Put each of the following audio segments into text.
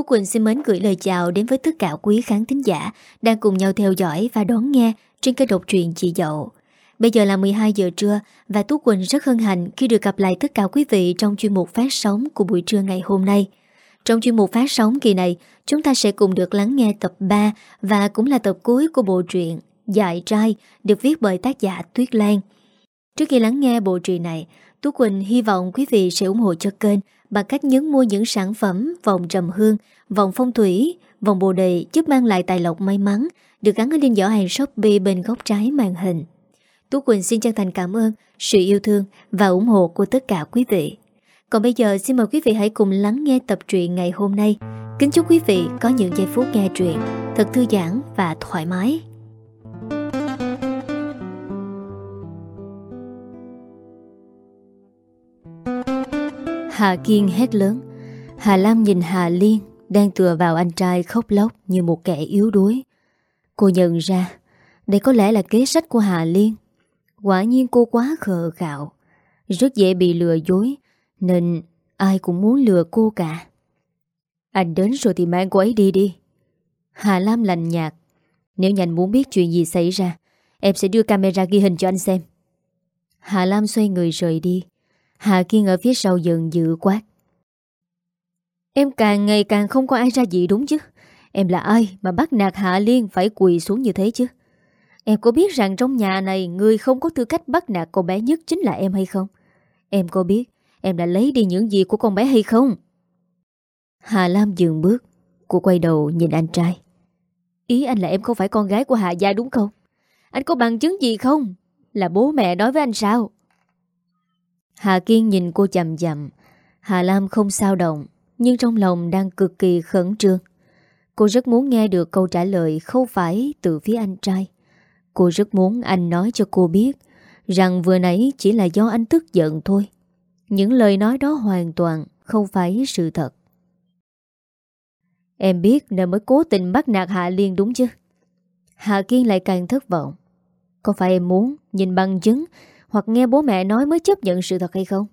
Tú Quỳnh xin mến gửi lời chào đến với tất cả quý khán thính giả đang cùng nhau theo dõi và đón nghe trên kênh độc truyện Chị Dậu. Bây giờ là 12 giờ trưa và Tú Quỳnh rất hân hạnh khi được gặp lại tất cả quý vị trong chuyên mục phát sóng của buổi trưa ngày hôm nay. Trong chuyên mục phát sóng kỳ này, chúng ta sẽ cùng được lắng nghe tập 3 và cũng là tập cuối của bộ truyện Dại trai được viết bởi tác giả Tuyết Lan. Trước khi lắng nghe bộ truyện này, Tú Quỳnh hy vọng quý vị sẽ ủng hộ cho kênh bằng cách nhấn mua những sản phẩm vòng trầm hương, vòng phong thủy, vòng bồ đề giúp mang lại tài lộc may mắn được gắn ở lên giỏ hàng Shopee bên góc trái màn hình. Tú Quỳnh xin chân thành cảm ơn sự yêu thương và ủng hộ của tất cả quý vị. Còn bây giờ xin mời quý vị hãy cùng lắng nghe tập truyện ngày hôm nay. Kính chúc quý vị có những giây phút nghe truyện thật thư giãn và thoải mái. Hà Kiên hét lớn. Hà Lam nhìn Hà Liên, Đang tựa vào anh trai khóc lóc Như một kẻ yếu đuối. Cô nhận ra, Đây có lẽ là kế sách của Hà Liên. Quả nhiên cô quá khờ khạo, Rất dễ bị lừa dối, Nên ai cũng muốn lừa cô cả. Anh đến rồi thì mang cô ấy đi đi. Hà Lam lành nhạt. Nếu nhanh muốn biết chuyện gì xảy ra, Em sẽ đưa camera ghi hình cho anh xem. Hà Lam xoay người rời đi. Hà Kiên ở phía sau dần dự quát. Em càng ngày càng không có ai ra gì đúng chứ. Em là ai mà bắt nạt Hạ Liên phải quỳ xuống như thế chứ? Em có biết rằng trong nhà này người không có tư cách bắt nạt con bé nhất chính là em hay không? Em có biết em đã lấy đi những gì của con bé hay không? Hà Lam dừng bước. Cô quay đầu nhìn anh trai. Ý anh là em không phải con gái của Hạ Gia đúng không? Anh có bằng chứng gì không? Là bố mẹ nói với anh sao? Hà Kiên nhìn cô chầm chậm Hà Lam không sao động, Nhưng trong lòng đang cực kỳ khẩn trương. Cô rất muốn nghe được câu trả lời Không phải từ phía anh trai. Cô rất muốn anh nói cho cô biết Rằng vừa nãy chỉ là do anh tức giận thôi. Những lời nói đó hoàn toàn Không phải sự thật. Em biết nên mới cố tình bắt nạt Hạ Liên đúng chứ? Hạ Kiên lại càng thất vọng. Có phải em muốn nhìn bằng chứng hoặc nghe bố mẹ nói mới chấp nhận sự thật hay không?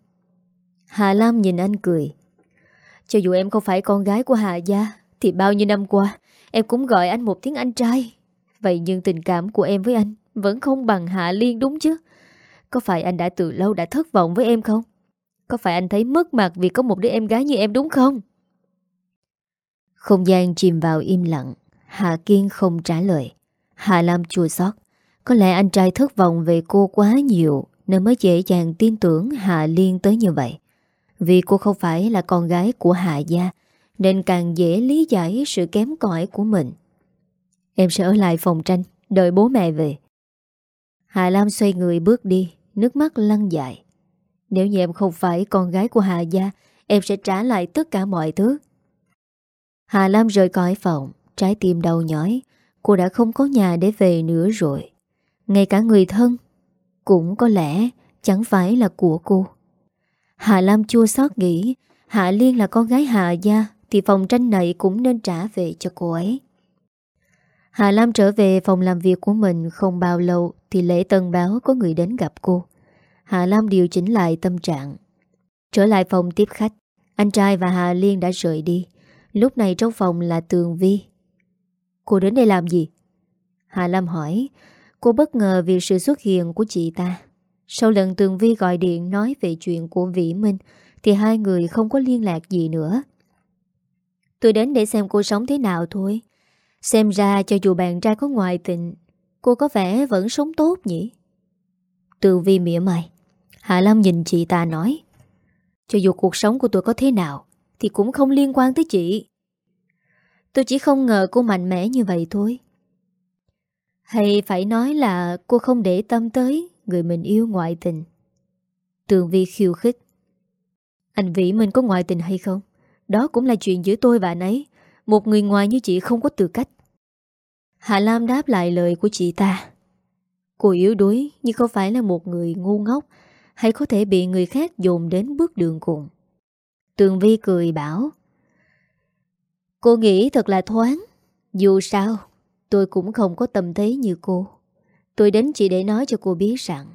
Hà Lam nhìn anh cười. Cho dù em không phải con gái của Hà Gia, thì bao nhiêu năm qua, em cũng gọi anh một tiếng anh trai. Vậy nhưng tình cảm của em với anh vẫn không bằng Hạ Liên đúng chứ? Có phải anh đã từ lâu đã thất vọng với em không? Có phải anh thấy mất mặt vì có một đứa em gái như em đúng không? Không gian chìm vào im lặng, Hạ Kiên không trả lời. Hà Lam chua xót có lẽ anh trai thất vọng về cô quá nhiều Nên mới dễ dàng tin tưởng Hạ Liên tới như vậy. Vì cô không phải là con gái của Hạ Gia, Nên càng dễ lý giải sự kém cỏi của mình. Em sẽ ở lại phòng tranh, Đợi bố mẹ về. Hạ Lam xoay người bước đi, Nước mắt lăn dài. Nếu như em không phải con gái của Hạ Gia, Em sẽ trả lại tất cả mọi thứ. Hà Lam rời khỏi phòng, Trái tim đau nhói. Cô đã không có nhà để về nữa rồi ngay cả người thân Cũng có lẽ chẳng phải là của cô. Hạ Lam chua xót nghĩ, Hạ Liên là con gái Hạ Gia, Thì phòng tranh này cũng nên trả về cho cô ấy. Hạ Lam trở về phòng làm việc của mình Không bao lâu Thì lễ tân báo có người đến gặp cô. Hạ Lam điều chỉnh lại tâm trạng. Trở lại phòng tiếp khách, Anh trai và Hạ Liên đã rời đi. Lúc này trong phòng là Tường Vi. Cô đến đây làm gì? Hạ Lam hỏi. Cô bất ngờ vì sự xuất hiện của chị ta. Sau lần Tường Vi gọi điện nói về chuyện của Vĩ Minh, Thì hai người không có liên lạc gì nữa. Tôi đến để xem cô sống thế nào thôi. Xem ra cho dù bạn trai có ngoại tình, Cô có vẻ vẫn sống tốt nhỉ? Tường Vi mỉa mày Hạ Lâm nhìn chị ta nói, Cho dù cuộc sống của tôi có thế nào, Thì cũng không liên quan tới chị. Tôi chỉ không ngờ cô mạnh mẽ như vậy thôi hay phải nói là cô không để tâm tới người mình yêu ngoại tình. Tường Vi khiêu khích. Anh Vĩ mình có ngoại tình hay không? Đó cũng là chuyện giữa tôi và anh ấy. Một người ngoài như chị không có tư cách. Hạ Lam đáp lại lời của chị ta. Cô yếu đuối, nhưng không phải là một người ngu ngốc, hay có thể bị người khác dồn đến bước đường cùng. Tường Vi cười bảo, Cô nghĩ thật là thoáng, Dù sao Tôi cũng không có tâm thế như cô. Tôi đến chỉ để nói cho cô biết rằng,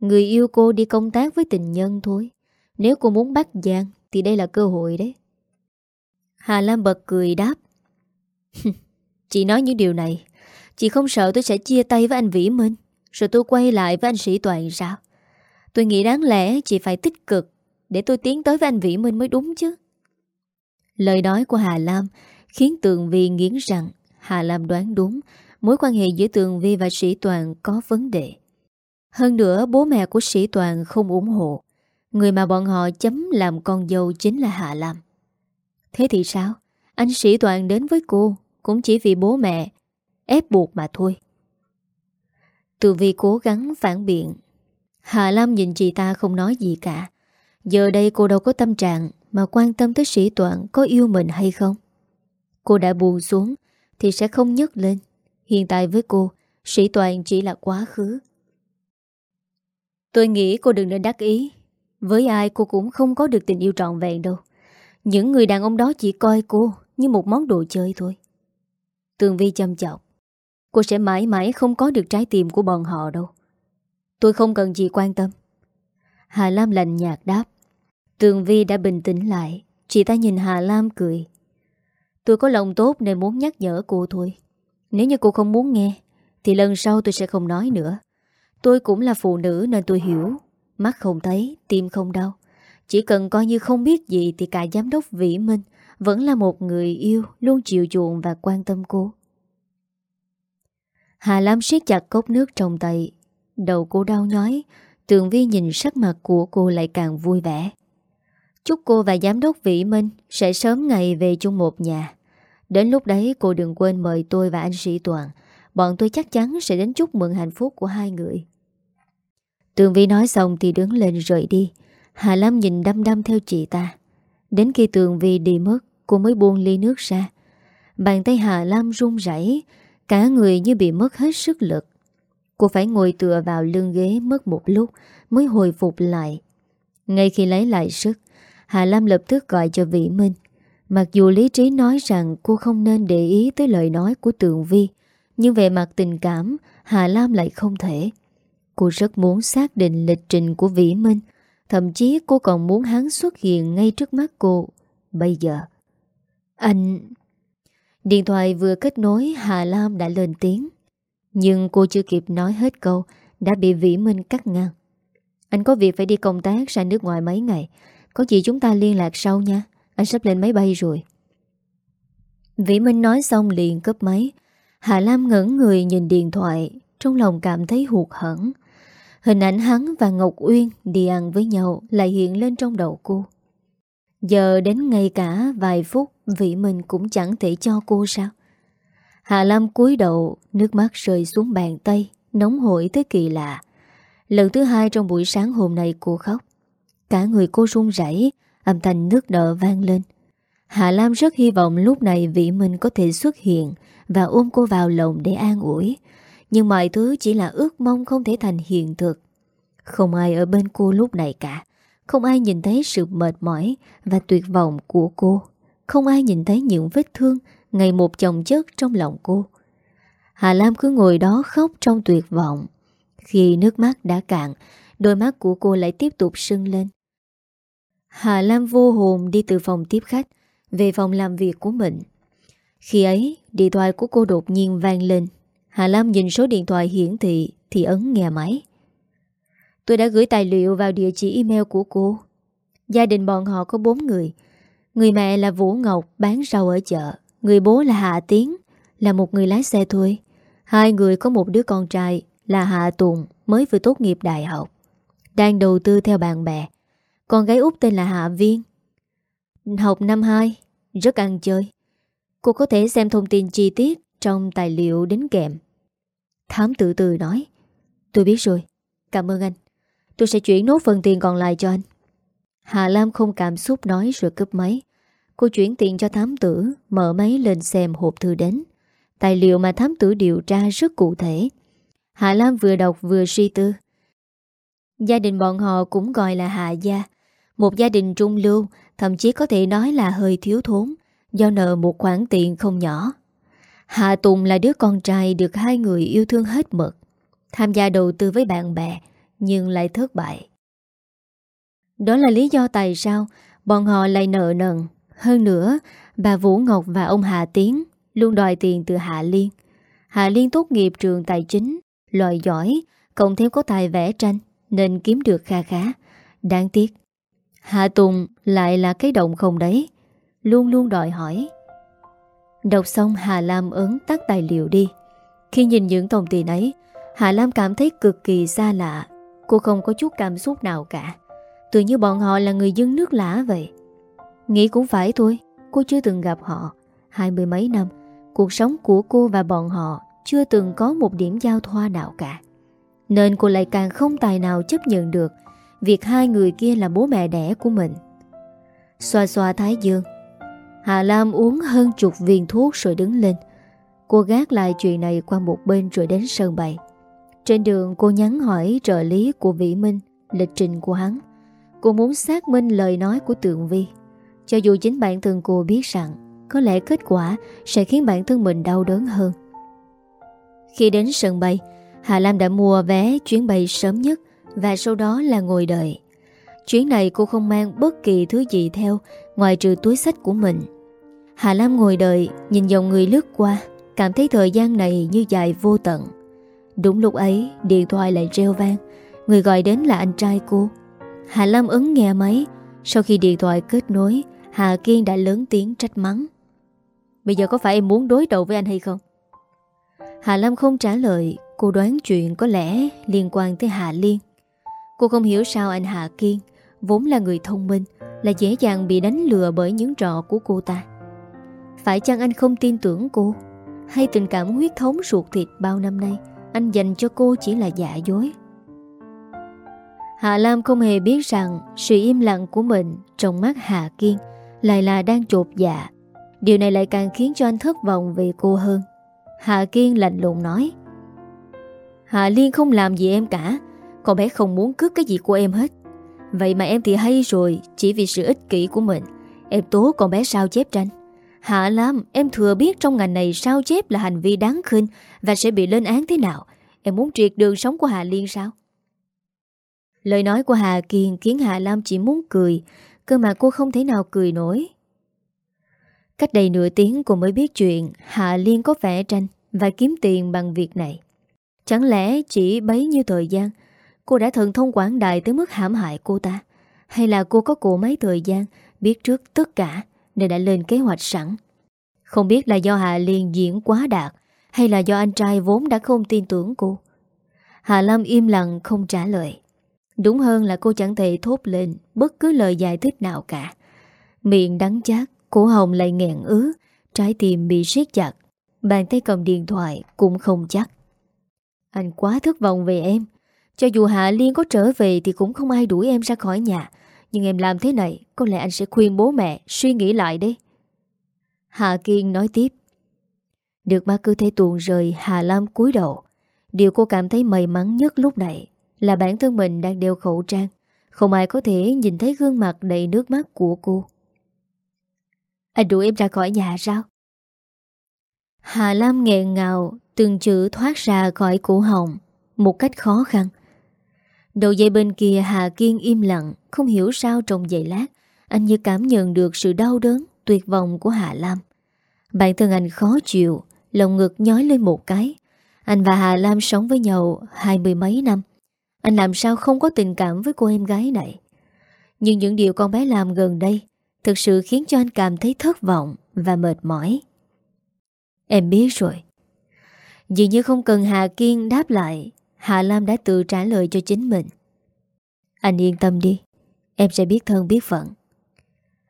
Người yêu cô đi công tác với tình nhân thôi. Nếu cô muốn bắt Giang, Thì đây là cơ hội đấy. Hà Lam bật cười đáp. Chị nói những điều này. Chị không sợ tôi sẽ chia tay với anh Vĩ Minh, Rồi tôi quay lại với anh Sĩ Toàn sao? Tôi nghĩ đáng lẽ chị phải tích cực Để tôi tiến tới với anh Vĩ Minh mới đúng chứ. Lời nói của Hà Lam Khiến Tường Vi nghiến rằng Hà Lam đoán đúng, Mối quan hệ giữa Tường Vi và Sĩ Toàn có vấn đề. Hơn nữa, bố mẹ của Sĩ Toàn không ủng hộ. Người mà bọn họ chấm làm con dâu chính là Hà Lam. Thế thì sao? Anh Sĩ Toàn đến với cô, Cũng chỉ vì bố mẹ, Ép buộc mà thôi. Từ vì cố gắng phản biện. Hà Lam nhìn chị ta không nói gì cả. Giờ đây cô đâu có tâm trạng Mà quan tâm tới sĩ toàn có yêu mình hay không? Cô đã buồn xuống thì sẽ không nhấc lên. Hiện tại với cô, Sĩ toàn chỉ là quá khứ. Tôi nghĩ cô đừng nên đắc ý. Với ai cô cũng không có được tình yêu trọn vẹn đâu. Những người đàn ông đó chỉ coi cô Như một món đồ chơi thôi. Tường Vi chăm chọc. Cô sẽ mãi mãi không có được trái tim của bọn họ đâu. Tôi không cần gì quan tâm. Hà Lam lạnh nhạt đáp. Tường Vi đã bình tĩnh lại. Chị ta nhìn Hà Lam cười. Tôi có lòng tốt nên muốn nhắc nhở cô thôi. Nếu như cô không muốn nghe Thì lần sau tôi sẽ không nói nữa. Tôi cũng là phụ nữ nên tôi hiểu. Mắt không thấy, tim không đau. Chỉ cần coi như không biết gì Thì cả giám đốc Vĩ Minh Vẫn là một người yêu Luôn chịu chuộng và quan tâm cô. Hà Lam siết chặt cốc nước trong tay. Đầu cô đau nhói Tường Vi nhìn sắc mặt của cô lại càng vui vẻ. Chúc cô và giám đốc Vĩ Minh Sẽ sớm ngày về chung một nhà. Đến lúc đấy, cô đừng quên mời tôi và anh Sĩ Toàn. Bọn tôi chắc chắn sẽ đến chúc mừng hạnh phúc của hai người. Tường Vi nói xong thì đứng lên rời đi. Hà Lam nhìn đăm đăm theo chị ta. Đến khi Tường Vi đi mất, Cô mới buông ly nước ra. Bàn tay Hà Lam run rẩy, Cả người như bị mất hết sức lực. Cô phải ngồi tựa vào lưng ghế mất một lúc Mới hồi phục lại. Ngay khi lấy lại sức, Hà Lam lập tức gọi cho Vĩ Minh. Mặc dù lý trí nói rằng cô không nên để ý tới lời nói của Tường Vi, Nhưng về mặt tình cảm, Hà Lam lại không thể. Cô rất muốn xác định lịch trình của Vĩ Minh, Thậm chí cô còn muốn hắn xuất hiện ngay trước mắt cô. Bây giờ, Anh, Điện thoại vừa kết nối, Hà Lam đã lên tiếng. Nhưng cô chưa kịp nói hết câu, Đã bị Vĩ Minh cắt ngang. Anh có việc phải đi công tác ra nước ngoài mấy ngày, Có gì chúng ta liên lạc sau nha. Anh sắp lên máy bay rồi. Vĩ Minh nói xong liền cấp máy. Hà Lam ngẩn người nhìn điện thoại, Trong lòng cảm thấy hụt hẳn Hình ảnh hắn và Ngọc Uyên đi ăn với nhau lại hiện lên trong đầu cô. Giờ đến ngay cả vài phút Vị mình cũng chẳng thể cho cô sao Hà Lam cúi đầu, Nước mắt rơi xuống bàn tay, Nóng hổi tới kỳ lạ. Lần thứ hai trong buổi sáng hôm nay cô khóc. Cả người cô run rẩy Âm thanh nước nợ vang lên. Hà Lam rất hy vọng lúc này Vị Minh có thể xuất hiện Và ôm cô vào lòng để an ủi. Nhưng mọi thứ chỉ là ước mong không thể thành hiện thực. Không ai ở bên cô lúc này cả. Không ai nhìn thấy sự mệt mỏi Và tuyệt vọng của cô. Không ai nhìn thấy những vết thương Ngày một chồng chất trong lòng cô. Hà Lam cứ ngồi đó khóc trong tuyệt vọng. Khi nước mắt đã cạn, Đôi mắt của cô lại tiếp tục sưng lên. Hà Lam vô hồn đi từ phòng tiếp khách, Về phòng làm việc của mình. Khi ấy, Điện thoại của cô đột nhiên vang lên. Hà Lam nhìn số điện thoại hiển thị Thì ấn nghe máy. Tôi đã gửi tài liệu vào địa chỉ email của cô. Gia đình bọn họ có bốn người. Người mẹ là Vũ Ngọc, bán rau ở chợ. Người bố là Hạ Tiến, Là một người lái xe thuê. Hai người có một đứa con trai Là Hạ Tùng, mới vừa tốt nghiệp đại học. Đang đầu tư theo bạn bè. Con gái út tên là Hạ Viên. Học năm 2 Rất ăn chơi. Cô có thể xem thông tin chi tiết Trong tài liệu đính kèm. Thám tự từ nói Tôi biết rồi, cảm ơn anh. Tôi sẽ chuyển nốt phần tiền còn lại cho anh. Hà Lam không cảm xúc nói rồi cướp máy. Cô chuyển tiền cho thám tử Mở máy lên xem hộp thư đến. Tài liệu mà thám tử điều tra rất cụ thể. Hà Lam vừa đọc vừa suy tư. Gia đình bọn họ cũng gọi là Hạ Gia. Một gia đình trung lưu Thậm chí có thể nói là hơi thiếu thốn Do nợ một khoản tiền không nhỏ Hạ Tùng là đứa con trai Được hai người yêu thương hết mực Tham gia đầu tư với bạn bè Nhưng lại thất bại Đó là lý do tại sao Bọn họ lại nợ nần hơn nữa, Bà Vũ Ngọc và ông Hà Tiến luôn đòi tiền từ Hạ Liên. Hạ Liên tốt nghiệp trường tài chính, loại giỏi, cộng thêm có tài vẽ tranh nên kiếm được kha khá. Đáng tiếc. Hạ Tùng lại là cái động không đấy. Luôn luôn đòi hỏi. Đọc xong Hà Lam ấn tắt tài liệu đi. Khi nhìn những thông tin ấy, Hà Lam cảm thấy cực kỳ xa lạ. Cô không có chút cảm xúc nào cả. Tự như bọn họ là người dân nước lã vậy. Nghĩ cũng phải thôi, cô chưa từng gặp họ. Hai mươi mấy năm, cuộc sống của cô và bọn họ chưa từng có một điểm giao thoa nào cả. Nên cô lại càng không tài nào chấp nhận được việc hai người kia là bố mẹ đẻ của mình. Xoa xoa thái dương, Hà Lam uống hơn chục viên thuốc rồi đứng lên. Cô gác lại chuyện này qua một bên rồi đến sân bay. Trên đường cô nhắn hỏi trợ lý của Vĩ Minh lịch trình của hắn. Cô muốn xác minh lời nói của Tượng Vi. Cho dù chính bản thân cô biết rằng có lẽ kết quả sẽ khiến bản thân mình đau đớn hơn. Khi đến sân bay, Hà Lam đã mua vé chuyến bay sớm nhất và sau đó là ngồi đợi. Chuyến này cô không mang bất kỳ thứ gì theo ngoài trừ túi sách của mình. Hà Lam ngồi đợi, nhìn dòng người lướt qua, cảm thấy thời gian này như dài vô tận. Đúng lúc ấy, điện thoại lại reo vang, người gọi đến là anh trai cô. Hà Lam ấn nghe máy, sau khi điện thoại kết nối, Hà Kiên đã lớn tiếng trách mắng. Bây giờ có phải em muốn đối đầu với anh hay không? Hà Lam không trả lời, cô đoán chuyện có lẽ liên quan tới Hà Liên. Cô không hiểu sao anh Hà Kiên, vốn là người thông minh, là dễ dàng bị đánh lừa bởi những trò của cô ta. Phải chăng anh không tin tưởng cô? Hay tình cảm huyết thống ruột thịt bao năm nay Anh dành cho cô chỉ là giả dối? Hạ Lam không hề biết rằng Sự im lặng của mình Trong mắt Hạ Kiên Lại là đang chột dạ. Điều này lại càng khiến cho anh thất vọng về cô hơn. Hạ Kiên lạnh lùng nói Hạ Liên không làm gì em cả. Con bé không muốn cướp cái gì của em hết Vậy mà em thì hay rồi Chỉ vì sự ích kỷ của mình Em tố con bé sao chép tranh Hạ Lam, em thừa biết trong ngành này sao chép là hành vi đáng khinh và sẽ bị lên án thế nào. Em muốn triệt đường sống của Hà Liên sao? Lời nói của Hà Kiên khiến Hạ Lam chỉ muốn cười, cơ mà cô không thể nào cười nổi. Cách đây nửa tiếng cô mới biết chuyện Hạ Liên có vẽ tranh và kiếm tiền bằng việc này. Chẳng lẽ chỉ bấy nhiêu thời gian cô đã thần thông quảng đại tới mức hãm hại cô ta? Hay là cô có cổ mấy thời gian biết trước tất cả nên đã lên kế hoạch sẵn. Không biết là do Hạ Liên diễn quá đạt hay là do anh trai vốn đã không tin tưởng cô. Hạ Lâm im lặng không trả lời. Đúng hơn là cô chẳng thể thốt lên bất cứ lời giải thích nào cả. Miệng đắng chát, cổ hồng lại nghẹn ứ, trái tim bị siết chặt. Bàn tay cầm điện thoại cũng không chắc. Anh quá thất vọng về em. Cho dù Hạ Liên có trở về thì cũng không ai đuổi em ra khỏi nhà. Nhưng em làm thế này, Có lẽ anh sẽ khuyên bố mẹ, suy nghĩ lại đi. Hà Kiên nói tiếp. Được ba cứ thế tuồn rời Hà Lam cúi đầu. Điều cô cảm thấy may mắn nhất lúc này Là bản thân mình đang đeo khẩu trang. Không ai có thể nhìn thấy gương mặt đầy nước mắt của cô. Anh đuổi em ra khỏi nhà sao? Hà Lam nghẹn ngào, Từng chữ thoát ra khỏi cổ họng Một cách khó khăn. Đầu dây bên kia Hà Kiên im lặng, Không hiểu sao trong giây lát, Anh như cảm nhận được sự đau đớn, Tuyệt vọng của Hà Lam. Bản thân anh khó chịu, Lòng ngực nhói lên một cái. Anh và Hà Lam sống với nhau Hai mươi mấy năm. Anh làm sao không có tình cảm với cô em gái này? Nhưng những điều con bé làm gần đây Thực sự khiến cho anh cảm thấy thất vọng Và mệt mỏi. Em biết rồi. Dường như không cần Hà Kiên đáp lại Hạ Lam đã tự trả lời cho chính mình. Anh yên tâm đi, Em sẽ biết thân biết phận.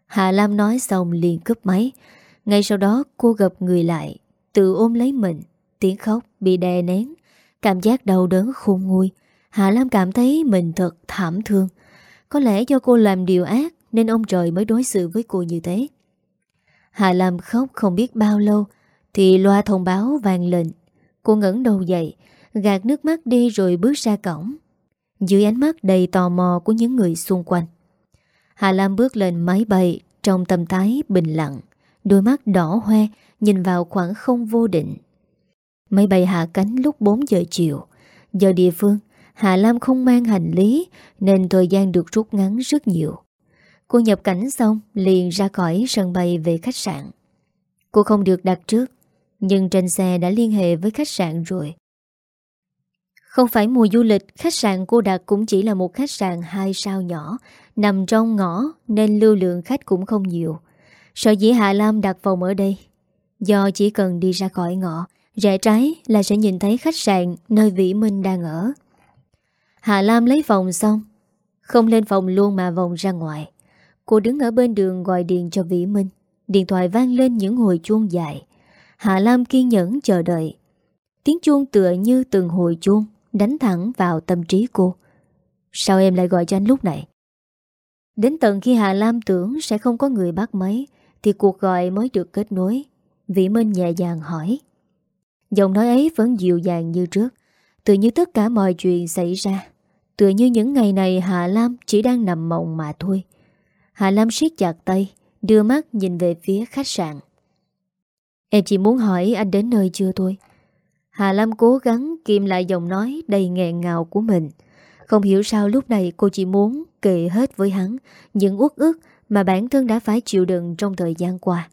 Hạ Lam nói xong liền cướp máy. Ngay sau đó, cô gặp người lại, Tự ôm lấy mình, Tiếng khóc bị đè nén, Cảm giác đau đớn khôn nguôi. Hạ Lam cảm thấy mình thật thảm thương. Có lẽ do cô làm điều ác, Nên ông trời mới đối xử với cô như thế. Hạ Lam khóc không biết bao lâu, Thì loa thông báo vang lên. Cô ngẩn đầu dậy Gạt nước mắt đi rồi bước ra cổng. Dưới ánh mắt đầy tò mò của những người xung quanh, Hà Lam bước lên máy bay Trong tâm thái bình lặng, Đôi mắt đỏ hoe Nhìn vào khoảng không vô định. Máy bay hạ cánh lúc 4 giờ chiều. Giờ địa phương, Hà Lam không mang hành lý Nên thời gian được rút ngắn rất nhiều. Cô nhập cảnh xong liền ra khỏi sân bay về khách sạn. Cô không được đặt trước, Nhưng trên xe đã liên hệ với khách sạn rồi. Không phải mùa du lịch, Khách sạn cô đặt cũng chỉ là một khách sạn hai sao nhỏ, Nằm trong ngõ Nên lưu lượng khách cũng không nhiều. Sở dĩ Hạ Lam đặt phòng ở đây? Do chỉ cần đi ra khỏi ngõ, Rẽ trái là sẽ nhìn thấy khách sạn Nơi Vĩ Minh đang ở. Hạ Lam lấy phòng xong. Không lên phòng luôn mà vòng ra ngoài. Cô đứng ở bên đường gọi điện cho Vĩ Minh. Điện thoại vang lên những hồi chuông dài. Hạ Lam kiên nhẫn chờ đợi. Tiếng chuông tựa như từng hồi chuông. Đánh thẳng vào tâm trí cô. Sao em lại gọi cho anh lúc này? Đến tận khi Hà Lam tưởng Sẽ không có người bắt máy Thì cuộc gọi mới được kết nối. Vĩ Minh nhẹ nhàng hỏi. Giọng nói ấy vẫn dịu dàng như trước. Tự như tất cả mọi chuyện xảy ra Tựa như những ngày này Hạ Lam chỉ đang nằm mộng mà thôi. Hạ Lam siết chặt tay, Đưa mắt nhìn về phía khách sạn. Em chỉ muốn hỏi anh đến nơi chưa thôi? Hà Lam cố gắng kìm lại giọng nói đầy nghẹn ngào của mình. Không hiểu sao lúc này cô chỉ muốn kể hết với hắn Những uất ức mà bản thân đã phải chịu đựng trong thời gian qua.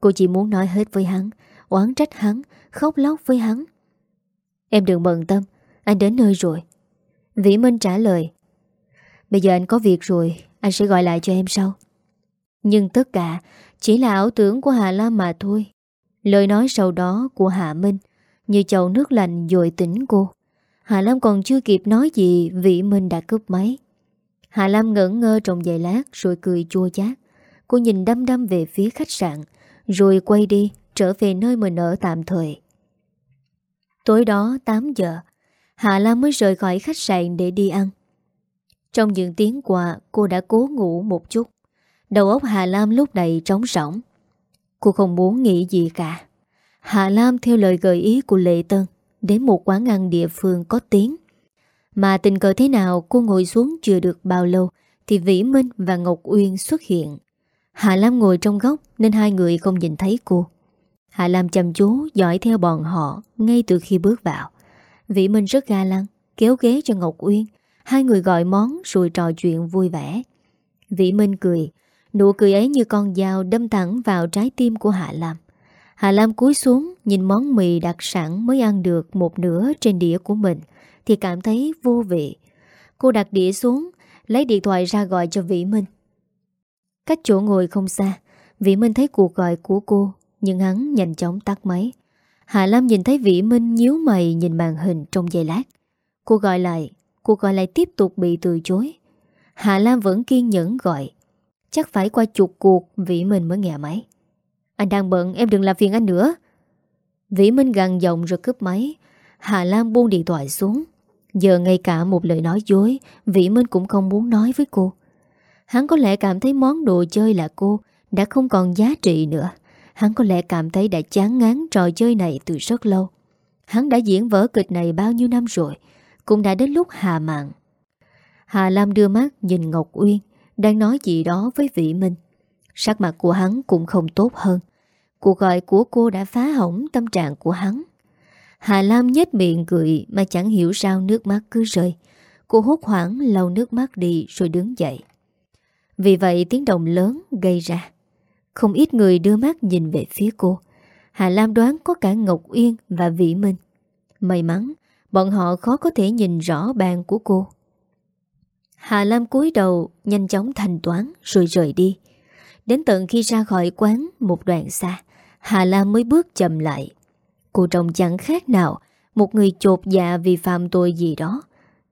Cô chỉ muốn nói hết với hắn, Oán trách hắn, Khóc lóc với hắn. Em đừng bận tâm, Anh đến nơi rồi. Vĩ Minh trả lời, Bây giờ anh có việc rồi, Anh sẽ gọi lại cho em sau. Nhưng tất cả Chỉ là ảo tưởng của Hà Lam mà thôi. Lời nói sau đó của Hạ Minh như chậu nước lạnh dội tỉnh cô. Hà Lam còn chưa kịp nói gì, Vĩ Minh đã cướp máy. Hà Lam ngỡ ngơ trong giây lát Rồi cười chua chát. Cô nhìn đâm đâm về phía khách sạn, Rồi quay đi, trở về nơi mình ở tạm thời. Tối đó 8 giờ Hạ Lam mới rời khỏi khách sạn để đi ăn. Trong những tiếng qua Cô đã cố ngủ một chút. Đầu óc Hà Lam lúc này trống rỗng. Cô không muốn nghĩ gì cả. Hạ Lam theo lời gợi ý của Lệ Tân Đến một quán ăn địa phương có tiếng. Mà tình cờ thế nào cô ngồi xuống chưa được bao lâu Thì Vĩ Minh và Ngọc Uyên xuất hiện. Hạ Lam ngồi trong góc Nên hai người không nhìn thấy cô. Hạ Lam chăm chú dõi theo bọn họ Ngay từ khi bước vào. Vĩ Minh rất ga lăng, Kéo ghế cho Ngọc Uyên. Hai người gọi món rồi trò chuyện vui vẻ. Vĩ Minh cười, Nụ cười ấy như con dao đâm thẳng vào trái tim của Hạ Lam. Hà Lam cúi xuống, Nhìn món mì đặc sẵn mới ăn được một nửa trên đĩa của mình, Thì cảm thấy vô vị. Cô đặt đĩa xuống, Lấy điện thoại ra gọi cho Vĩ Minh. Cách chỗ ngồi không xa, Vĩ Minh thấy cuộc gọi của cô, Nhưng hắn nhanh chóng tắt máy. Hà Lam nhìn thấy Vĩ Minh nhíu mày Nhìn màn hình trong giây lát. Cô gọi lại Cô gọi lại tiếp tục bị từ chối. Hà Lam vẫn kiên nhẫn gọi. Chắc phải qua chục cuộc, Vĩ Minh mới nghe máy. Anh đang bận, em đừng làm phiền anh nữa. Vĩ Minh gần giọng rồi cướp máy. Hà Lam buông điện thoại xuống. Giờ ngay cả một lời nói dối, Vĩ Minh cũng không muốn nói với cô. Hắn có lẽ cảm thấy món đồ chơi là cô Đã không còn giá trị nữa. Hắn có lẽ cảm thấy đã chán ngán trò chơi này từ rất lâu. Hắn đã diễn vở kịch này bao nhiêu năm rồi, Cũng đã đến lúc hà mạng Hà Lam đưa mắt nhìn Ngọc Uyên, đang nói gì đó với Vĩ Minh. Sắc mặt của hắn cũng không tốt hơn. Cuộc gọi của cô đã phá hỏng tâm trạng của hắn. Hà Lam nhếch miệng cười mà chẳng hiểu sao nước mắt cứ rơi. Cô hốt hoảng lau nước mắt đi rồi đứng dậy. Vì vậy tiếng động lớn gây ra. Không ít người đưa mắt nhìn về phía cô. Hà Lam đoán có cả Ngọc Uyên và Vĩ Minh. May mắn, bọn họ khó có thể nhìn rõ bàn của cô. Hà Lam cúi đầu nhanh chóng thanh toán rồi rời đi. Đến tận khi ra khỏi quán một đoạn xa, Hà Lam mới bước chậm lại. Cô trông chẳng khác nào một người chột dạ vì phạm tội gì đó.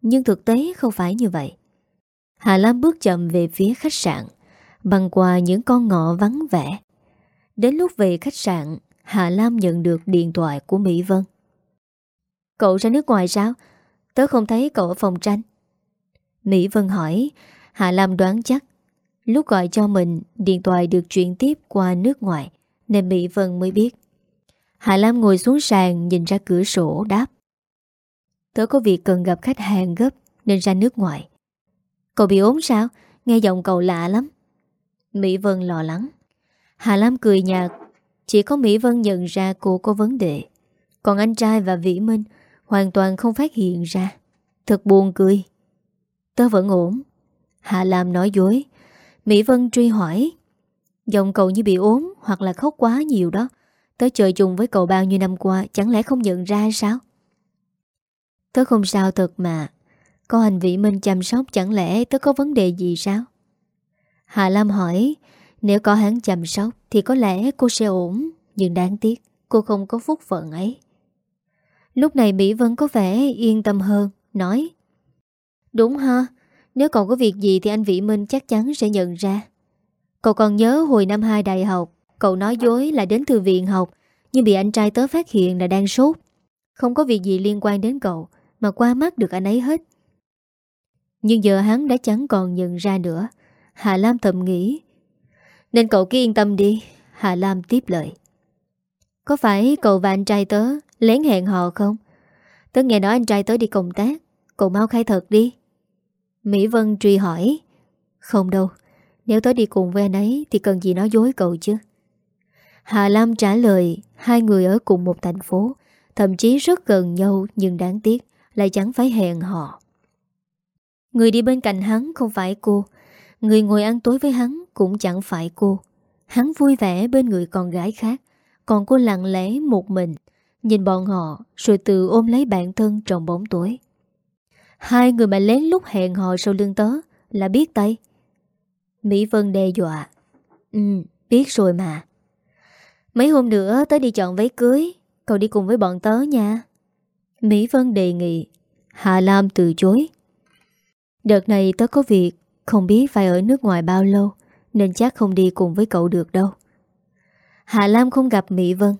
Nhưng thực tế không phải như vậy. Hà Lam bước chậm về phía khách sạn, băng qua những con ngõ vắng vẻ. Đến lúc về khách sạn, Hà Lam nhận được điện thoại của Mỹ Vân. Cậu ra nước ngoài sao? Tớ không thấy cậu ở phòng tranh. Mỹ Vân hỏi Hà Lam đoán chắc Lúc gọi cho mình, Điện thoại được chuyển tiếp qua nước ngoài, Nên Mỹ Vân mới biết. Hạ Lam ngồi xuống sàn Nhìn ra cửa sổ, đáp. Tớ có việc cần gặp khách hàng gấp, Nên ra nước ngoài. Cậu bị ốm sao? Nghe giọng cậu lạ lắm. Mỹ Vân lo lắng. Hà Lam cười nhạt. Chỉ có Mỹ Vân nhận ra cô có vấn đề. Còn anh trai và Vĩ Minh Hoàn toàn không phát hiện ra. Thật buồn cười. Tớ vẫn ổn. Hạ Lam nói dối. Mỹ Vân truy hỏi. Giọng cậu như bị ốm Hoặc là khóc quá nhiều đó, Tớ chơi chung với cậu bao nhiêu năm qua, Chẳng lẽ không nhận ra sao? Tớ không sao thật mà, Có hành vị Minh chăm sóc Chẳng lẽ tớ có vấn đề gì sao? Hà Lam hỏi, Nếu có hắn chăm sóc Thì có lẽ cô sẽ ổn, Nhưng đáng tiếc, cô không có phúc phận ấy. Lúc này Mỹ Vân có vẻ yên tâm hơn, Nói. Đúng ha nếu còn có việc gì thì anh Vĩ Minh chắc chắn sẽ nhận ra. Cậu còn nhớ hồi năm 2 đại học, Cậu nói dối là đến thư viện học, Nhưng bị anh trai tớ phát hiện là đang sốt. Không có việc gì liên quan đến cậu, Mà qua mắt được anh ấy hết. Nhưng giờ hắn đã chẳng còn nhận ra nữa. Hà Lam thầm nghĩ. Nên cậu cứ yên tâm đi, Hà Lam tiếp lời. Có phải cậu và anh trai tớ Lén hẹn hò không? Tớ nghe nói anh trai tớ đi công tác, Cậu mau khai thật đi. Mỹ Vân truy hỏi, Không đâu, Nếu tớ đi cùng với anh ấy Thì cần gì nói dối cậu chứ? Hà Lam trả lời, Hai người ở cùng một thành phố, Thậm chí rất gần nhau Nhưng đáng tiếc, Lại chẳng phải hẹn họ Người đi bên cạnh hắn không phải cô, Người ngồi ăn tối với hắn Cũng chẳng phải cô. Hắn vui vẻ bên người con gái khác, Còn cô lặng lẽ một mình, Nhìn bọn họ Rồi tự ôm lấy bản thân trong bóng tối. Hai người mà lén lúc hẹn hò sau lưng tớ Là biết tay. Mỹ Vân đe dọa. Ừ biết rồi mà. Mấy hôm nữa tớ đi chọn váy cưới, Cậu đi cùng với bọn tớ nha. Mỹ Vân đề nghị. Hạ Lam từ chối. Đợt này tớ có việc, Không biết phải ở nước ngoài bao lâu, Nên chắc không đi cùng với cậu được đâu. Hạ Lam không gặp Mỹ Vân.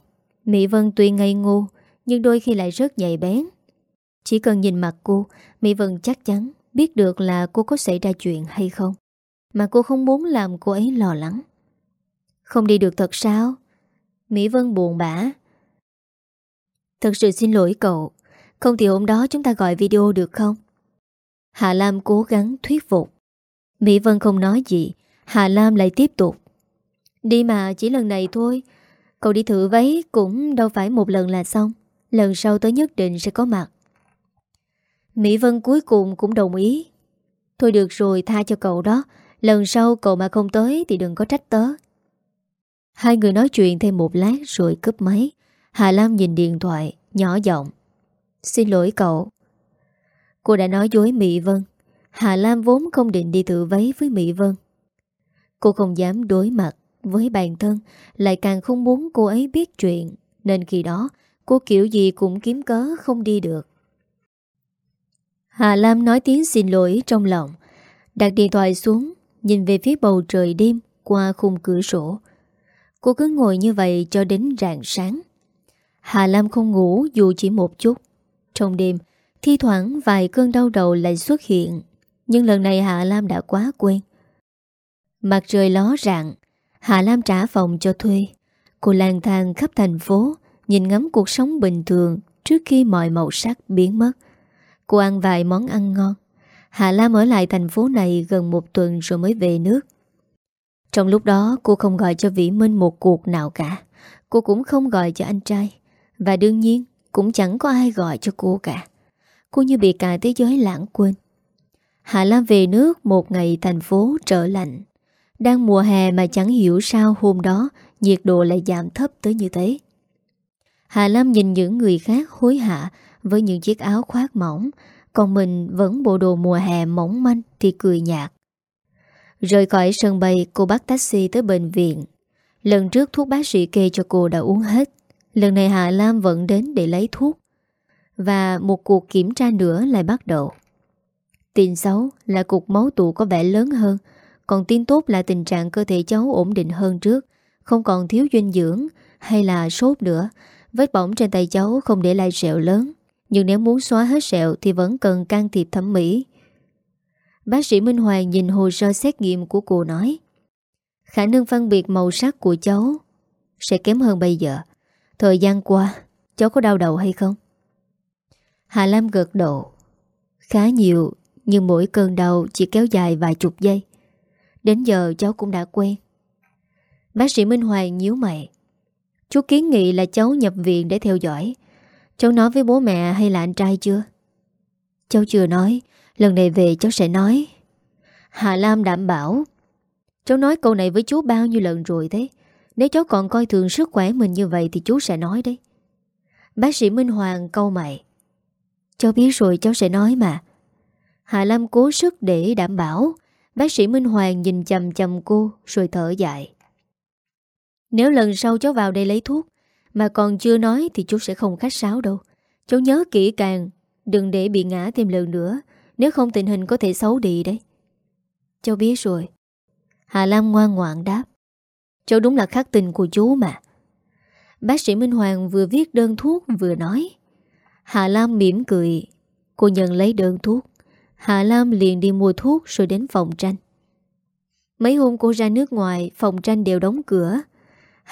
Mỹ Vân tuy ngây ngô, Nhưng đôi khi lại rất nhạy bén. Chỉ cần nhìn mặt cô, Mỹ Vân chắc chắn biết được là cô có xảy ra chuyện hay không. Mà cô không muốn làm cô ấy lo lắng. Không đi được thật sao? Mỹ Vân buồn bã. Thật sự xin lỗi cậu. Không thì hôm đó chúng ta gọi video được không? Hà Lam cố gắng thuyết phục. Mỹ Vân không nói gì. Hà Lam lại tiếp tục. Đi mà, chỉ lần này thôi. Cậu đi thử váy cũng đâu phải một lần là xong. Lần sau tới nhất định sẽ có mặt. Mỹ Vân cuối cùng cũng đồng ý. Thôi được rồi, tha cho cậu đó. Lần sau cậu mà không tới Thì đừng có trách tớ. Hai người nói chuyện thêm một lát rồi cướp máy. Hà Lam nhìn điện thoại, Nhỏ giọng. Xin lỗi cậu. Cô đã nói dối Mỹ Vân. Hà Lam vốn không định đi tự váy với Mỹ Vân. Cô không dám đối mặt với bản thân, Lại càng không muốn cô ấy biết chuyện, Nên khi đó, Cô kiểu gì cũng kiếm cớ không đi được. Hà Lam nói tiếng xin lỗi trong lòng. Đặt điện thoại xuống, Nhìn về phía bầu trời đêm Qua khung cửa sổ. Cô cứ ngồi như vậy cho đến rạng sáng. Hà Lam không ngủ dù chỉ một chút. Trong đêm, Thi thoảng vài cơn đau đầu lại xuất hiện, Nhưng lần này Hà Lam đã quá quen. Mặt trời ló rạng, Hà Lam trả phòng cho thuê. Cô lang thang khắp thành phố, Nhìn ngắm cuộc sống bình thường Trước khi mọi màu sắc biến mất. Cô ăn vài món ăn ngon. Hà Lam ở lại thành phố này gần một tuần rồi mới về nước. Trong lúc đó, cô không gọi cho Vĩ Minh một cuộc nào cả. Cô cũng không gọi cho anh trai. Và đương nhiên, cũng chẳng có ai gọi cho cô cả. Cô như bị cả thế giới lãng quên. Hà Lam về nước một ngày thành phố trở lạnh. Đang mùa hè mà chẳng hiểu sao hôm đó nhiệt độ lại giảm thấp tới như thế. Hà Lam nhìn những người khác hối hả với những chiếc áo khoác mỏng, còn mình vẫn bộ đồ mùa hè mỏng manh thì cười nhạt. Rời khỏi sân bay, cô bắt taxi tới bệnh viện. Lần trước thuốc bác sĩ kê cho cô đã uống hết. Lần này Hạ Lam vẫn đến để lấy thuốc. Và một cuộc kiểm tra nữa lại bắt đầu. Tin xấu là cục máu tụ có vẻ lớn hơn, còn tin tốt là tình trạng cơ thể cháu ổn định hơn trước, không còn thiếu dinh dưỡng hay là sốt nữa. Vết bỏng trên tay cháu không để lại sẹo lớn, nhưng nếu muốn xóa hết sẹo thì vẫn cần can thiệp thẩm mỹ. Bác sĩ Minh Hoàng nhìn hồ sơ xét nghiệm của cô nói Khả năng phân biệt màu sắc của cháu sẽ kém hơn bây giờ. Thời gian qua, cháu có đau đầu hay không? Hà Lam gật độ. Khá nhiều, nhưng mỗi cơn đau chỉ kéo dài vài chục giây. Đến giờ cháu cũng đã quen Bác sĩ Minh Hoàng nhíu mày Chú kiến nghị là cháu nhập viện để theo dõi Cháu nói với bố mẹ hay là anh trai chưa? Cháu chưa nói. Lần này về cháu sẽ nói. Hà Lam đảm bảo. Cháu nói câu này với chú bao nhiêu lần rồi thế? Nếu cháu còn coi thường sức khỏe mình như vậy Thì chú sẽ nói đấy. Bác sĩ Minh Hoàng câu mày. Cháu biết rồi, cháu sẽ nói mà. Hà Lam cố sức để đảm bảo. Bác sĩ Minh Hoàng nhìn chầm chầm cô, Rồi thở dài. Nếu lần sau cháu vào đây lấy thuốc mà còn chưa nói thì chú sẽ không khách sáo đâu. Cháu nhớ kỹ càng, Đừng để bị ngã thêm lần nữa, Nếu không tình hình có thể xấu đi đấy. Cháu biết rồi. Hà Lam ngoan ngoạn đáp. Cháu đúng là khắc tình của chú mà. Bác sĩ Minh Hoàng vừa viết đơn thuốc vừa nói. Hà Lam mỉm cười. Cô nhận lấy đơn thuốc. Hà Lam liền đi mua thuốc rồi đến phòng tranh. Mấy hôm cô ra nước ngoài, Phòng tranh đều đóng cửa.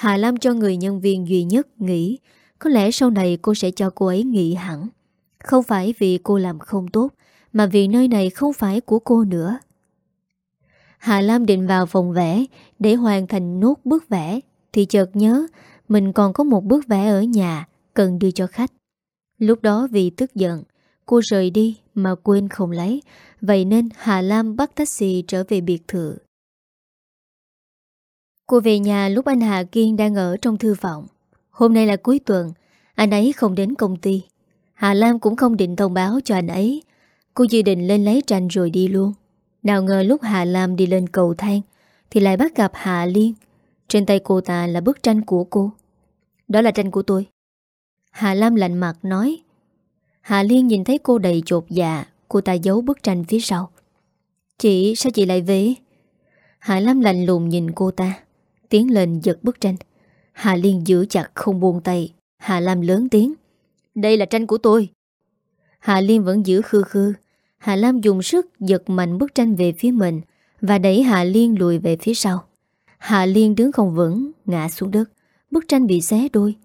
Hà Lam cho người nhân viên duy nhất nghỉ Có lẽ sau này cô sẽ cho cô ấy nghỉ hẳn. Không phải vì cô làm không tốt, Mà vì nơi này không phải của cô nữa. Hà Lam định vào phòng vẽ Để hoàn thành nốt bức vẽ, Thì chợt nhớ Mình còn có một bức vẽ ở nhà Cần đưa cho khách. Lúc đó vì tức giận, Cô rời đi mà quên không lấy, Vậy nên Hà Lam bắt taxi trở về biệt thự. Cô về nhà lúc anh Hà Kiên đang ở trong thư phòng. Hôm nay là cuối tuần, Anh ấy không đến công ty. Hà Lam cũng không định thông báo cho anh ấy. Cô dự định lên lấy tranh rồi đi luôn. Nào ngờ lúc Hà Lam đi lên cầu thang, Thì lại bắt gặp Hà Liên. Trên tay cô ta là bức tranh của cô. Đó là tranh của tôi. Hà Lam lạnh mặt nói. Hà Liên nhìn thấy cô đầy chột dạ Cô ta giấu bức tranh phía sau. Chị, sao chị lại về? Hà Lam lạnh lùng nhìn cô ta. Tiến lên giật bức tranh. Hà Liên giữ chặt không buông tay. Hà Lam lớn tiếng. Đây là tranh của tôi. Hà Liên vẫn giữ khư khư. Hà Lam dùng sức giật mạnh bức tranh về phía mình Và đẩy Hà Liên lùi về phía sau. Hà Liên đứng không vững, Ngã xuống đất. Bức tranh bị xé đôi.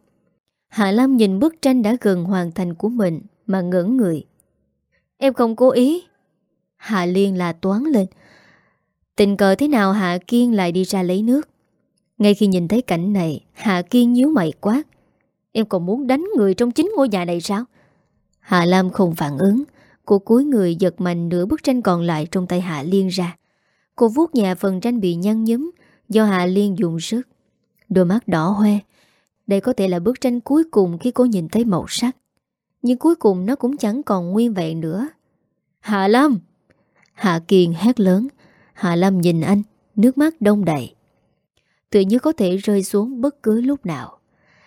Hà Lam nhìn bức tranh đã gần hoàn thành của mình Mà ngẩn người. Em không cố ý. Hà Liên là toán lên. Tình cờ thế nào Hạ Kiên lại đi ra lấy nước? Ngay khi nhìn thấy cảnh này Hạ Kiên nhíu mày quát Em còn muốn đánh người trong chính ngôi nhà này sao Hạ Lam không phản ứng Cô cúi người giật mạnh nửa bức tranh còn lại trong tay Hạ Liên ra Cô vuốt nhà phần tranh bị nhăn nhúm Do Hạ Liên dùng sức Đôi mắt đỏ hoe đây có thể là bức tranh cuối cùng khi cô nhìn thấy màu sắc. Nhưng cuối cùng nó cũng chẳng còn nguyên vẹn nữa. Hạ Lâm! Hạ Kiền hét lớn. Hạ Lâm nhìn anh, nước mắt đông đầy. Tự như có thể rơi xuống bất cứ lúc nào.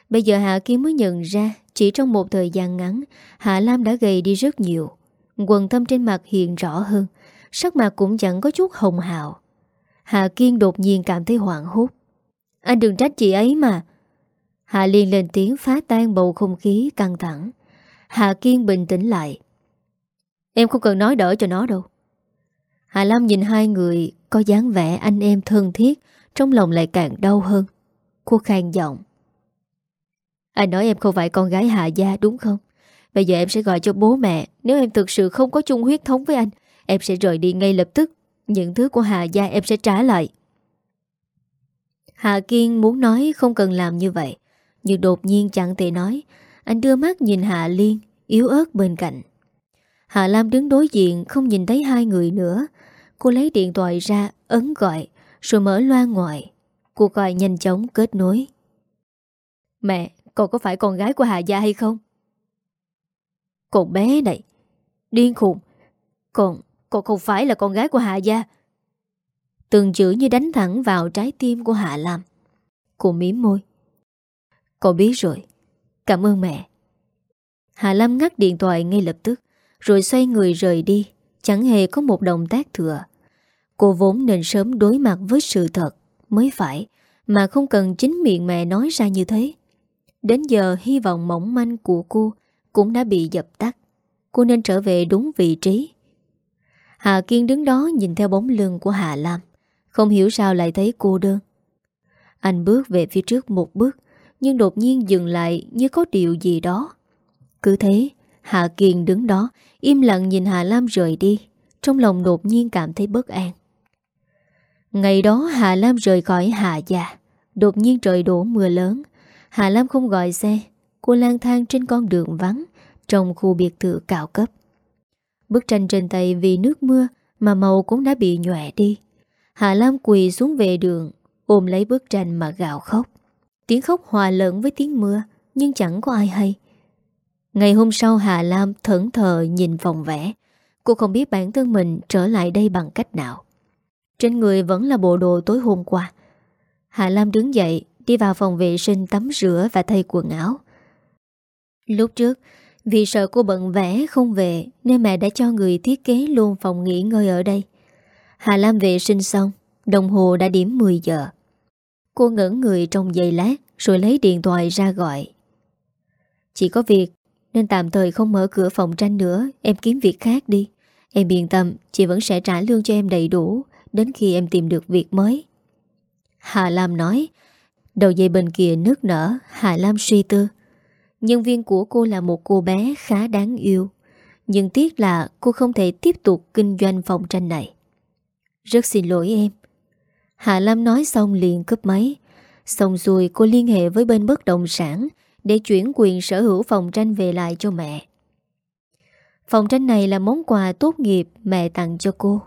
Bây giờ Hạ Kiên mới nhận ra chỉ trong một thời gian ngắn Hạ Lam đã gầy đi rất nhiều. Quần thâm trên mặt hiện rõ hơn. Sắc mặt cũng chẳng có chút hồng hào. Hạ Kiên đột nhiên cảm thấy hoảng hốt. Anh đừng trách chị ấy mà. Hạ Liên lên tiếng phá tan bầu không khí căng thẳng. Hạ Kiên bình tĩnh lại. Em không cần nói đỡ cho nó đâu. Hạ Lam nhìn hai người có dáng vẻ anh em thân thiết, trong lòng lại càng đau hơn. Cô khang giọng. Anh nói em không phải con gái Hạ Gia, đúng không? Bây giờ em sẽ gọi cho bố mẹ. Nếu em thực sự không có chung huyết thống với anh, Em sẽ rời đi ngay lập tức. Những thứ của Hà Gia em sẽ trả lại. Hà Kiên muốn nói không cần làm như vậy, nhưng đột nhiên chẳng thể nói. Anh đưa mắt nhìn Hạ Liên, Yếu ớt bên cạnh. Hạ Lam đứng đối diện, không nhìn thấy hai người nữa. Cô lấy điện thoại ra, Ấn gọi. Rồi mở loa ngoài Cuộc gọi nhanh chóng kết nối. Mẹ, cậu có phải con gái của Hà Gia hay không? Con bé này. Điên khùng. Con, con không phải là con gái của Hà Gia. Từng chữ như đánh thẳng vào trái tim của Hạ Lam. Cô miếm môi. Con biết rồi. Cảm ơn mẹ. Hà Lâm ngắt điện thoại ngay lập tức Rồi xoay người rời đi. Chẳng hề có một động tác thừa. Cô vốn nên sớm đối mặt với sự thật. Mới phải Mà không cần chính miệng mẹ nói ra như thế. Đến giờ hy vọng mỏng manh của cô Cũng đã bị dập tắt. Cô nên trở về đúng vị trí. Hà Kiên đứng đó nhìn theo bóng lưng của Hà Lam Không hiểu sao lại thấy cô đơn. Anh bước về phía trước một bước nhưng đột nhiên dừng lại như có điều gì đó. Cứ thế, Hạ kiên đứng đó, im lặng nhìn Hà Lam rời đi, trong lòng đột nhiên cảm thấy bất an. Ngày đó Hà Lam rời khỏi Hà Gia, dạ. đột nhiên trời đổ mưa lớn. Hà Lam không gọi xe, cô lang thang trên con đường vắng, trong khu biệt thự cao cấp. Bức tranh trên tay vì nước mưa mà màu cũng đã bị nhòe đi. Hà Lam quỳ xuống về đường Ôm lấy bức tranh mà gào khóc Tiếng khóc hòa lẫn với tiếng mưa Nhưng chẳng có ai hay Ngày hôm sau Hà Lam thẫn thờ nhìn phòng vẽ Cô không biết bản thân mình trở lại đây bằng cách nào trên người vẫn là bộ đồ tối hôm qua. Hà Lam đứng dậy, Đi vào phòng vệ sinh tắm rửa và thay quần áo. Lúc trước, Vì sợ cô bận vẽ không về Nên mẹ đã cho người thiết kế luôn phòng nghỉ ngơi ở đây. Hà Lam vệ sinh xong, Đồng hồ đã điểm 10 giờ. Cô ngẩn người trong giây lát Rồi lấy điện thoại ra gọi. Chỉ có việc, Nên tạm thời không mở cửa phòng tranh nữa, Em kiếm việc khác đi. Em yên tâm, Chị vẫn sẽ trả lương cho em đầy đủ. Đến khi em tìm được việc mới. Hà Lam nói, Đầu dây bên kia nước nở, Hà Lam suy tư. Nhân viên của cô là một cô bé khá đáng yêu, Nhưng tiếc là cô không thể tiếp tục kinh doanh phòng tranh này. Rất xin lỗi em. Hà Lam nói xong liền cướp máy. Xong rồi cô liên hệ với bên bất động sản Để chuyển quyền sở hữu phòng tranh về lại cho mẹ. Phòng tranh này là món quà tốt nghiệp mẹ tặng cho cô.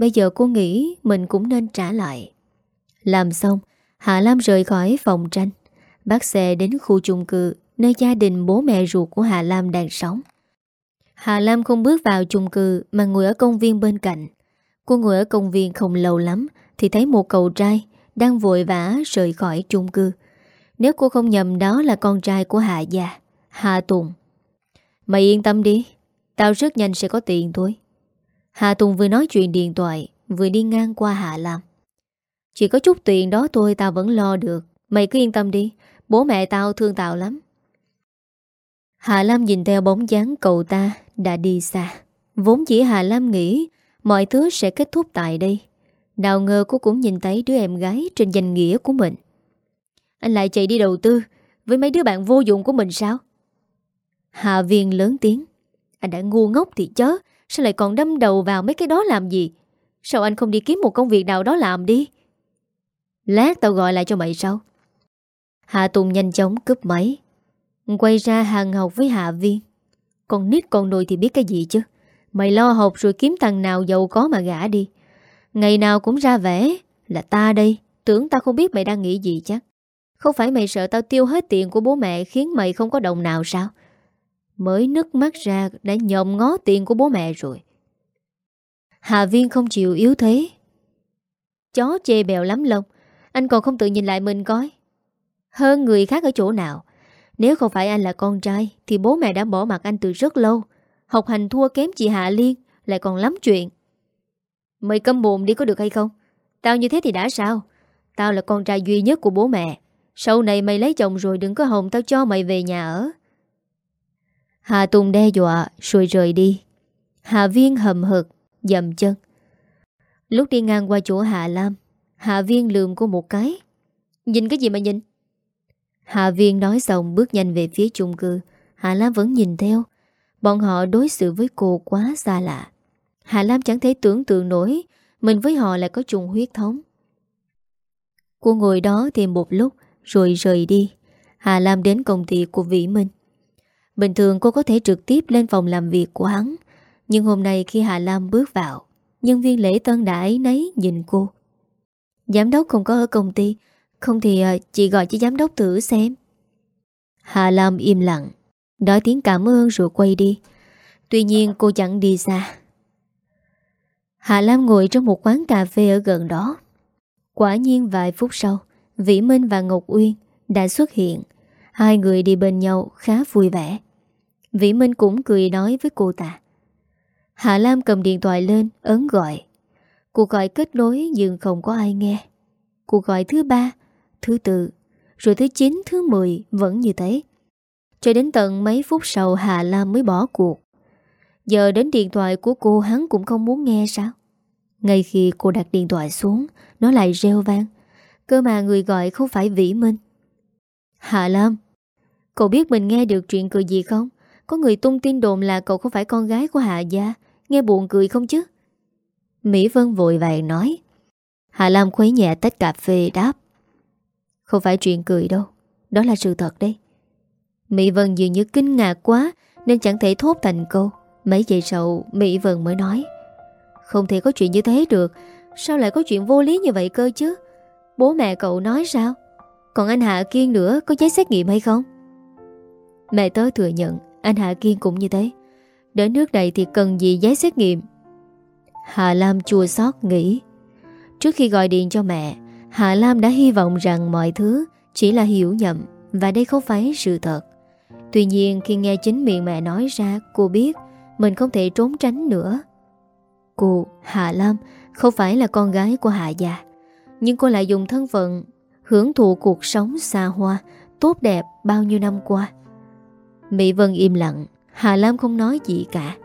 Bây giờ cô nghĩ mình cũng nên trả lại. Làm xong, Hạ Lam rời khỏi phòng tranh. Bác xe đến khu chung cư, Nơi gia đình bố mẹ ruột của Hạ Lam đang sống. Hạ Lam không bước vào chung cư Mà ngồi ở công viên bên cạnh. Cô ngồi ở công viên không lâu lắm Thì thấy một cậu trai Đang vội vã rời khỏi chung cư. Nếu cô không nhầm, đó là con trai của Hạ Gia Hạ Tùng. Mày yên tâm đi, Tao rất nhanh sẽ có tiền thôi. Hạ Tùng vừa nói chuyện điện thoại, Vừa đi ngang qua Hạ Lam. Chỉ có chút tiền đó thôi, tao vẫn lo được. Mày cứ yên tâm đi, Bố mẹ tao thương tao lắm. Hạ Lam nhìn theo bóng dáng cậu ta Đã đi xa. Vốn chỉ Hạ Lam nghĩ Mọi thứ sẽ kết thúc tại đây. Nào ngờ cô cũng nhìn thấy đứa em gái Trên danh nghĩa của mình. Anh lại chạy đi đầu tư Với mấy đứa bạn vô dụng của mình sao? Hạ viên lớn tiếng. Anh đã ngu ngốc thì chớ. Sao lại còn đâm đầu vào mấy cái đó làm gì? Sao anh không đi kiếm một công việc nào đó làm đi? Lát tao gọi lại cho mày sau. Hạ Tùng nhanh chóng cướp máy. Quay ra hàng học với Hạ Viên. Con nít con nuôi thì biết cái gì chứ? Mày lo học rồi kiếm thằng nào giàu có mà gã đi. Ngày nào cũng ra vẻ Là ta đây. Tưởng tao không biết mày đang nghĩ gì chắc. Không phải mày sợ tao tiêu hết tiền của bố mẹ Khiến mày không có đồng nào sao? Mới nứt mắt ra Đã nhòm ngó tiền của bố mẹ rồi. Hà Viên không chịu yếu thế. Chó chê bèo lắm lông, Anh còn không tự nhìn lại mình coi. Hơn người khác ở chỗ nào, Nếu không phải anh là con trai Thì bố mẹ đã bỏ mặt anh từ rất lâu. Học hành thua kém chị Hạ Liên Lại còn lắm chuyện. Mày câm bồn đi có được hay không? Tao như thế thì đã sao? Tao là con trai duy nhất của bố mẹ. Sau này mày lấy chồng rồi đừng có hồng Tao cho mày về nhà ở. Hà Tùng đe dọa, rồi rời đi. Hà Viên hầm hực Dầm chân. Lúc đi ngang qua chỗ Hạ Lam Hạ Viên lườm cô một cái. Nhìn cái gì mà nhìn? Hạ Viên nói xong bước nhanh về phía chung cư. Hạ Lam vẫn nhìn theo. Bọn họ đối xử với cô quá xa lạ. Hạ Lam chẳng thể tưởng tượng nổi Mình với họ lại có chung huyết thống. Cô ngồi đó thêm một lúc, Rồi rời đi. Hà Lam đến công ty của Vĩ Minh. Bình thường cô có thể trực tiếp lên phòng làm việc của hắn. Nhưng hôm nay khi Hà Lam bước vào, Nhân viên lễ tân đã ấy nấy nhìn cô. Giám đốc không có ở công ty, Không thì ờ, chị gọi cho giám đốc thử xem. Hà Lam im lặng, Nói tiếng cảm ơn rồi quay đi. Tuy nhiên cô chẳng đi xa. Hà Lam ngồi trong một quán cà phê ở gần đó. Quả nhiên vài phút sau, Vĩ Minh và Ngọc Uyên đã xuất hiện. Hai người đi bên nhau khá vui vẻ. Vĩ Minh cũng cười nói với cô ta. Hạ Lam cầm điện thoại lên ấn gọi. Cuộc gọi kết nối nhưng không có ai nghe. Cuộc gọi thứ ba Thứ tư Rồi thứ chín, thứ 10 vẫn như thế. Cho đến tận mấy phút sau Hạ Lam mới bỏ cuộc. Giờ đến điện thoại của cô hắn cũng không muốn nghe sao? Ngay khi cô đặt điện thoại xuống Nó lại reo vang. Cơ mà người gọi không phải Vĩ Minh. Hạ Lam Cậu biết mình nghe được chuyện cười gì không? Có người tung tin đồn là cậu không phải con gái của Hạ Gia. Nghe buồn cười không chứ? Mỹ Vân vội vàng nói. Hạ Lam khuấy nhẹ tách cà phê đáp. Không phải chuyện cười đâu. Đó là sự thật đấy. Mỹ Vân dường như kinh ngạc quá, Nên chẳng thể thốt thành câu. Mấy giây sau, Mỹ Vân mới nói. Không thể có chuyện như thế được. Sao lại có chuyện vô lý như vậy cơ chứ? Bố mẹ cậu nói sao? Còn anh Hạ Kiên nữa có giấy xét nghiệm hay không? Mẹ tớ thừa nhận Anh Hạ Kiên cũng như thế. Đến nước này thì cần gì giấy xét nghiệm? Hà Lam chua xót nghĩ. Trước khi gọi điện cho mẹ Hà Lam đã hy vọng rằng mọi thứ Chỉ là hiểu nhầm Và đây không phải sự thật. Tuy nhiên khi nghe chính miệng mẹ nói ra Cô biết mình không thể trốn tránh nữa. Cô, Hà Lam Không phải là con gái của Hạ Gia Nhưng cô lại dùng thân phận Hưởng thụ cuộc sống xa hoa Tốt đẹp bao nhiêu năm qua. Mỹ Vân im lặng, Hà Lam không nói gì cả.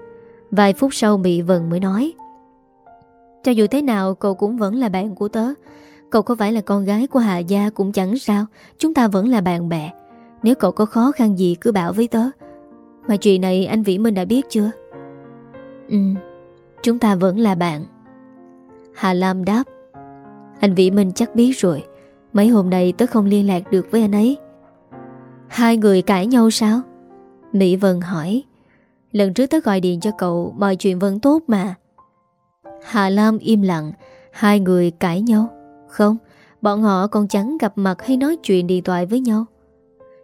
Vài phút sau Mỹ Vân mới nói, Cho dù thế nào, cậu cũng vẫn là bạn của tớ. Cậu có phải là con gái của Hà Gia cũng chẳng sao, Chúng ta vẫn là bạn bè. Nếu cậu có khó khăn gì cứ bảo với tớ. Mà chuyện này anh Vĩ Minh đã biết chưa? Ừ Chúng ta vẫn là bạn. Hà Lam đáp, Anh Vĩ Minh chắc biết rồi. Mấy hôm nay tớ không liên lạc được với anh ấy. Hai người cãi nhau sao? Mỹ Vân hỏi. Lần trước tớ gọi điện cho cậu, Mọi chuyện vẫn tốt mà. Hà Lam im lặng, Hai người cãi nhau. Không, Bọn họ còn chẳng gặp mặt hay nói chuyện điện thoại với nhau.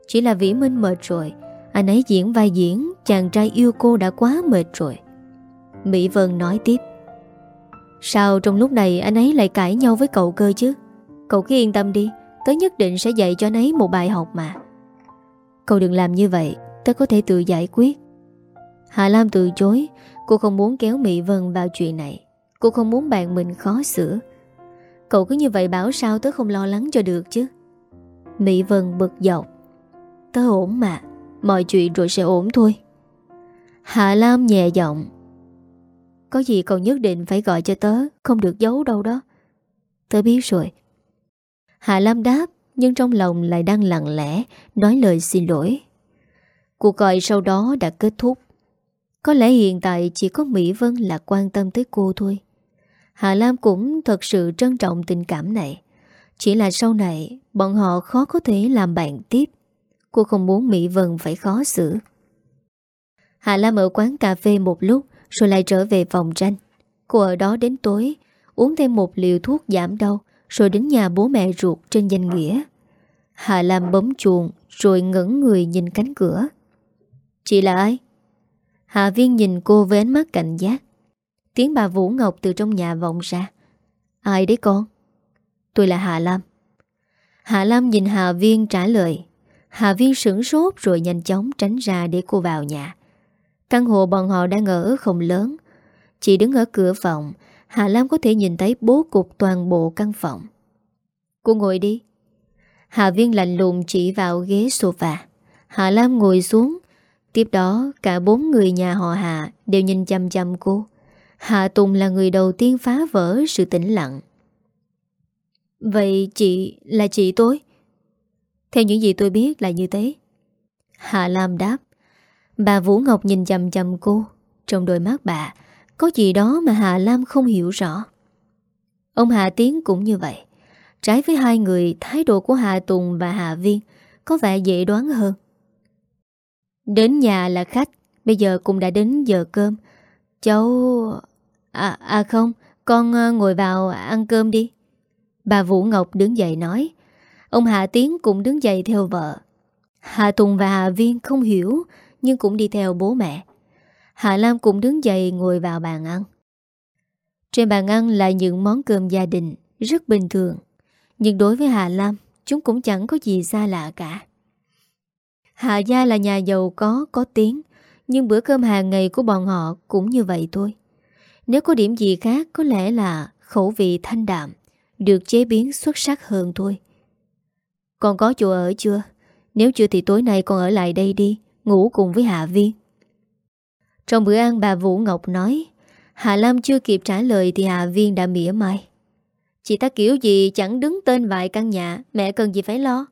Chỉ là Vĩ Minh mệt rồi, Anh ấy diễn vai diễn, Chàng trai yêu cô đã quá mệt rồi. Mỹ Vân nói tiếp. Sao trong lúc này anh ấy lại cãi nhau với cậu cơ chứ? Cậu cứ yên tâm đi, Tớ nhất định sẽ dạy cho anh ấy một bài học mà. Cậu đừng làm như vậy Tớ có thể tự giải quyết. Hạ Lam từ chối. Cô không muốn kéo Mỹ Vân vào chuyện này. Cô không muốn bạn mình khó xử. Cậu cứ như vậy bảo sao tớ không lo lắng cho được chứ? Mỹ Vân bực dọc. Tớ ổn mà. Mọi chuyện rồi sẽ ổn thôi. Hạ Lam nhẹ giọng. Có gì cậu nhất định phải gọi cho tớ. Không được giấu đâu đó. Tớ biết rồi. Hạ Lam đáp, Nhưng trong lòng lại đang lặng lẽ, Nói lời xin lỗi. Cuộc gọi sau đó đã kết thúc. Có lẽ hiện tại chỉ có Mỹ Vân là quan tâm tới cô thôi. Hà Lam cũng thật sự trân trọng tình cảm này. Chỉ là sau này, Bọn họ khó có thể làm bạn tiếp. Cô không muốn Mỹ Vân phải khó xử. Hà Lam ở quán cà phê một lúc, Rồi lại trở về phòng tranh. Cô ở đó đến tối, Uống thêm một liều thuốc giảm đau, Rồi đến nhà bố mẹ ruột trên danh nghĩa. Hà Lam bấm chuồng Rồi ngẩn người nhìn cánh cửa. Chị là ai? Hạ viên nhìn cô với ánh mắt cảnh giác. Tiếng bà Vũ Ngọc từ trong nhà vọng ra. Ai đấy con? Tôi là Hạ Lam. Hạ Lam nhìn Hạ Viên trả lời. Hạ Viên sửng sốt rồi nhanh chóng tránh ra để cô vào nhà. Căn hộ bọn họ đang ở không lớn. Chỉ đứng ở cửa phòng Hạ Lam có thể nhìn thấy bố cục toàn bộ căn phòng. Cô ngồi đi. Hạ Viên lạnh lùng chỉ vào ghế sofa. Hạ Lam ngồi xuống Tiếp đó cả bốn người nhà họ Hạ đều nhìn chăm chăm cô. Hạ Tùng là người đầu tiên phá vỡ sự tĩnh lặng. Vậy chị là chị tôi? Theo những gì tôi biết là như thế. Hạ Lam đáp. Bà Vũ Ngọc nhìn chăm chăm cô. Trong đôi mắt bà có gì đó mà Hạ Lam không hiểu rõ. Ông Hạ Tiến cũng như vậy. Trái với hai người, thái độ của Hạ Tùng và Hạ Viên có vẻ dễ đoán hơn. Đến nhà là khách Bây giờ cũng đã đến giờ cơm. Cháu... À, à không Con ờ, ngồi vào ăn cơm đi. Bà Vũ Ngọc đứng dậy nói. Ông Hạ Tiến cũng đứng dậy theo vợ. Hạ Tùng và Hạ Viên không hiểu Nhưng cũng đi theo bố mẹ. Hạ Lam cũng đứng dậy ngồi vào bàn ăn. Trên bàn ăn là những món cơm gia đình Rất bình thường. Nhưng đối với Hạ Lam Chúng cũng chẳng có gì xa lạ cả. Hạ Gia là nhà giàu có, có tiếng. Nhưng bữa cơm hàng ngày của bọn họ cũng như vậy thôi. Nếu có điểm gì khác có lẽ là khẩu vị thanh đạm Được chế biến xuất sắc hơn thôi. Còn có chỗ ở chưa? Nếu chưa thì tối nay con ở lại đây đi Ngủ cùng với Hạ Viên. Trong bữa ăn bà Vũ Ngọc nói Hạ Lam chưa kịp trả lời Thì Hạ Viên đã mỉa mai. Chị ta kiểu gì chẳng đứng tên vài căn nhà Mẹ cần gì phải lo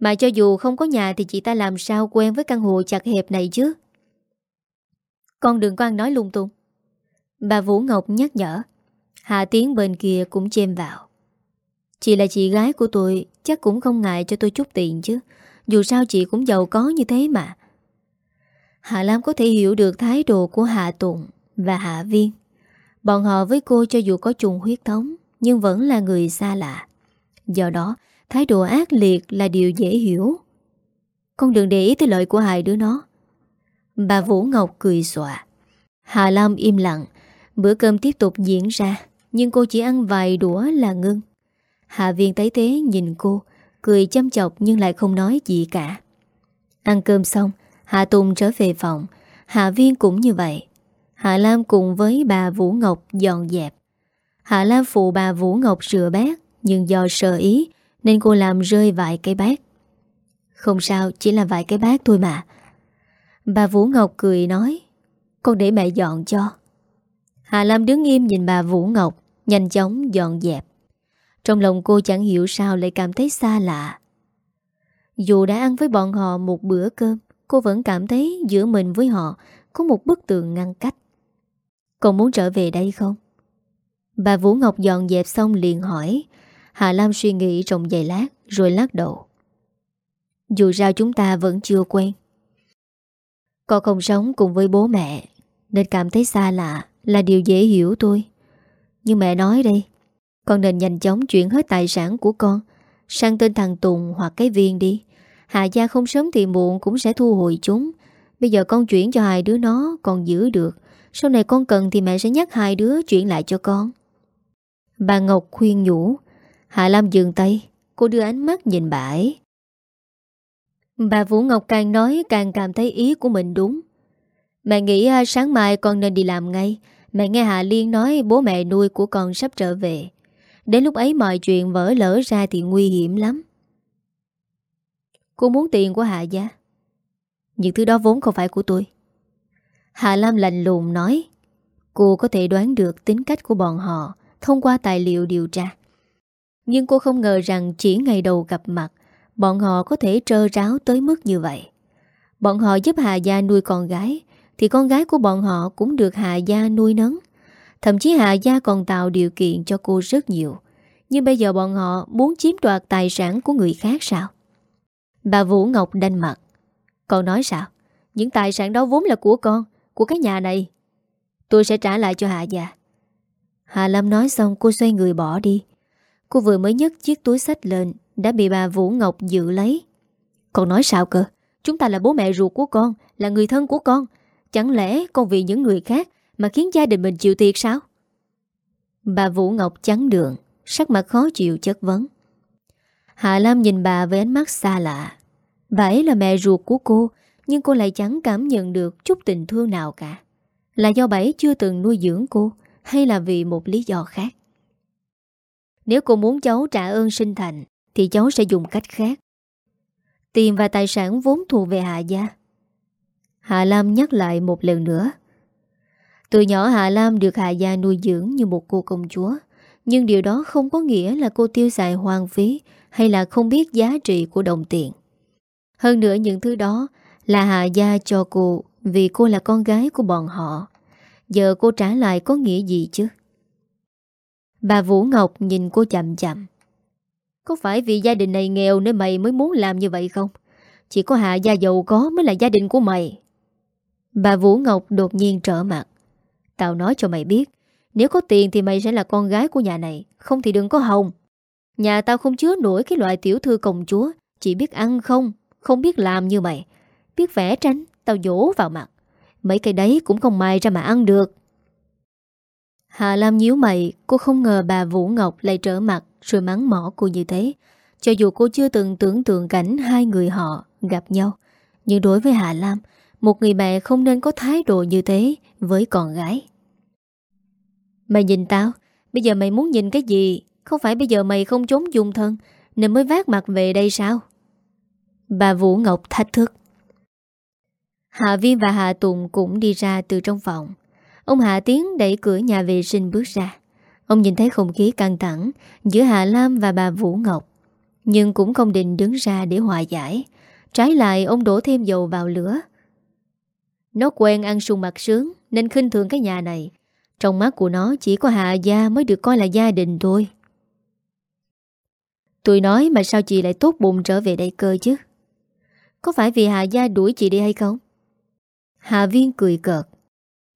mà cho dù không có nhà thì chị ta làm sao quen với căn hộ chặt hẹp này chứ? Con đừng có ăn nói lung tung. Bà Vũ Ngọc nhắc nhở. Hạ Tiến bên kia cũng chêm vào. Chị là chị gái của tôi, chắc cũng không ngại cho tôi chút tiền chứ. Dù sao chị cũng giàu có như thế mà. Hạ Lam có thể hiểu được thái độ của Hạ Tùng và Hạ Viên. Bọn họ với cô cho dù có chung huyết thống Nhưng vẫn là người xa lạ Do đó Thái độ ác liệt là điều dễ hiểu. Con đừng để ý tới lợi của hai đứa nó. Bà Vũ Ngọc cười xòa. Hà Lam im lặng. Bữa cơm tiếp tục diễn ra, Nhưng cô chỉ ăn vài đũa là ngưng. Hạ viên tái tế nhìn cô, Cười chăm chọc nhưng lại không nói gì cả. Ăn cơm xong, Hạ Tùng trở về phòng. Hạ viên cũng như vậy. Hạ Lam cùng với bà Vũ Ngọc dọn dẹp. Hạ Lam phụ bà Vũ Ngọc rửa bát, Nhưng do sợ ý nên cô làm rơi vài cái bát. Không sao, chỉ là vài cái bát thôi mà. Bà Vũ Ngọc cười nói, Con để mẹ dọn cho. Hà Lam đứng im nhìn bà Vũ Ngọc, Nhanh chóng dọn dẹp. Trong lòng cô chẳng hiểu sao lại cảm thấy xa lạ. Dù đã ăn với bọn họ một bữa cơm, Cô vẫn cảm thấy giữa mình với họ Có một bức tường ngăn cách. Còn muốn trở về đây không? Bà Vũ Ngọc dọn dẹp xong liền hỏi Hạ Lam suy nghĩ trong giây lát, Rồi lắc đầu. Dù sao chúng ta vẫn chưa quen. Con không sống cùng với bố mẹ, Nên cảm thấy xa lạ Là điều dễ hiểu thôi. Nhưng mẹ nói đây, Con nên nhanh chóng chuyển hết tài sản của con Sang tên thằng Tùng hoặc cái viên đi. Hạ gia không sớm thì muộn cũng sẽ thu hồi chúng. Bây giờ con chuyển cho hai đứa nó Còn giữ được. Sau này con cần thì mẹ sẽ nhắc hai đứa chuyển lại cho con. Bà Ngọc khuyên nhủ Hạ Lam dừng tay, Cô đưa ánh mắt nhìn bà ấy. Bà Vũ Ngọc càng nói càng cảm thấy ý của mình đúng. Mẹ nghĩ à, sáng mai con nên đi làm ngay. Mẹ nghe Hạ Liên nói bố mẹ nuôi của con sắp trở về. Đến lúc ấy mọi chuyện vỡ lỡ ra thì nguy hiểm lắm. Cô muốn tiền của Hạ gia. Những thứ đó vốn không phải của tôi. Hạ Lam lạnh lùng nói, Cô có thể đoán được tính cách của bọn họ Thông qua tài liệu điều tra. Nhưng cô không ngờ rằng chỉ ngày đầu gặp mặt, Bọn họ có thể trơ ráo tới mức như vậy Bọn họ giúp Hà Gia nuôi con gái, Thì con gái của bọn họ cũng được Hà Gia nuôi nấng Thậm chí Hà Gia còn tạo điều kiện cho cô rất nhiều Nhưng bây giờ bọn họ muốn chiếm đoạt tài sản của người khác sao? Bà Vũ Ngọc đanh mặt Con nói sao? Những tài sản đó vốn là của con, Của cái nhà này Tôi sẽ trả lại cho Hà Gia. Hà Lâm nói xong, cô xoay người bỏ đi Cô vừa mới nhấc chiếc túi sách lên, Đã bị bà Vũ Ngọc giữ lấy. Con nói sao cơ? Chúng ta là bố mẹ ruột của con, Là người thân của con. Chẳng lẽ con vì những người khác Mà khiến gia đình mình chịu thiệt sao? Bà Vũ Ngọc trắng đường, Sắc mặt khó chịu chất vấn. Hạ Lam nhìn bà với ánh mắt xa lạ. Bà ấy là mẹ ruột của cô, Nhưng cô lại chẳng cảm nhận được chút tình thương nào cả. Là do bà ấy chưa từng nuôi dưỡng cô, Hay là vì một lý do khác? Nếu cô muốn cháu trả ơn sinh thành, Thì cháu sẽ dùng cách khác Tiền và tài sản vốn thuộc về Hạ Gia Hạ Lam nhắc lại một lần nữa Từ nhỏ Hạ Lam được Hạ Gia nuôi dưỡng như một cô công chúa, Nhưng điều đó không có nghĩa là cô tiêu xài hoang phí hay là không biết giá trị của đồng tiền. Hơn nữa những thứ đó là Hạ Gia cho cô vì cô là con gái của bọn họ. Giờ cô trả lại có nghĩa gì chứ? Bà Vũ Ngọc nhìn cô chậm chậm. Có phải vì gia đình này nghèo nên mày mới muốn làm như vậy không? Chỉ có Hạ Gia giàu có mới là gia đình của mày. Bà Vũ Ngọc đột nhiên trở mặt. Tao nói cho mày biết, nếu có tiền thì mày sẽ là con gái của nhà này, không thì đừng có hồng. Nhà tao không chứa nổi cái loại tiểu thư công chúa Chỉ biết ăn không Không biết làm như mày Biết vẽ tranh Tao dỗ vào mặt Mấy cái đấy cũng không mai ra mà ăn được Hà Lam nhíu mày, Cô không ngờ bà Vũ Ngọc lại trở mặt Rồi mắng mỏ cô như thế. Cho dù cô chưa từng tưởng tượng cảnh Hai người họ gặp nhau, Nhưng đối với Hà Lam, Một người mẹ không nên có thái độ như thế Với con gái. Mày nhìn tao, Bây giờ mày muốn nhìn cái gì? Không phải bây giờ mày không trốn dung thân, Nên mới vác mặt về đây sao? Bà Vũ Ngọc thách thức. Hạ Viên và Hạ Tùng cũng đi ra từ trong phòng. Ông Hạ Tiến đẩy cửa nhà vệ sinh bước ra. Ông nhìn thấy không khí căng thẳng Giữa Hạ Lam và bà Vũ Ngọc, Nhưng cũng không định đứng ra để hòa giải. Trái lại, ông đổ thêm dầu vào lửa. Nó quen ăn sung mặt sướng, Nên khinh thường cái nhà này. Trong mắt của nó, chỉ có Hạ Gia mới được coi là gia đình thôi. Tôi nói mà sao chị lại tốt bụng trở về đây cơ chứ? Có phải vì Hạ Gia đuổi chị đi hay không? Hạ Viên cười cợt.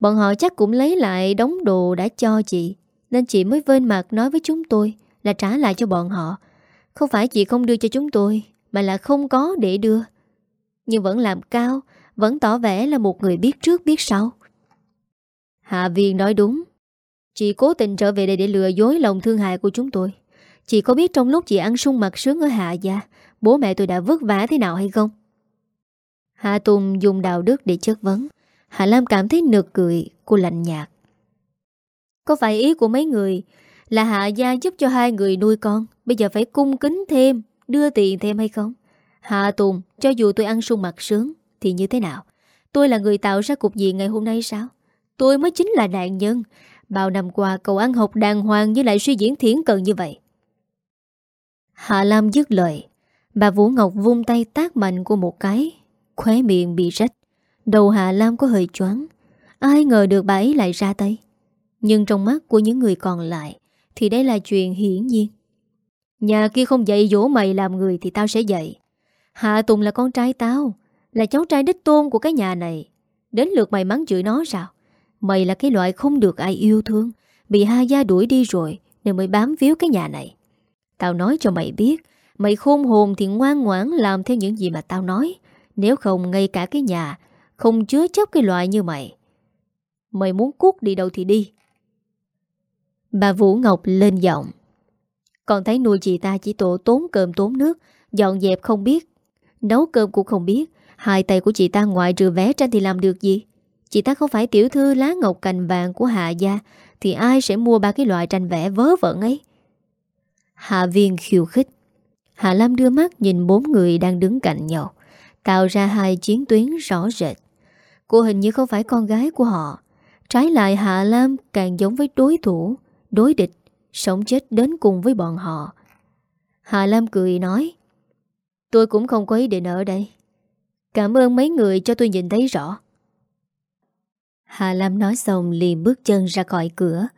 Bọn họ chắc cũng lấy lại đống đồ đã cho chị, Nên chị mới vên mặt nói với chúng tôi Là trả lại cho bọn họ. Không phải chị không đưa cho chúng tôi, Mà là không có để đưa. Nhưng vẫn làm cao, Vẫn tỏ vẻ là một người biết trước biết sau. Hạ viên nói đúng. Chị cố tình trở về đây để lừa dối lòng thương hại của chúng tôi. Chị có biết trong lúc chị ăn sung mặt sướng ở Hạ Gia, Bố mẹ tôi đã vất vả thế nào hay không? Hạ Tùng dùng đạo đức để chất vấn. Hạ Lam cảm thấy nực cười, Cô lạnh nhạt. Có phải ý của mấy người Là Hạ Gia giúp cho hai người nuôi con, Bây giờ phải cung kính thêm, Đưa tiền thêm hay không? Hạ Tùng, cho dù tôi ăn sung mặt sướng, Thì như thế nào? Tôi là người tạo ra cục diện ngày hôm nay sao? Tôi mới chính là nạn nhân. Bao năm qua, cậu ăn học đàng hoàng Như lại suy diễn thiến cần như vậy. Hạ Lam dứt lời. Bà Vũ Ngọc vung tay tác mạnh của một cái, Khóe miệng bị rách. Đầu Hạ Lam có hơi choáng. Ai ngờ được bà ấy lại ra tay. Nhưng trong mắt của những người còn lại Thì đây là chuyện hiển nhiên. Nhà kia không dạy dỗ mày làm người Thì tao sẽ dạy. Hạ Tùng là con trai tao, Là cháu trai đích tôn của cái nhà này. Đến lượt mày mắng chửi nó sao? Mày là cái loại không được ai yêu thương, Bị Ha Gia đuổi đi rồi Nên mới bám víu cái nhà này. Tao nói cho mày biết, Mày khôn hồn thì ngoan ngoãn làm theo những gì mà tao nói. Nếu không, ngay cả cái nhà không chứa chấp cái loại như mày. Mày muốn cút đi đâu thì đi. Bà Vũ Ngọc lên giọng. Còn thấy nuôi chị ta chỉ tổ tốn cơm tốn nước, Dọn dẹp không biết. Nấu cơm cũng không biết. Hai tay của chị ta ngoại trừ vé tranh thì làm được gì? Chị ta không phải tiểu thư lá ngọc cành vàng của Hạ Gia, Thì ai sẽ mua ba cái loại tranh vẽ vớ vẩn ấy? Hạ viên khiêu khích. Hạ Lam đưa mắt nhìn bốn người đang đứng cạnh nhau, Tạo ra hai chiến tuyến rõ rệt. Cô hình như không phải con gái của họ. Trái lại Hạ Lam càng giống với đối thủ, Đối địch, Sống chết đến cùng với bọn họ. Hạ Lam cười nói, Tôi cũng không có ý định ở đây. Cảm ơn mấy người cho tôi nhìn thấy rõ. Hà Lam nói xong liền bước chân ra khỏi cửa.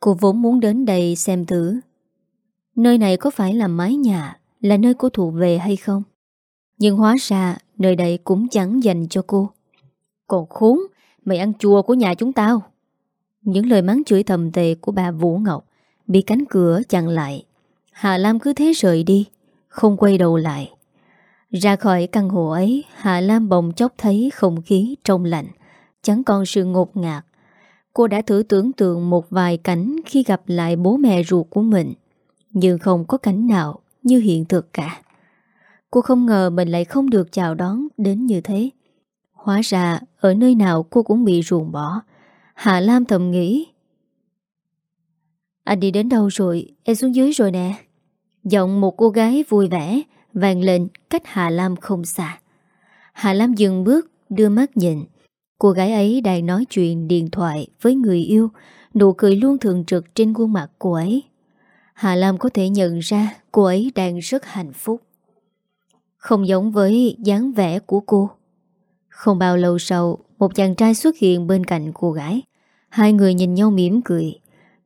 Cô vốn muốn đến đây xem thử. Nơi này có phải là mái nhà, Là nơi cô thuộc về hay không? Nhưng hóa ra Nơi đây cũng chẳng dành cho cô. Còn khốn, Mày ăn chua của nhà chúng tao. Những lời mắng chửi thầm tệ của bà Vũ Ngọc Bị cánh cửa chặn lại. Hà Lam cứ thế rời đi, Không quay đầu lại. Ra khỏi căn hộ ấy, Hà Lam bồng chốc thấy không khí trong lạnh, Chẳng còn sự ngột ngạt. Cô đã thử tưởng tượng một vài cảnh Khi gặp lại bố mẹ ruột của mình, Nhưng không có cảnh nào Như hiện thực cả. Cô không ngờ mình lại không được chào đón Đến như thế. Hóa ra ở nơi nào cô cũng bị ruồng bỏ Hạ Lam thầm nghĩ Anh đi đến đâu rồi Em xuống dưới rồi nè Giọng một cô gái vui vẻ vang lên cách Hà Lam không xa Hà Lam dừng bước Đưa mắt nhìn Cô gái ấy đang nói chuyện điện thoại với người yêu, nụ cười luôn thường trực trên khuôn mặt cô ấy. Hà Lam có thể nhận ra cô ấy đang rất hạnh phúc. Không giống với dáng vẻ của cô. Không bao lâu sau, một chàng trai xuất hiện bên cạnh cô gái. Hai người nhìn nhau mỉm cười.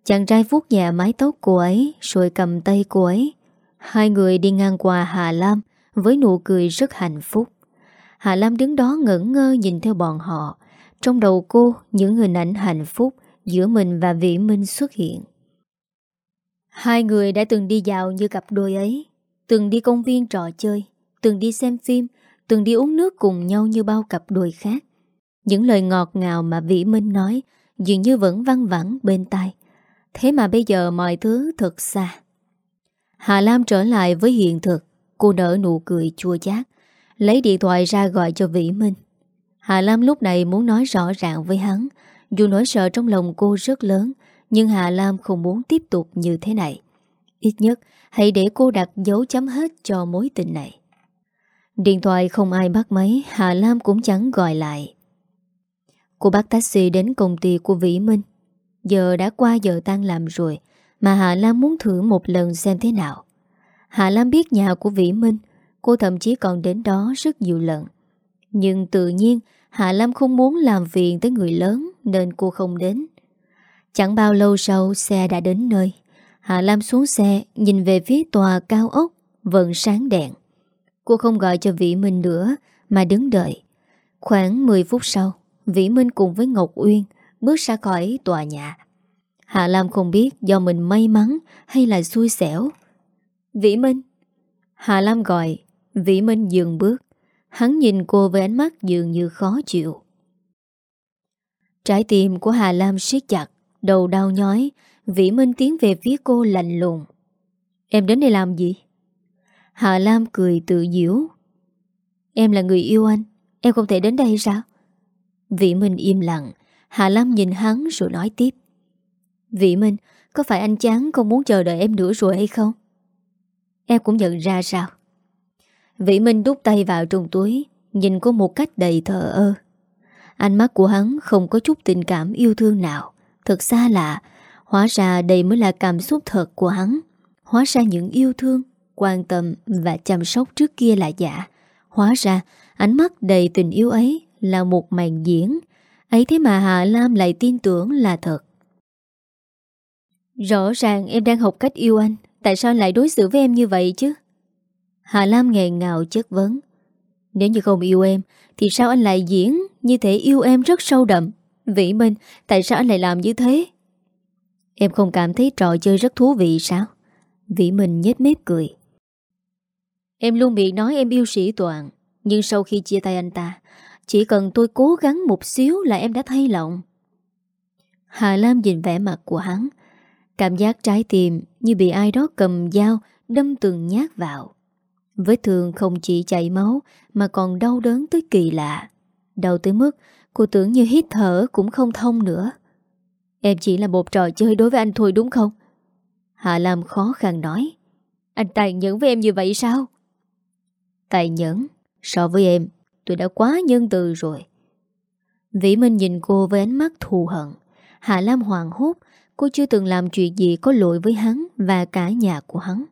Chàng trai vuốt nhẹ mái tóc cô ấy rồi cầm tay cô ấy. Hai người đi ngang qua Hà Lam với nụ cười rất hạnh phúc. Hà Lam đứng đó ngẩn ngơ nhìn theo bọn họ trong đầu cô những hình ảnh hạnh phúc giữa mình và Vĩ Minh xuất hiện. Hai người đã từng đi dạo như cặp đôi ấy, từng đi công viên trò chơi, từng đi xem phim, từng đi uống nước cùng nhau như bao cặp đôi khác. Những lời ngọt ngào mà Vĩ Minh nói dường như vẫn văng vẳng bên tai. Thế mà bây giờ mọi thứ thật xa. Hà Lam trở lại với hiện thực, cô nở nụ cười chua chát, lấy điện thoại ra gọi cho Vĩ Minh. Hà Lam lúc này muốn nói rõ ràng với hắn Dù nỗi sợ trong lòng cô rất lớn Nhưng Hà Lam không muốn tiếp tục như thế này Ít nhất Hãy để cô đặt dấu chấm hết cho mối tình này Điện thoại không ai bắt máy, Hà Lam cũng chẳng gọi lại. Cô bắt taxi đến công ty của Vĩ Minh. Giờ đã qua giờ tan làm rồi, Mà Hà Lam muốn thử một lần xem thế nào. Hà Lam biết nhà của Vĩ Minh, Cô thậm chí còn đến đó rất nhiều lần. Nhưng tự nhiên Hạ Lam không muốn làm phiền tới người lớn, Nên cô không đến. Chẳng bao lâu sau, xe đã đến nơi. Hạ Lam xuống xe, Nhìn về phía tòa cao ốc Vẫn sáng đèn. Cô không gọi cho Vĩ Minh nữa Mà đứng đợi Khoảng 10 phút sau Vĩ Minh cùng với Ngọc Uyên bước ra khỏi tòa nhà. Hạ Lam không biết do mình may mắn hay là xui xẻo. Vĩ Minh. Hạ Lam gọi, Vĩ Minh dừng bước. Hắn nhìn cô với ánh mắt dường như khó chịu. Trái tim của Hà Lam siết chặt, đầu đau nhói, Vĩ Minh tiến về phía cô lạnh lùng. Em đến đây làm gì? Hà Lam cười tự diễu. Em là người yêu anh, em không thể đến đây sao? Vĩ Minh im lặng, Hà Lam nhìn hắn rồi nói tiếp. Vĩ Minh, có phải anh chán không muốn chờ đợi em nữa rồi hay không? Em cũng nhận ra sao? Vĩ Minh đút tay vào trong túi, nhìn cô một cách đầy thờ ơ. Ánh mắt của hắn không có chút tình cảm yêu thương nào. Thật xa lạ, hóa ra đây mới là cảm xúc thật của hắn. Hóa ra những yêu thương, quan tâm và chăm sóc trước kia là giả. Hóa ra, ánh mắt đầy tình yêu ấy là một màn diễn. Ấy thế mà Hạ Lam lại tin tưởng là thật. Rõ ràng em đang học cách yêu anh. Tại sao lại đối xử với em như vậy chứ? Hà Lam nghẹn ngào chất vấn. Nếu như không yêu em, Thì sao anh lại diễn Như thể yêu em rất sâu đậm? Vĩ Minh, Tại sao anh lại làm như thế? Em không cảm thấy trò chơi rất thú vị sao? Vĩ Minh nhếch mép cười. Em luôn bị nói em yêu sĩ toàn, Nhưng sau khi chia tay anh ta, Chỉ cần tôi cố gắng một xíu là em đã thay lòng Hà Lam nhìn vẻ mặt của hắn, Cảm giác trái tim như bị ai đó cầm dao đâm từng nhát vào. Vết thương không chỉ chảy máu mà còn đau đớn tới kỳ lạ. Đau tới mức cô tưởng như hít thở cũng không thông nữa. Em chỉ là một trò chơi đối với anh thôi đúng không? Hạ Lam khó khăn nói. Anh tàn nhẫn với em như vậy sao? Tài nhẫn? So với em, tôi đã quá nhân từ rồi. Vĩ Minh nhìn cô với ánh mắt thù hận. Hạ Lam hoàng hốt Cô chưa từng làm chuyện gì có lỗi với hắn Và cả nhà của hắn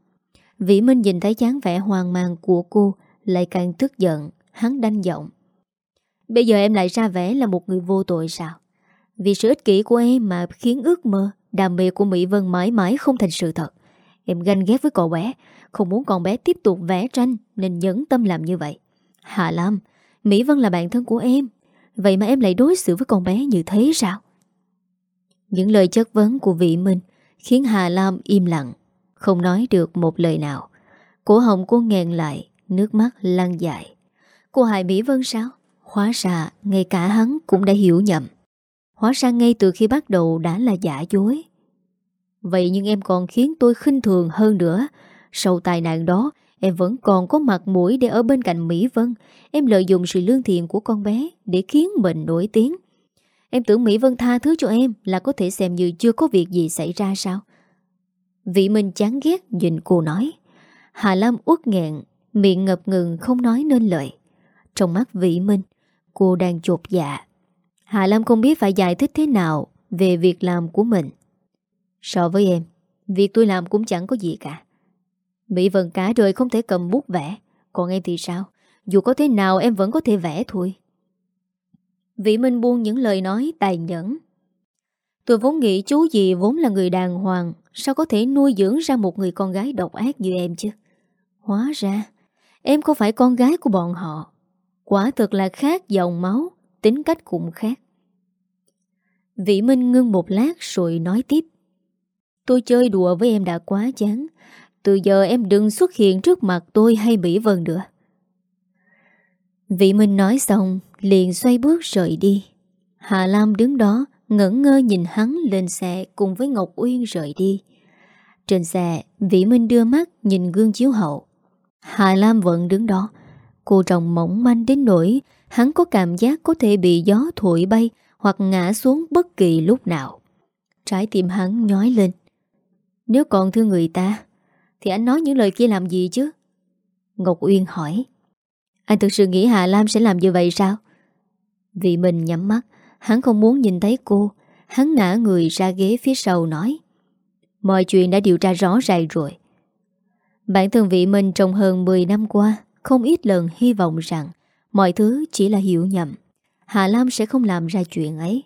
Vĩ Minh nhìn thấy dáng vẻ hoang mang của cô Lại càng tức giận Hắn đanh giọng Bây giờ em lại ra vẻ là một người vô tội sao Vì sự ích kỷ của em mà khiến ước mơ Đam mê của Mỹ Vân mãi mãi không thành sự thật Em ganh ghét với cậu bé Không muốn con bé tiếp tục vẽ tranh Nên nhẫn tâm làm như vậy Hạ Lam Mỹ Vân là bạn thân của em Vậy mà em lại đối xử với con bé như thế sao những lời chất vấn của vị Minh khiến Hà Lam im lặng, không nói được một lời nào. Cổ hồng cô nghẹn lại, nước mắt lăn dài. Cô hại Mỹ Vân sao? Hóa ra ngay cả hắn cũng đã hiểu nhầm. Hóa ra ngay từ khi bắt đầu đã là giả dối. Vậy nhưng em còn khiến tôi khinh thường hơn nữa. Sau tai nạn đó, em vẫn còn có mặt mũi để ở bên cạnh Mỹ Vân. Em lợi dụng sự lương thiện của con bé để khiến mình nổi tiếng. Em tưởng Mỹ Vân tha thứ cho em Là có thể xem như chưa có việc gì xảy ra sao Vị Minh chán ghét Nhìn cô nói Hà Lam uất nghẹn Miệng ngập ngừng không nói nên lời Trong mắt Vị Minh Cô đang chột dạ Hà Lam không biết phải giải thích thế nào Về việc làm của mình So với em Việc tôi làm cũng chẳng có gì cả Mỹ Vân cả đời không thể cầm bút vẽ Còn em thì sao Dù có thế nào em vẫn có thể vẽ thôi Vĩ Minh buông những lời nói tài nhẫn. Tôi vốn nghĩ chú gì vốn là người đàng hoàng, sao có thể nuôi dưỡng ra một người con gái độc ác như em chứ? Hóa ra, em không phải con gái của bọn họ. Quả thực là khác dòng máu, tính cách cũng khác. Vĩ Minh ngưng một lát rồi nói tiếp. Tôi chơi đùa với em đã quá chán. Từ giờ em đừng xuất hiện trước mặt tôi hay Mỹ Vân nữa. Vị Minh nói xong, liền xoay bước rời đi. Hà Lam đứng đó, ngẩn ngơ nhìn hắn lên xe cùng với Ngọc Uyên rời đi. Trên xe Vĩ Minh đưa mắt nhìn gương chiếu hậu. Hà Lam vẫn đứng đó. Cô trồng mỏng manh đến nỗi Hắn có cảm giác có thể bị gió thổi bay Hoặc ngã xuống bất kỳ lúc nào. Trái tim hắn nhói lên. Nếu còn thương người ta Thì anh nói những lời kia làm gì chứ Ngọc Uyên hỏi anh thực sự nghĩ Hà Lam sẽ làm như vậy sao? Vì mình nhắm mắt, hắn không muốn nhìn thấy cô. Hắn ngã người ra ghế phía sau nói. Mọi chuyện đã điều tra rõ ràng rồi. Bản thân vị mình trong hơn 10 năm qua, không ít lần hy vọng rằng mọi thứ chỉ là hiểu nhầm. Hà Lam sẽ không làm ra chuyện ấy.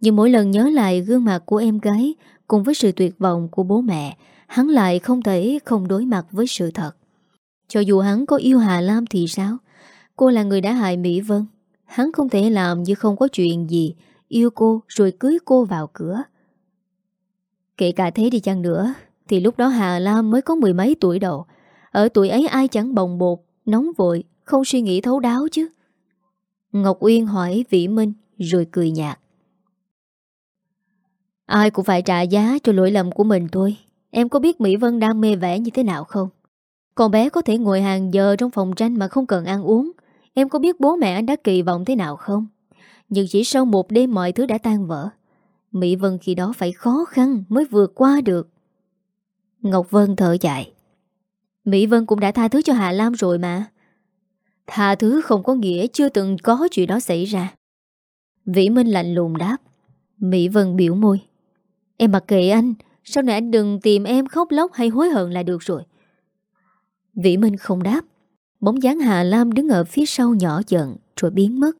Nhưng mỗi lần nhớ lại gương mặt của em gái cùng với sự tuyệt vọng của bố mẹ, hắn lại không thể không đối mặt với sự thật. Cho dù hắn có yêu Hà Lam thì sao? Cô là người đã hại Mỹ Vân Hắn không thể làm như không có chuyện gì yêu cô rồi cưới cô vào cửa. Kể cả thế đi chăng nữa, thì lúc đó Hà Lam mới có mười mấy tuổi đầu. Ở tuổi ấy ai chẳng bồng bột, nóng vội, không suy nghĩ thấu đáo chứ. Ngọc Uyên hỏi Vĩ Minh rồi cười nhạt. Ai cũng phải trả giá cho lỗi lầm của mình thôi. Em có biết Mỹ Vân đam mê vẽ như thế nào không? Con bé có thể ngồi hàng giờ trong phòng tranh mà không cần ăn uống. Em có biết bố mẹ anh đã kỳ vọng thế nào không? Nhưng chỉ sau một đêm mọi thứ đã tan vỡ. Mỹ Vân khi đó phải khó khăn mới vượt qua được. Ngọc Vân thở dài. Mỹ Vân cũng đã tha thứ cho Hà Lam rồi mà. Tha thứ không có nghĩa chưa từng có chuyện đó xảy ra. Vĩ Minh lạnh lùng đáp. Mỹ Vân biểu môi. Em mặc kệ anh, sau này anh đừng tìm em khóc lóc hay hối hận là được rồi. Vĩ Minh không đáp. Bóng dáng Hà Lam đứng ở phía sau nhỏ giận rồi biến mất.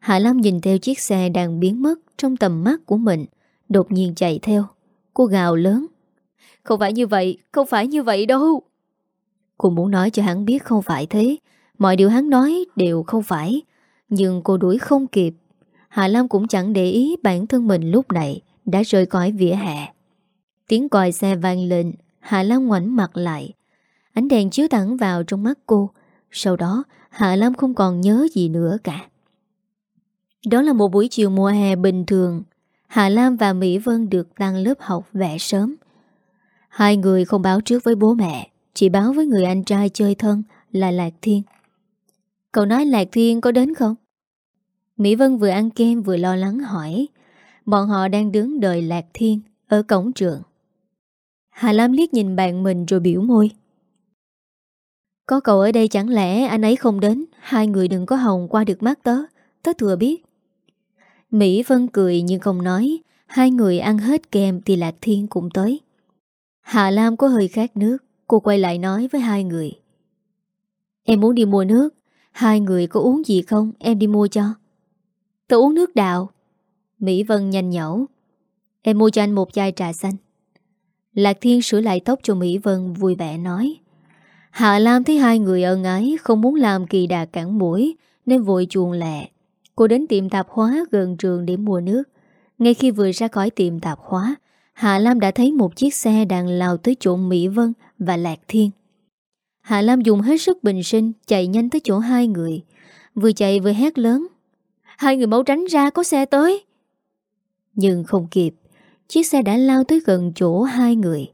Hà Lam nhìn theo chiếc xe đang biến mất trong tầm mắt của mình, đột nhiên chạy theo. Cô gào lớn. Không phải như vậy, không phải như vậy đâu. Cô muốn nói cho hắn biết không phải thế. Mọi điều hắn nói đều không phải. Nhưng cô đuổi không kịp. Hà Lam cũng chẳng để ý bản thân mình lúc này đã rời khỏi vỉa hè. Tiếng còi xe vang lên, Hạ Lam ngoảnh mặt lại. Ánh đèn chiếu thẳng vào trong mắt cô. Sau đó, Hạ Lam không còn nhớ gì nữa cả. Đó là một buổi chiều mùa hè bình thường. Hạ Lam và Mỹ Vân được tăng lớp học vẽ sớm. Hai người không báo trước với bố mẹ, chỉ báo với người anh trai chơi thân là Lạc Thiên. Cậu nói Lạc Thiên có đến không? Mỹ Vân vừa ăn kem vừa lo lắng hỏi. Bọn họ đang đứng đợi Lạc Thiên ở cổng trường. Hà Lam liếc nhìn bạn mình rồi biểu môi. Có cậu ở đây chẳng lẽ anh ấy không đến? Hai người đừng có hồng qua được mắt tớ Tớ thừa biết. Mỹ Vân cười nhưng không nói, Hai người ăn hết kem thì Lạc Thiên cũng tới. Hà Lam có hơi khát nước, Cô quay lại nói với hai người. Em muốn đi mua nước, Hai người có uống gì không? Em đi mua cho. Tớ uống nước đạo Mỹ Vân nhanh nhẩu Em mua cho anh một chai trà xanh Lạc Thiên sửa lại tóc cho Mỹ Vân vui vẻ nói Hạ Lam thấy hai người ân ái không muốn làm kỳ đà cản mũi nên vội chuồn lẹ. Cô đến tiệm tạp hóa gần trường để mua nước. Ngay khi vừa ra khỏi tiệm tạp hóa, Hạ Lam đã thấy một chiếc xe đang lao tới chỗ Mỹ Vân và Lạc Thiên. Hạ Lam dùng hết sức bình sinh chạy nhanh tới chỗ hai người. Vừa chạy vừa hét lớn. Hai người mau tránh ra có xe tới. Nhưng không kịp, chiếc xe đã lao tới gần chỗ hai người.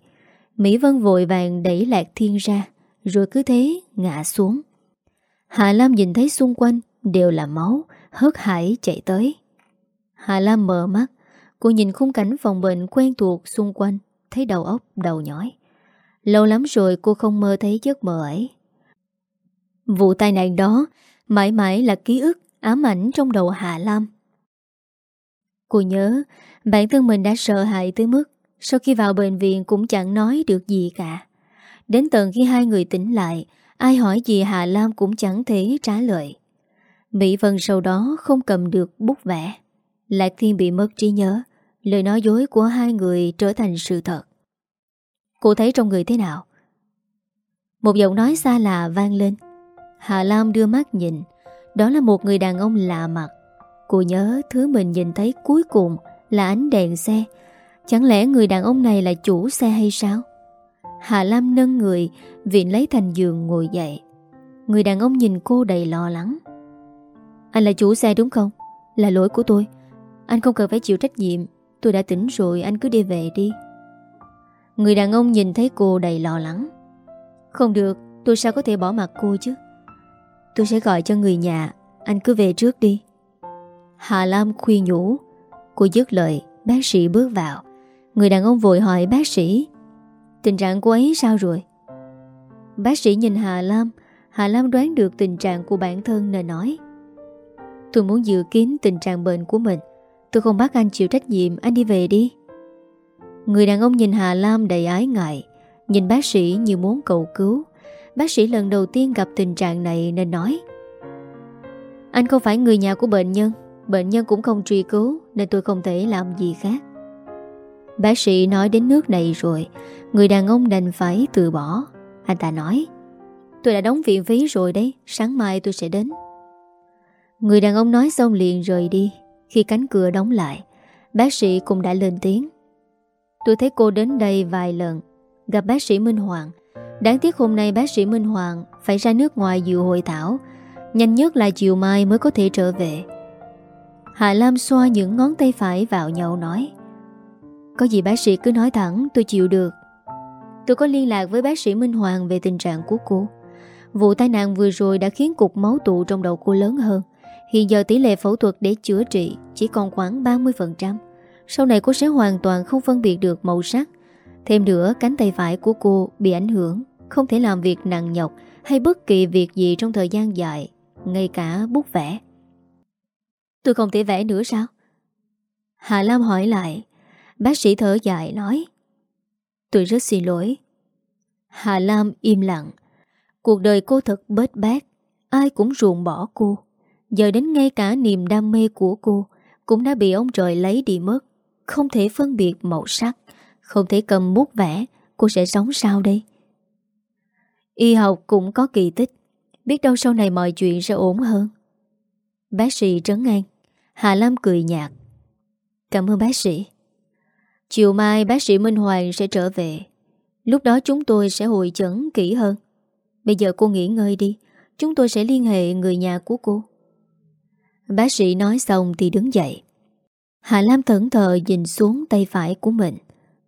Mỹ Vân vội vàng đẩy Lạc Thiên ra. Rồi cứ thế ngã xuống Hà Lam nhìn thấy xung quanh Đều là máu Hớt hải chạy tới Hà Lam mở mắt Cô nhìn khung cảnh phòng bệnh quen thuộc xung quanh Thấy đầu óc đầu nhói Lâu lắm rồi cô không mơ thấy giấc mơ ấy Vụ tai nạn đó Mãi mãi là ký ức Ám ảnh trong đầu Hà Lam Cô nhớ, Bản thân mình đã sợ hãi tới mức Sau khi vào bệnh viện cũng chẳng nói được gì cả. Đến tận khi hai người tỉnh lại, Ai hỏi gì Hà Lam cũng chẳng thể trả lời. Mỹ Vân sau đó không cầm được bút vẽ, Lạc Thiên bị mất trí nhớ, Lời nói dối của hai người trở thành sự thật. Cô thấy trong người thế nào? Một giọng nói xa lạ vang lên. Hà Lam đưa mắt nhìn, Đó là một người đàn ông lạ mặt. Cô nhớ thứ mình nhìn thấy cuối cùng Là ánh đèn xe. Chẳng lẽ người đàn ông này là chủ xe hay sao? Hà Lam nâng người, Viện lấy thành giường ngồi dậy. Người đàn ông nhìn cô đầy lo lắng. Anh là chủ xe đúng không? Là lỗi của tôi. Anh không cần phải chịu trách nhiệm. Tôi đã tỉnh rồi, anh cứ đi về đi. Người đàn ông nhìn thấy cô đầy lo lắng. Không được, Tôi sao có thể bỏ mặt cô chứ? Tôi sẽ gọi cho người nhà. Anh cứ về trước đi. Hà Lam khuyên nhủ. Cô dứt lời, Bác sĩ bước vào. Người đàn ông vội hỏi bác sĩ, Tình trạng cô ấy sao rồi? Bác sĩ nhìn Hà Lam. Hà Lam đoán được tình trạng của bản thân nên nói, Tôi muốn dự kiến tình trạng bệnh của mình. Tôi không bắt anh chịu trách nhiệm, Anh đi về đi. Người đàn ông nhìn Hà Lam đầy ái ngại, Nhìn bác sĩ như muốn cầu cứu. Bác sĩ lần đầu tiên gặp tình trạng này nên nói, Anh không phải người nhà của bệnh nhân. Bệnh nhân cũng không truy cứu, Nên tôi không thể làm gì khác. Bác sĩ nói đến nước này rồi, Người đàn ông đành phải từ bỏ. Anh ta nói, Tôi đã đóng viện phí rồi đấy, Sáng mai tôi sẽ đến. Người đàn ông nói xong liền rời đi. Khi cánh cửa đóng lại, Bác sĩ cũng đã lên tiếng. Tôi thấy cô đến đây vài lần, Gặp bác sĩ Minh Hoàng. Đáng tiếc hôm nay bác sĩ Minh Hoàng Phải ra nước ngoài dự hội thảo. Nhanh nhất là chiều mai mới có thể trở về. Hạ Lam xoa những ngón tay phải vào nhau nói Có gì bác sĩ cứ nói thẳng tôi chịu được Tôi có liên lạc với bác sĩ Minh Hoàng về tình trạng của cô Vụ tai nạn vừa rồi đã khiến cục máu tụ trong đầu cô lớn hơn Hiện giờ tỷ lệ phẫu thuật để chữa trị chỉ còn khoảng 30%. Sau này cô sẽ hoàn toàn không phân biệt được màu sắc. Thêm nữa, cánh tay phải của cô bị ảnh hưởng, không thể làm việc nặng nhọc hay bất kỳ việc gì trong thời gian dài, ngay cả bút vẽ. Tôi không thể vẽ nữa sao? Hà Lam hỏi lại. Bác sĩ thở dài nói. Tôi rất xin lỗi. Hà Lam im lặng. Cuộc đời cô thật bết bát. Ai cũng ruồng bỏ cô. Giờ đến ngay cả niềm đam mê của cô Cũng đã bị ông trời lấy đi mất Không thể phân biệt màu sắc Không thể cầm bút vẽ Cô sẽ sống sao đây Y học cũng có kỳ tích Biết đâu sau này mọi chuyện sẽ ổn hơn Bác sĩ trấn an. Hà Lam cười nhạt. Cảm ơn bác sĩ. Chiều mai bác sĩ Minh Hoàng sẽ trở về. Lúc đó chúng tôi sẽ hội chẩn kỹ hơn. Bây giờ cô nghỉ ngơi đi. Chúng tôi sẽ liên hệ người nhà của cô. Bác sĩ nói xong thì đứng dậy. Hà Lam thẫn thờ nhìn xuống tay phải của mình.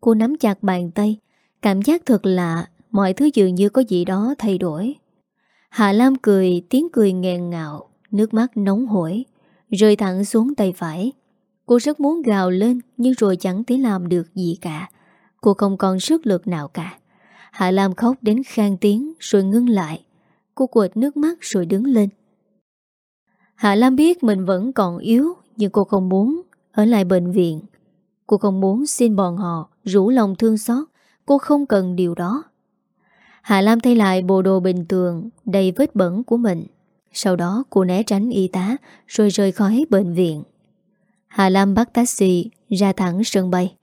Cô nắm chặt bàn tay. Cảm giác thật lạ Mọi thứ dường như có gì đó thay đổi. Hạ Lam cười, Tiếng cười nghẹn ngạo Nước mắt nóng hổi, Rơi thẳng xuống tay phải. Cô rất muốn gào lên, Nhưng rồi chẳng thể làm được gì cả. Cô không còn sức lực nào cả. Hạ Lam khóc đến khang tiếng Rồi ngưng lại. Cô quệt nước mắt rồi đứng lên. Hạ Lam biết mình vẫn còn yếu, Nhưng cô không muốn ở lại bệnh viện. Cô không muốn xin bọn họ Rủ lòng thương xót. Cô không cần điều đó. Hạ Lam thay lại bộ đồ bình thường Đầy vết bẩn của mình. Sau đó cô né tránh y tá, Rồi rời khỏi bệnh viện. Hà Lam bắt taxi ra thẳng sân bay.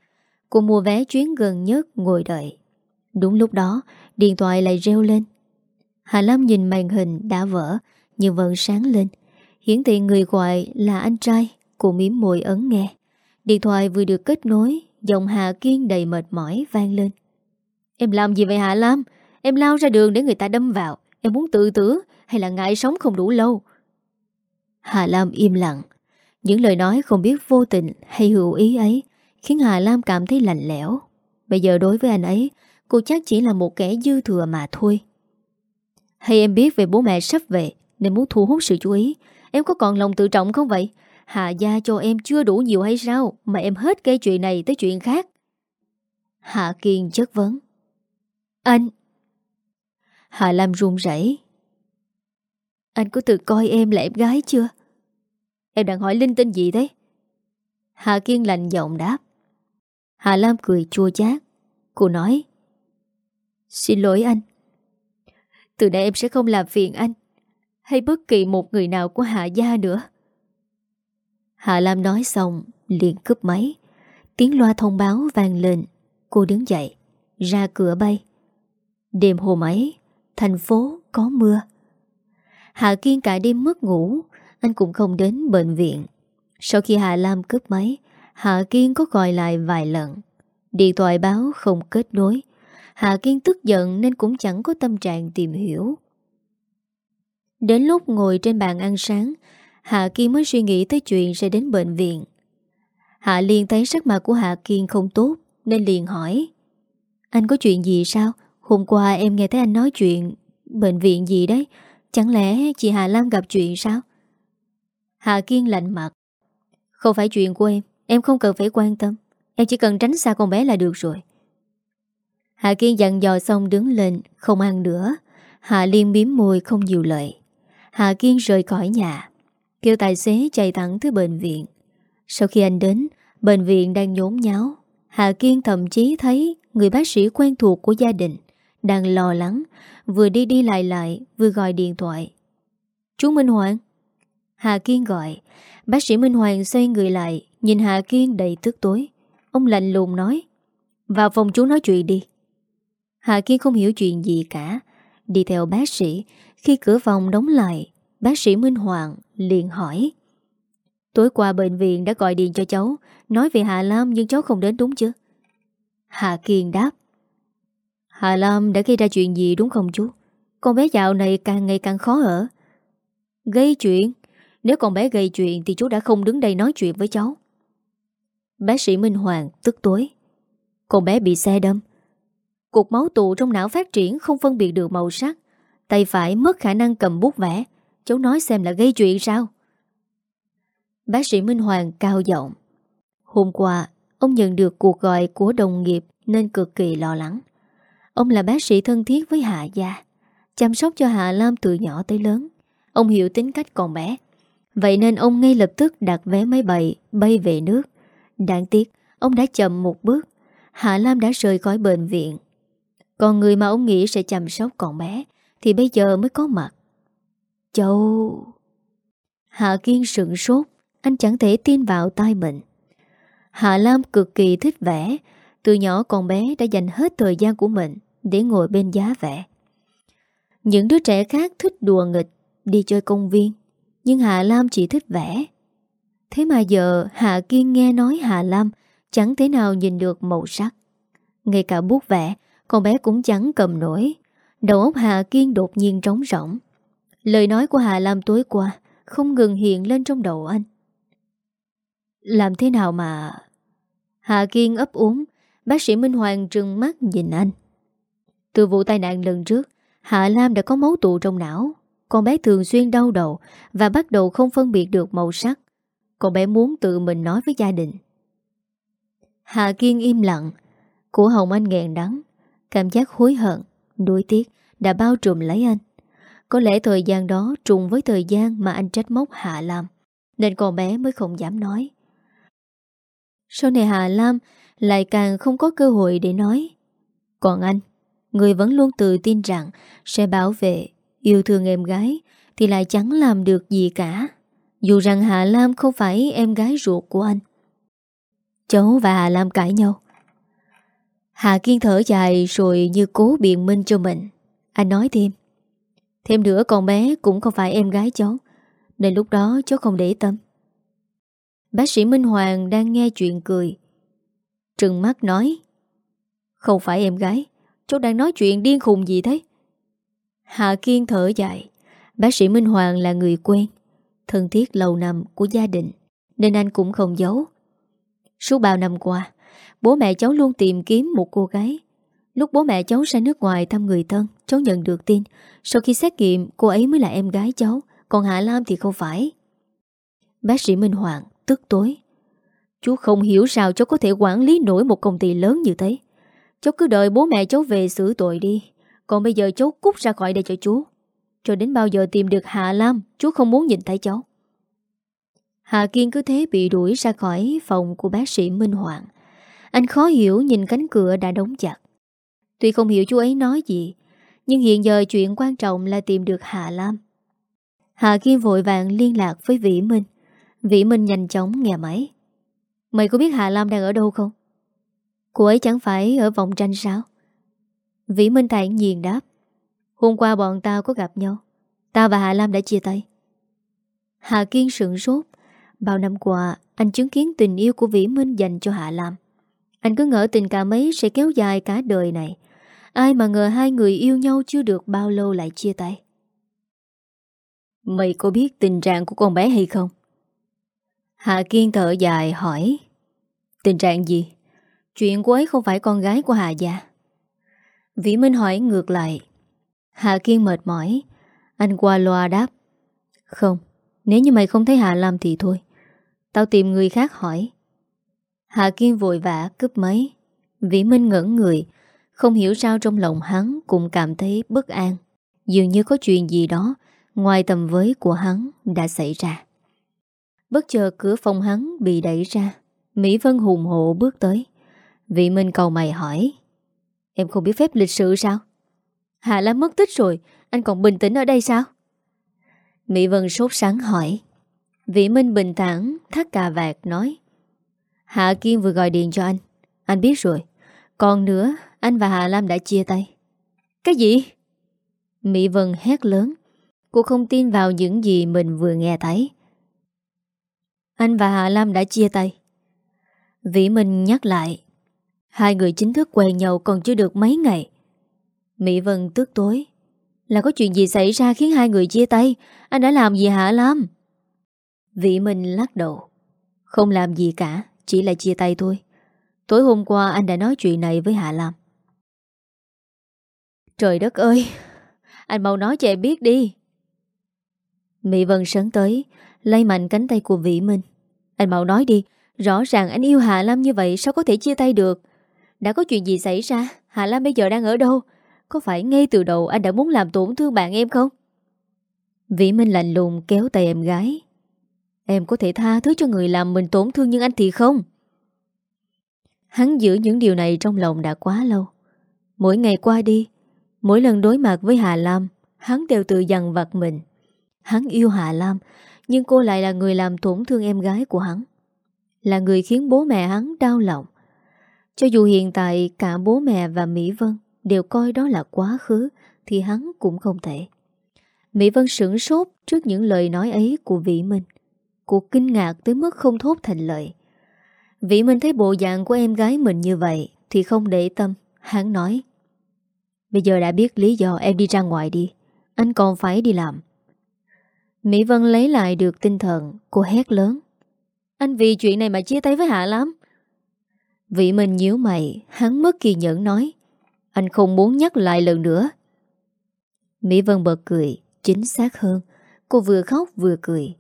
Cô mua vé chuyến gần nhất ngồi đợi. Đúng lúc đó, Điện thoại lại reo lên. Hà Lam nhìn màn hình đã vỡ, Nhưng vẫn sáng lên. Hiển thị người gọi là anh trai, Cô miếm môi ấn nghe. Điện thoại vừa được kết nối, Giọng hà Kiên đầy mệt mỏi vang lên. Em làm gì vậy hà Lam? Em lao ra đường để người ta đâm vào. Em muốn tự tử hay là ngại sống không đủ lâu? Hà Lam im lặng. Những lời nói không biết vô tình hay hữu ý ấy Khiến Hà Lam cảm thấy lạnh lẽo. Bây giờ đối với anh ấy, Cô chắc chỉ là một kẻ dư thừa mà thôi. Hay em biết về bố mẹ sắp về, Nên muốn thu hút sự chú ý. Em có còn lòng tự trọng không vậy? Hà gia cho em chưa đủ nhiều hay sao Mà em hết gây chuyện này tới chuyện khác? Hạ Kiên chất vấn. Anh! Hà Lam run rẩy. Anh có tự coi em là em gái chưa Em đang hỏi linh tinh gì thế Hạ Kiên lạnh giọng đáp Hạ Lam cười chua chát Cô nói Xin lỗi anh Từ nay em sẽ không làm phiền anh hay bất kỳ một người nào của Hạ Gia nữa. Hạ Lam nói xong, liền cướp máy. Tiếng loa thông báo vang lên. Cô đứng dậy, ra cửa bay. Đêm hôm ấy, thành phố có mưa. Hạ Kiên cả đêm mất ngủ, anh cũng không đến bệnh viện. Sau khi Hạ Lam cướp máy, Hạ Kiên có gọi lại vài lần. Điện thoại báo không kết nối. Hạ Kiên tức giận nên cũng chẳng có tâm trạng tìm hiểu. Đến lúc ngồi trên bàn ăn sáng Hạ Kiên mới suy nghĩ tới chuyện sẽ đến bệnh viện Hạ Liên thấy sắc mặt của Hạ Kiên không tốt Nên liền hỏi Anh có chuyện gì sao Hôm qua em nghe thấy anh nói chuyện Bệnh viện gì đấy Chẳng lẽ chị Hà Lam gặp chuyện sao? Hà Kiên lạnh mặt. Không phải chuyện của em Em không cần phải quan tâm. Em chỉ cần tránh xa con bé là được rồi. Hà Kiên dặn dò xong đứng lên, Không ăn nữa. Hà Liên biếm môi không nhiều lợi Hà Kiên rời khỏi nhà. Kêu tài xế chạy thẳng tới bệnh viện. Sau khi anh đến, Bệnh viện đang nhốn nháo. Hà Kiên thậm chí thấy Người bác sĩ quen thuộc của gia đình Đang lo lắng. Vừa đi đi lại lại vừa gọi điện thoại. Chú Minh Hoàng. Hà Kiên gọi. Bác sĩ Minh Hoàng xoay người lại Nhìn Hà Kiên đầy tức tối. Ông lạnh lùng nói Vào phòng chú nói chuyện đi. Hà Kiên không hiểu chuyện gì cả. Đi theo bác sĩ khi cửa phòng đóng lại, bác sĩ Minh Hoàng liền hỏi Tối qua bệnh viện đã gọi điện cho cháu Nói về Hà Lam nhưng cháu không đến đúng chứ? Hà Kiên đáp Hà Lam đã gây ra chuyện gì đúng không chú? Con bé dạo này càng ngày càng khó ở. Gây chuyện? Nếu con bé gây chuyện Thì chú đã không đứng đây nói chuyện với cháu. Bác sĩ Minh Hoàng tức tối. Con bé bị xe đâm. Cục máu tụ trong não phát triển Không phân biệt được màu sắc. Tay phải mất khả năng cầm bút vẽ. Cháu nói xem là gây chuyện sao? Bác sĩ Minh Hoàng cao giọng. Hôm qua, Ông nhận được cuộc gọi của đồng nghiệp Nên cực kỳ lo lắng. Ông là bác sĩ thân thiết với Hạ Gia, Chăm sóc cho Hạ Lam từ nhỏ tới lớn. Ông hiểu tính cách còn bé. Vậy nên ông ngay lập tức đặt vé máy bay Bay về nước. Đáng tiếc, Ông đã chậm một bước. Hạ Lam đã rời khỏi bệnh viện. Còn người mà ông nghĩ sẽ chăm sóc còn bé, Thì bây giờ mới có mặt. Châu! Hạ Kiên sửng sốt, Anh chẳng thể tin vào tai mình. Hạ Lam cực kỳ thích vẽ. Từ nhỏ còn bé đã dành hết thời gian của mình. Để ngồi bên giá vẽ. Những đứa trẻ khác thích đùa nghịch, Đi chơi công viên, Nhưng Hạ Lam chỉ thích vẽ. Thế mà giờ Hạ Kiên nghe nói Hạ Lam Chẳng thể nào nhìn được màu sắc. Ngay cả bút vẽ, Con bé cũng chẳng cầm nổi. Đầu óc Hạ Kiên đột nhiên trống rỗng. Lời nói của Hạ Lam tối qua Không ngừng hiện lên trong đầu anh. Làm thế nào mà? Hạ Kiên ấp úng. Bác sĩ Minh Hoàng trừng mắt nhìn anh. Từ vụ tai nạn lần trước Hạ Lam đã có máu tụ trong não. Con bé thường xuyên đau đầu Và bắt đầu không phân biệt được màu sắc. Con bé muốn tự mình nói với gia đình. Hạ Kiên im lặng. Của Hồng Anh nghẹn đắng. Cảm giác hối hận Đuối tiếc đã bao trùm lấy anh. Có lẽ thời gian đó trùng với thời gian Mà anh trách móc Hạ Lam Nên con bé mới không dám nói. Sau này Hà Lam lại càng không có cơ hội để nói. Còn anh, người vẫn luôn tự tin rằng sẽ bảo vệ, yêu thương em gái thì lại chẳng làm được gì cả. Dù rằng Hà Lam không phải em gái ruột của anh. Cháu và Hà Lam cãi nhau. Hà Kiên thở dài rồi như cố biện minh cho mình. Anh nói thêm. Thêm nữa con bé cũng không phải em gái cháu. Nên lúc đó cháu không để tâm. Bác sĩ Minh Hoàng đang nghe chuyện cười Trừng mắt nói Không phải em gái Cháu đang nói chuyện điên khùng gì thế? Hạ Kiên thở dài. Bác sĩ Minh Hoàng là người quen, Thân thiết lâu năm của gia đình, Nên anh cũng không giấu. Suốt bao năm qua, Bố mẹ cháu luôn tìm kiếm một cô gái. Lúc bố mẹ cháu ra nước ngoài thăm người thân, Cháu nhận được tin, Sau khi xét nghiệm, cô ấy mới là em gái cháu, Còn Hạ Lam thì không phải. Bác sĩ Minh Hoàng tức tối. Chú không hiểu sao cháu có thể quản lý nổi một công ty lớn như thế. Cháu cứ đợi bố mẹ cháu về xử tội đi. Còn bây giờ cháu cút ra khỏi đây cho chú. Cho đến bao giờ tìm được Hạ Lam, chú không muốn nhìn thấy cháu. Hạ Kiên cứ thế bị đuổi ra khỏi phòng của bác sĩ Minh Hoàng. Anh khó hiểu nhìn cánh cửa đã đóng chặt. Tuy không hiểu chú ấy nói gì, nhưng hiện giờ chuyện quan trọng là tìm được Hạ Lam. Hạ Kiên vội vàng liên lạc với Vĩ Minh. Vĩ Minh nhanh chóng nghe máy Mày có biết Hà Lam đang ở đâu không? Cô ấy chẳng phải ở vòng tranh sao? Vĩ Minh thản nhiên đáp Hôm qua bọn tao có gặp nhau Tao và Hà Lam đã chia tay Hà Kiên sửng sốt Bao năm qua Anh chứng kiến tình yêu của Vĩ Minh dành cho Hạ Lam Anh cứ ngỡ tình cảm ấy Sẽ kéo dài cả đời này Ai mà ngờ hai người yêu nhau chưa được bao lâu lại chia tay Mày có biết tình trạng của con bé hay không? Hạ Kiên thở dài hỏi Tình trạng gì? Chuyện cô ấy không phải con gái của Hà Gia. Vĩ Minh hỏi ngược lại. Hà Kiên mệt mỏi. Anh qua loa đáp. Không, nếu như mày không thấy Hà làm thì thôi. Tao tìm người khác hỏi. Hà Kiên vội vã cướp máy. Vĩ Minh ngẩn người. Không hiểu sao trong lòng hắn cũng cảm thấy bất an. Dường như có chuyện gì đó Ngoài tầm với của hắn đã xảy ra. Bất chợt cửa phòng hắn bị đẩy ra. Mỹ Vân hùng hộ bước tới. Vị Minh cầu mày hỏi. Em không biết phép lịch sự sao? Hạ Lam mất tích rồi, Anh còn bình tĩnh ở đây sao? Mỹ Vân sốt sáng hỏi. Vị Minh bình thản, Thắt cà vạt nói. Hạ Kiên vừa gọi điện cho anh. Anh biết rồi. Còn nữa, anh và Hạ Lam đã chia tay. Cái gì? Mỹ Vân hét lớn. Cô không tin vào những gì mình vừa nghe thấy. Anh và Hạ Lam đã chia tay. Vĩ Minh nhắc lại. Hai người chính thức quen nhau còn chưa được mấy ngày. Mỹ Vân tức tối. Là có chuyện gì xảy ra khiến hai người chia tay? Anh đã làm gì Hạ Lam? Vĩ Minh lắc đầu. Không làm gì cả, Chỉ là chia tay thôi. Tối hôm qua anh đã nói chuyện này với Hạ Lam. Trời đất ơi! Anh mau nói cho em biết đi. Mỹ Vân sấn tới, Lay mạnh cánh tay của Vĩ Minh. Anh mau nói đi, Rõ ràng anh yêu Hạ Lam như vậy Sao có thể chia tay được? Đã có chuyện gì xảy ra? Hạ Lam bây giờ đang ở đâu? Có phải ngay từ đầu anh đã muốn làm tổn thương bạn em không? Vĩ Minh lạnh lùng kéo tay em gái. Em có thể tha thứ cho người làm mình tổn thương nhưng anh thì không. Hắn giữ những điều này trong lòng đã quá lâu. Mỗi ngày qua đi, Mỗi lần đối mặt với Hà Lam, Hắn đều tự dằn vặt mình. Hắn yêu Hà Lam, Nhưng cô lại là người làm tổn thương em gái của hắn. Là người khiến bố mẹ hắn đau lòng. Cho dù hiện tại cả bố mẹ và Mỹ Vân Đều coi đó là quá khứ, Thì hắn cũng không thể. Mỹ Vân sửng sốt trước những lời nói ấy của Vĩ Minh. Cô kinh ngạc tới mức không thốt thành lời. Vĩ Minh thấy bộ dạng của em gái mình như vậy Thì không để tâm, Hắn nói. Bây giờ đã biết lý do em đi ra ngoài đi, Anh còn phải đi làm. Mỹ Vân lấy lại được tinh thần, Cô hét lớn. Anh vì chuyện này mà chia tay với Hạ lắm. Vị Minh nhíu mày, Hắn mất kỳ nhẫn nói, Anh không muốn nhắc lại lần nữa. Mỹ Vân bật cười, Chính xác hơn, Cô vừa khóc vừa cười.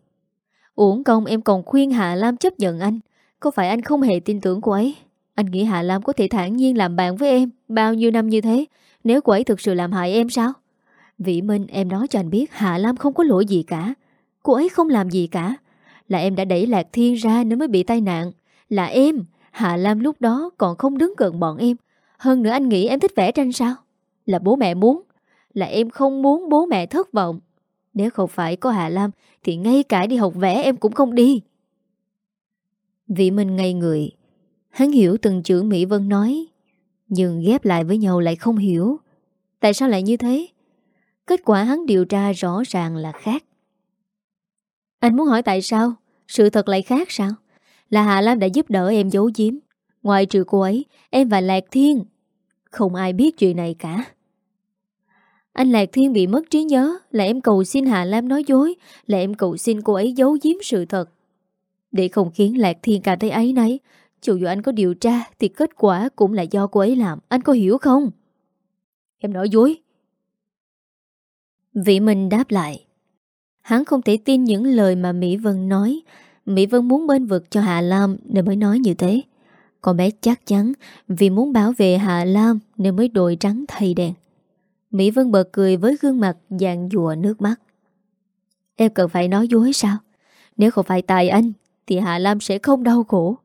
Uổng công em còn khuyên Hạ Lam chấp nhận anh, Có phải anh không hề tin tưởng cô ấy? Anh nghĩ Hạ Lam có thể thản nhiên làm bạn với em Bao nhiêu năm như thế, Nếu cô ấy thực sự làm hại em sao? Vĩ Minh, em nói cho anh biết Hạ Lam không có lỗi gì cả. Cô ấy không làm gì cả. Là em đã đẩy Lạc Thiên ra nếu mới bị tai nạn. Là em Hạ Lam lúc đó còn không đứng gần bọn em. Hơn nữa anh nghĩ em thích vẽ tranh sao? Là bố mẹ muốn. Là em không muốn bố mẹ thất vọng. Nếu không phải có Hạ Lam, Thì ngay cả đi học vẽ em cũng không đi. Vị Minh ngây người, Hắn hiểu từng chữ Mỹ Vân nói, Nhưng ghép lại với nhau lại không hiểu. Tại sao lại như thế? Kết quả hắn điều tra rõ ràng là khác. Anh muốn hỏi tại sao? Sự thật lại khác sao? Là Hạ Lam đã giúp đỡ em giấu giếm. Ngoài trừ cô ấy, Em và Lạc Thiên. Không ai biết chuyện này cả. Anh Lạc Thiên bị mất trí nhớ, Là em cầu xin Hạ Lam nói dối, Là em cầu xin cô ấy giấu giếm sự thật. Để không khiến Lạc Thiên cảm thấy ấy nấy Dù dù anh có điều tra Thì kết quả cũng là do cô ấy làm, Anh có hiểu không? Em nói dối. Vị Minh đáp lại. Hắn không thể tin những lời mà Mỹ Vân nói. Mỹ Vân muốn bên vực cho Hạ Lam Nên mới nói như thế. Con bé chắc chắn Vì muốn bảo vệ Hạ Lam Nên mới đội trắng thay đèn. Mỹ Vân bật cười với gương mặt dạng dùa nước mắt. Em cần phải nói dối sao? Nếu không phải tài anh Thì Hạ Lam sẽ không đau khổ.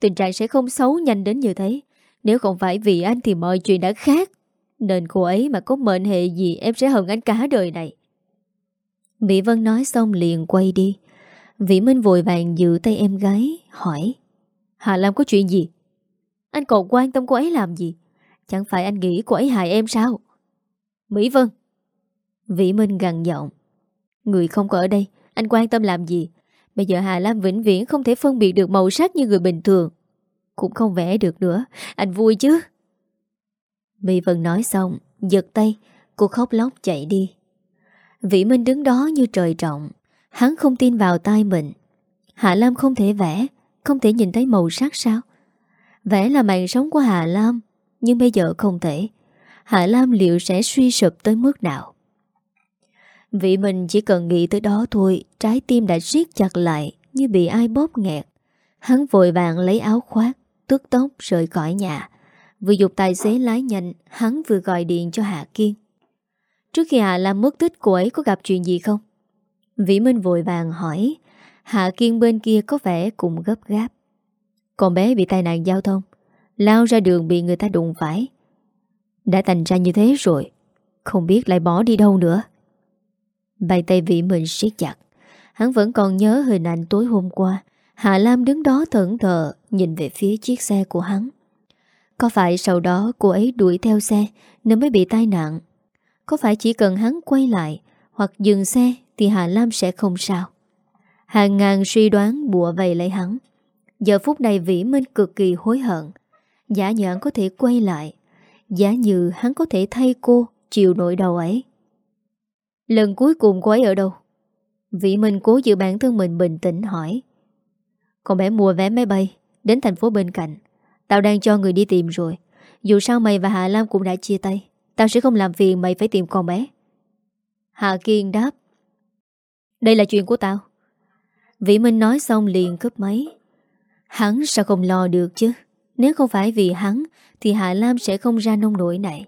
Tình trạng sẽ không xấu nhanh đến như thế. Nếu không phải vì anh thì mọi chuyện đã khác. Nên cô ấy mà có mệnh hệ gì Em sẽ hận anh cả đời này. Mỹ Vân nói xong liền quay đi. Vĩ Minh vội vàng giữ tay em gái, Hỏi, Hà Lam có chuyện gì? Anh còn quan tâm cô ấy làm gì? Chẳng phải anh nghĩ cô ấy hại em sao? Mỹ Vân. Vĩ Minh gằn giọng, Người không có ở đây, Anh quan tâm làm gì? Bây giờ Hà Lam vĩnh viễn không thể phân biệt được màu sắc như người bình thường, Cũng không vẽ được nữa, Anh vui chứ? Mỹ Vân nói xong, Giật tay, Cô khóc lóc chạy đi. Vĩ Minh đứng đó như trời trọng Hắn không tin vào tai mình. Hạ Lam không thể vẽ, Không thể nhìn thấy màu sắc sao? Vẽ là mạng sống của Hạ Lam, Nhưng bây giờ không thể. Hạ Lam liệu sẽ suy sụp tới mức nào? Vị mình chỉ cần nghĩ tới đó thôi, Trái tim đã siết chặt lại Như bị ai bóp nghẹt. Hắn vội vàng lấy áo khoác, Tức tốc rời khỏi nhà. Vừa dục tài xế lái nhanh, Hắn vừa gọi điện cho Hạ Kiên. Trước khi Hạ Lam mất tích, cô ấy có gặp chuyện gì không? Vĩ Minh vội vàng hỏi, Hạ Kiên bên kia có vẻ cũng gấp gáp. Con bé bị tai nạn giao thông, Lao ra đường bị người ta đụng phải. Đã thành ra như thế rồi, Không biết lại bỏ đi đâu nữa. Bàn tay Vĩ Minh siết chặt, Hắn vẫn còn nhớ hình ảnh tối hôm qua. Hạ Lam đứng đó thẫn thờ, Nhìn về phía chiếc xe của hắn. Có phải sau đó cô ấy đuổi theo xe Nên mới bị tai nạn? Có phải chỉ cần hắn quay lại hoặc dừng xe Thì Hà Lam sẽ không sao. Hàng ngàn suy đoán bùa vầy lấy hắn. Giờ phút này Vĩ Minh cực kỳ hối hận. Giả như hắn có thể quay lại. Giả như hắn có thể thay cô Chịu nỗi đau ấy. Lần cuối cùng cô ấy ở đâu? Vĩ Minh cố giữ bản thân mình bình tĩnh hỏi. Con bé mua vé máy bay Đến thành phố bên cạnh. Tao đang cho người đi tìm rồi. Dù sao mày và Hạ Lam cũng đã chia tay. Tao sẽ không làm phiền mày phải tìm con bé. Hạ Kiên đáp. Đây là chuyện của tao. Vĩ Minh nói xong liền cướp máy. Hắn sao không lo được chứ? Nếu không phải vì hắn, Thì Hạ Lam sẽ không ra nông nổi này.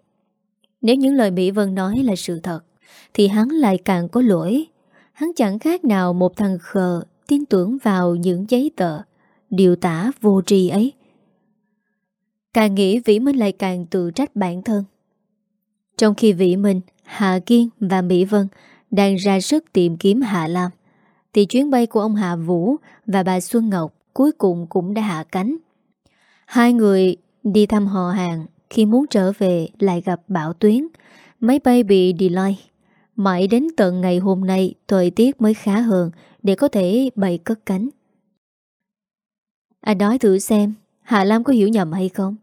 Nếu những lời Mỹ Vân nói là sự thật, Thì hắn lại càng có lỗi. Hắn chẳng khác nào một thằng khờ Tin tưởng vào những giấy tờ, Điều tả vô tri ấy. Càng nghĩ Vĩ Minh lại càng tự trách bản thân. Trong khi Vĩ Minh Hạ Kiên và Mỹ Vân Đang ra sức tìm kiếm Hạ Lam Thì chuyến bay của ông Hạ Vũ Và bà Xuân Ngọc cuối cùng cũng đã hạ cánh. Hai người đi thăm họ hàng khi muốn trở về lại gặp bão tuyến. Máy bay bị delay. Mãi đến tận ngày hôm nay thời tiết mới khá hơn để có thể bay cất cánh. Anh nói thử xem Hạ Lam có hiểu nhầm hay không?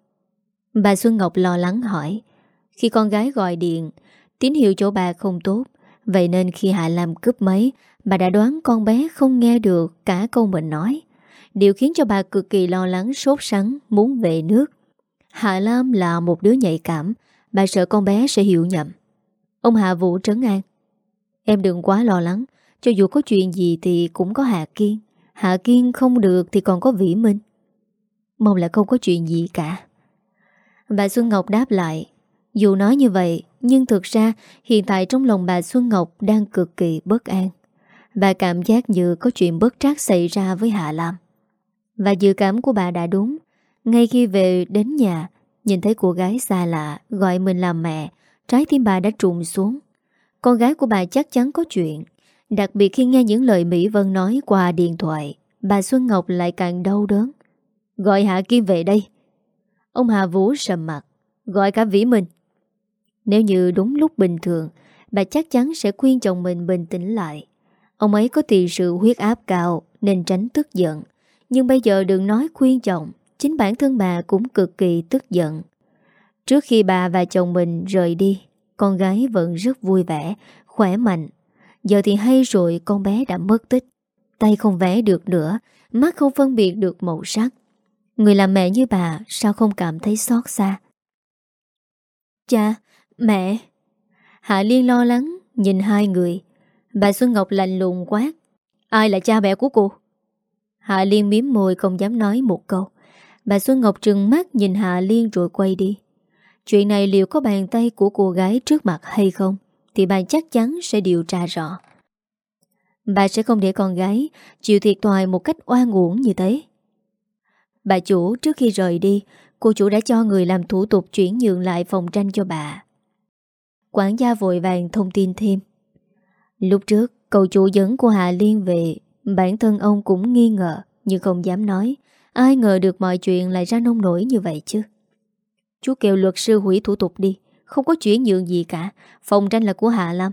Bà Xuân Ngọc lo lắng hỏi. Khi con gái gọi điện, tín hiệu chỗ bà không tốt. Vậy nên khi Hạ Lam cướp máy, bà đã đoán con bé không nghe được cả câu mình nói. Điều khiến cho bà cực kỳ lo lắng sốt sắng muốn về nước. Hạ Lam là một đứa nhạy cảm. Bà sợ con bé sẽ hiểu nhầm. Ông Hạ Vũ trấn an. Em đừng quá lo lắng. Cho dù có chuyện gì thì cũng có Hạ Kiên. Hạ Kiên không được thì còn có Vĩ Minh. Mong là không có chuyện gì cả. Bà Xuân Ngọc đáp lại. Dù nói như vậy, Nhưng thực ra, hiện tại trong lòng bà Xuân Ngọc Đang cực kỳ bất an. Bà cảm giác như có chuyện bất trắc xảy ra với Hạ Lam. Và dự cảm của bà đã đúng. Ngay khi về đến nhà, Nhìn thấy cô gái xa lạ Gọi mình là mẹ, Trái tim bà đã trùng xuống. Con gái của bà chắc chắn có chuyện. Đặc biệt khi nghe những lời Mỹ Vân nói qua điện thoại, Bà Xuân Ngọc lại càng đau đớn. Gọi Hạ Kim về đây. Ông Hà Vũ sầm mặt, Gọi cả Vĩ Minh. Nếu như đúng lúc bình thường Bà chắc chắn sẽ khuyên chồng mình bình tĩnh lại. Ông ấy có tiền sự huyết áp cao Nên tránh tức giận. Nhưng bây giờ đừng nói khuyên chồng Chính bản thân bà cũng cực kỳ tức giận. Trước khi bà và chồng mình rời đi Con gái vẫn rất vui vẻ Khỏe mạnh. Giờ thì hay rồi con bé đã mất tích. Tay không vẽ được nữa Mắt không phân biệt được màu sắc. Người làm mẹ như bà Sao không cảm thấy xót xa? Cha, mẹ. Hạ Liên lo lắng, Nhìn hai người. Bà Xuân Ngọc lạnh lùng quát. Ai là cha mẹ của cô? Hạ Liên miếm môi không dám nói một câu. Bà Xuân Ngọc trừng mắt nhìn Hạ Liên rồi quay đi. Chuyện này liệu có bàn tay của cô gái trước mặt hay không, Thì bà chắc chắn sẽ điều tra rõ. Bà sẽ không để con gái Chịu thiệt thòi một cách oan uổng như thế. Bà chủ trước khi rời đi, Cô chủ đã cho người làm thủ tục chuyển nhượng lại phòng tranh cho bà. Quản gia vội vàng thông tin thêm. Lúc trước, cậu chủ dẫn của Hạ Liên về, Bản thân ông cũng nghi ngờ, Nhưng không dám nói. Ai ngờ được mọi chuyện lại ra nông nổi như vậy chứ? Chú kêu luật sư hủy thủ tục đi, Không có chuyển nhượng gì cả, Phòng tranh là của Hạ Lam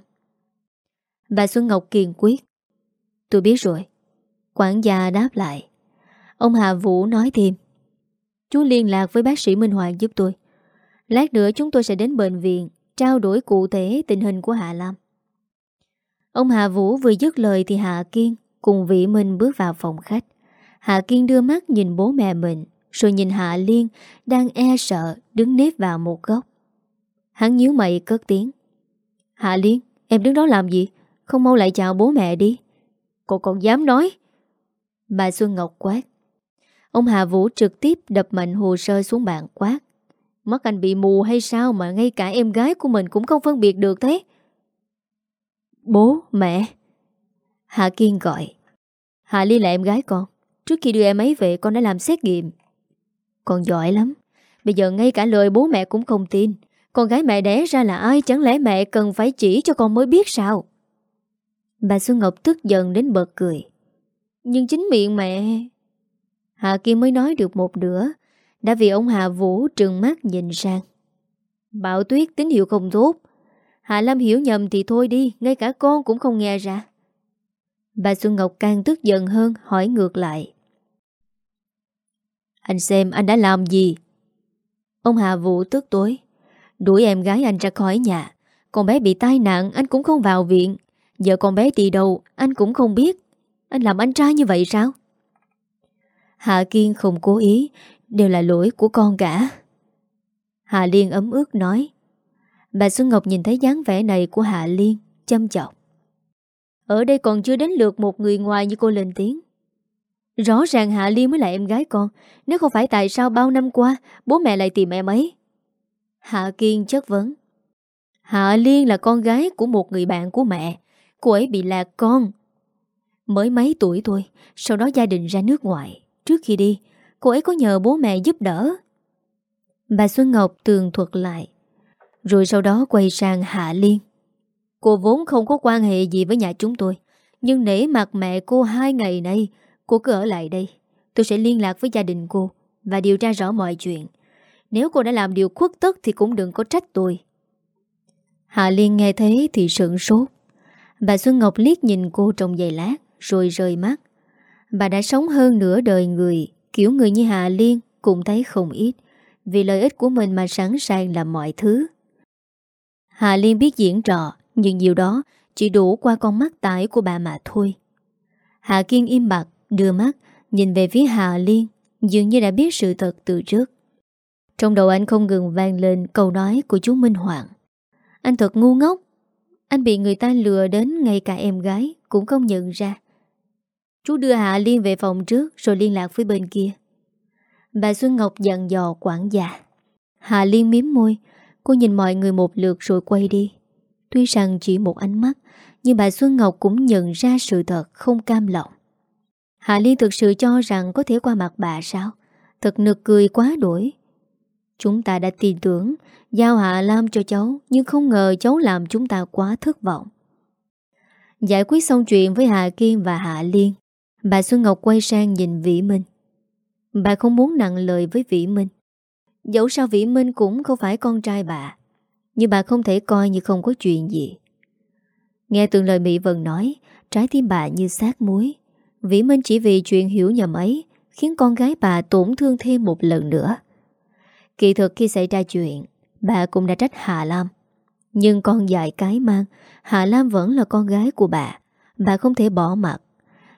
Bà Xuân Ngọc kiên quyết. Tôi biết rồi. Quản gia đáp lại. Ông Hạ Vũ nói thêm. Chú liên lạc với bác sĩ Minh Hoàng giúp tôi. Lát nữa chúng tôi sẽ đến bệnh viện Trao đổi cụ thể tình hình của Hạ Lam. Ông Hạ Vũ vừa dứt lời thì Hạ Kiên Cùng Vĩ Minh bước vào phòng khách. Hạ Kiên đưa mắt nhìn bố mẹ mình, Rồi nhìn Hạ Liên Đang e sợ đứng nếp vào một góc. Hắn nhíu mày cất tiếng. Hạ Liên, Em đứng đó làm gì? Không mau lại chào bố mẹ đi. Cô còn dám nói? Bà Xuân Ngọc quát. Ông Hạ Vũ trực tiếp đập mạnh hồ sơ xuống bàn quát. Mắt anh bị mù hay sao mà ngay cả em gái của mình cũng không phân biệt được thế? Bố, mẹ. Hạ Kiên gọi. Hạ Ly là em gái con. Trước khi đưa em ấy về con đã làm xét nghiệm. Con giỏi lắm. Bây giờ ngay cả lời bố mẹ cũng không tin. Con gái mẹ đẻ ra là ai? Chẳng lẽ mẹ cần phải chỉ cho con mới biết sao? Bà Xuân Ngọc tức giận đến bật cười. Nhưng chính miệng mẹ. Hạ Kiên mới nói được một nửa. Đã vì ông Hạ Vũ trừng mắt nhìn sang Bảo Tuyết tín hiệu không tốt Hạ Lâm hiểu nhầm thì thôi đi, Ngay cả con cũng không nghe ra Bà Xuân Ngọc càng tức giận hơn, hỏi ngược lại. Anh xem anh đã làm gì? Ông Hà Vũ tức tối. Đuổi em gái anh ra khỏi nhà. Con bé bị tai nạn, anh cũng không vào viện. Giờ con bé đi đâu, anh cũng không biết. Anh làm anh trai như vậy sao? Hạ Kiên không cố ý Đều là lỗi của con cả Hạ Liên ấm ước nói. Bà Xuân Ngọc nhìn thấy dáng vẻ này của Hạ Liên, Châm chọc. Ở đây còn chưa đến lượt một người ngoài như cô lên tiếng. Rõ ràng Hạ Liên mới là em gái con, Nếu không phải tại sao bao năm qua, Bố mẹ lại tìm em ấy? Hạ Kiên chất vấn. Hạ Liên là con gái của một người bạn của mẹ, Cô ấy bị lạc con. Mới mấy tuổi thôi, Sau đó gia đình ra nước ngoài, Trước khi đi Cô ấy có nhờ bố mẹ giúp đỡ. Bà Xuân Ngọc tường thuật lại, Rồi sau đó quay sang Hạ Liên. Cô vốn không có quan hệ gì với nhà chúng tôi, Nhưng nể mặt mẹ cô hai ngày nay, Cô cứ ở lại đây. Tôi sẽ liên lạc với gia đình cô Và điều tra rõ mọi chuyện. Nếu cô đã làm điều khuất tất Thì cũng đừng có trách tôi. Hạ Liên nghe thấy thì sượng sốt. Bà Xuân Ngọc liếc nhìn cô trong giày lát, Rồi rời mắt. Bà đã sống hơn nửa đời người Kiểu người như Hạ Liên cũng thấy không ít, Vì lợi ích của mình mà sẵn sàng làm mọi thứ. Hạ Liên biết diễn trò, Nhưng nhiều đó chỉ đủ qua con mắt tải của bà mà thôi. Hạ Kiên im bặt, Đưa mắt, Nhìn về phía Hạ Liên, Dường như đã biết sự thật từ trước. Trong đầu anh không ngừng vang lên câu nói của chú Minh Hoàng. Anh thật ngu ngốc. Anh bị người ta lừa đến ngay cả em gái Cũng không nhận ra. Chú đưa Hạ Liên về phòng trước Rồi liên lạc với bên kia. Bà Xuân Ngọc dặn dò quản gia. Hạ Liên miếm môi, Cô nhìn mọi người một lượt rồi quay đi. Tuy rằng chỉ một ánh mắt, Nhưng bà Xuân Ngọc cũng nhận ra sự thật Không cam lòng. Hạ Liên thực sự cho rằng có thể qua mặt bà sao? Thật nực cười quá đổi Chúng ta đã tin tưởng, Giao Hạ Lam cho cháu, Nhưng không ngờ cháu làm chúng ta quá thất vọng. Giải quyết xong chuyện với Hạ Kim và Hạ Liên Bà Xuân Ngọc quay sang nhìn Vĩ Minh. Bà không muốn nặng lời với Vĩ Minh. Dẫu sao Vĩ Minh cũng không phải con trai bà, Nhưng bà không thể coi như không có chuyện gì. Nghe từng lời Mỹ Vân nói, Trái tim bà như sát muối. Vĩ Minh chỉ vì chuyện hiểu nhầm ấy Khiến con gái bà tổn thương thêm một lần nữa. Kỳ thực khi xảy ra chuyện, Bà cũng đã trách Hà Lam. Nhưng con dài cái mang, Hà Lam vẫn là con gái của bà. Bà không thể bỏ mặt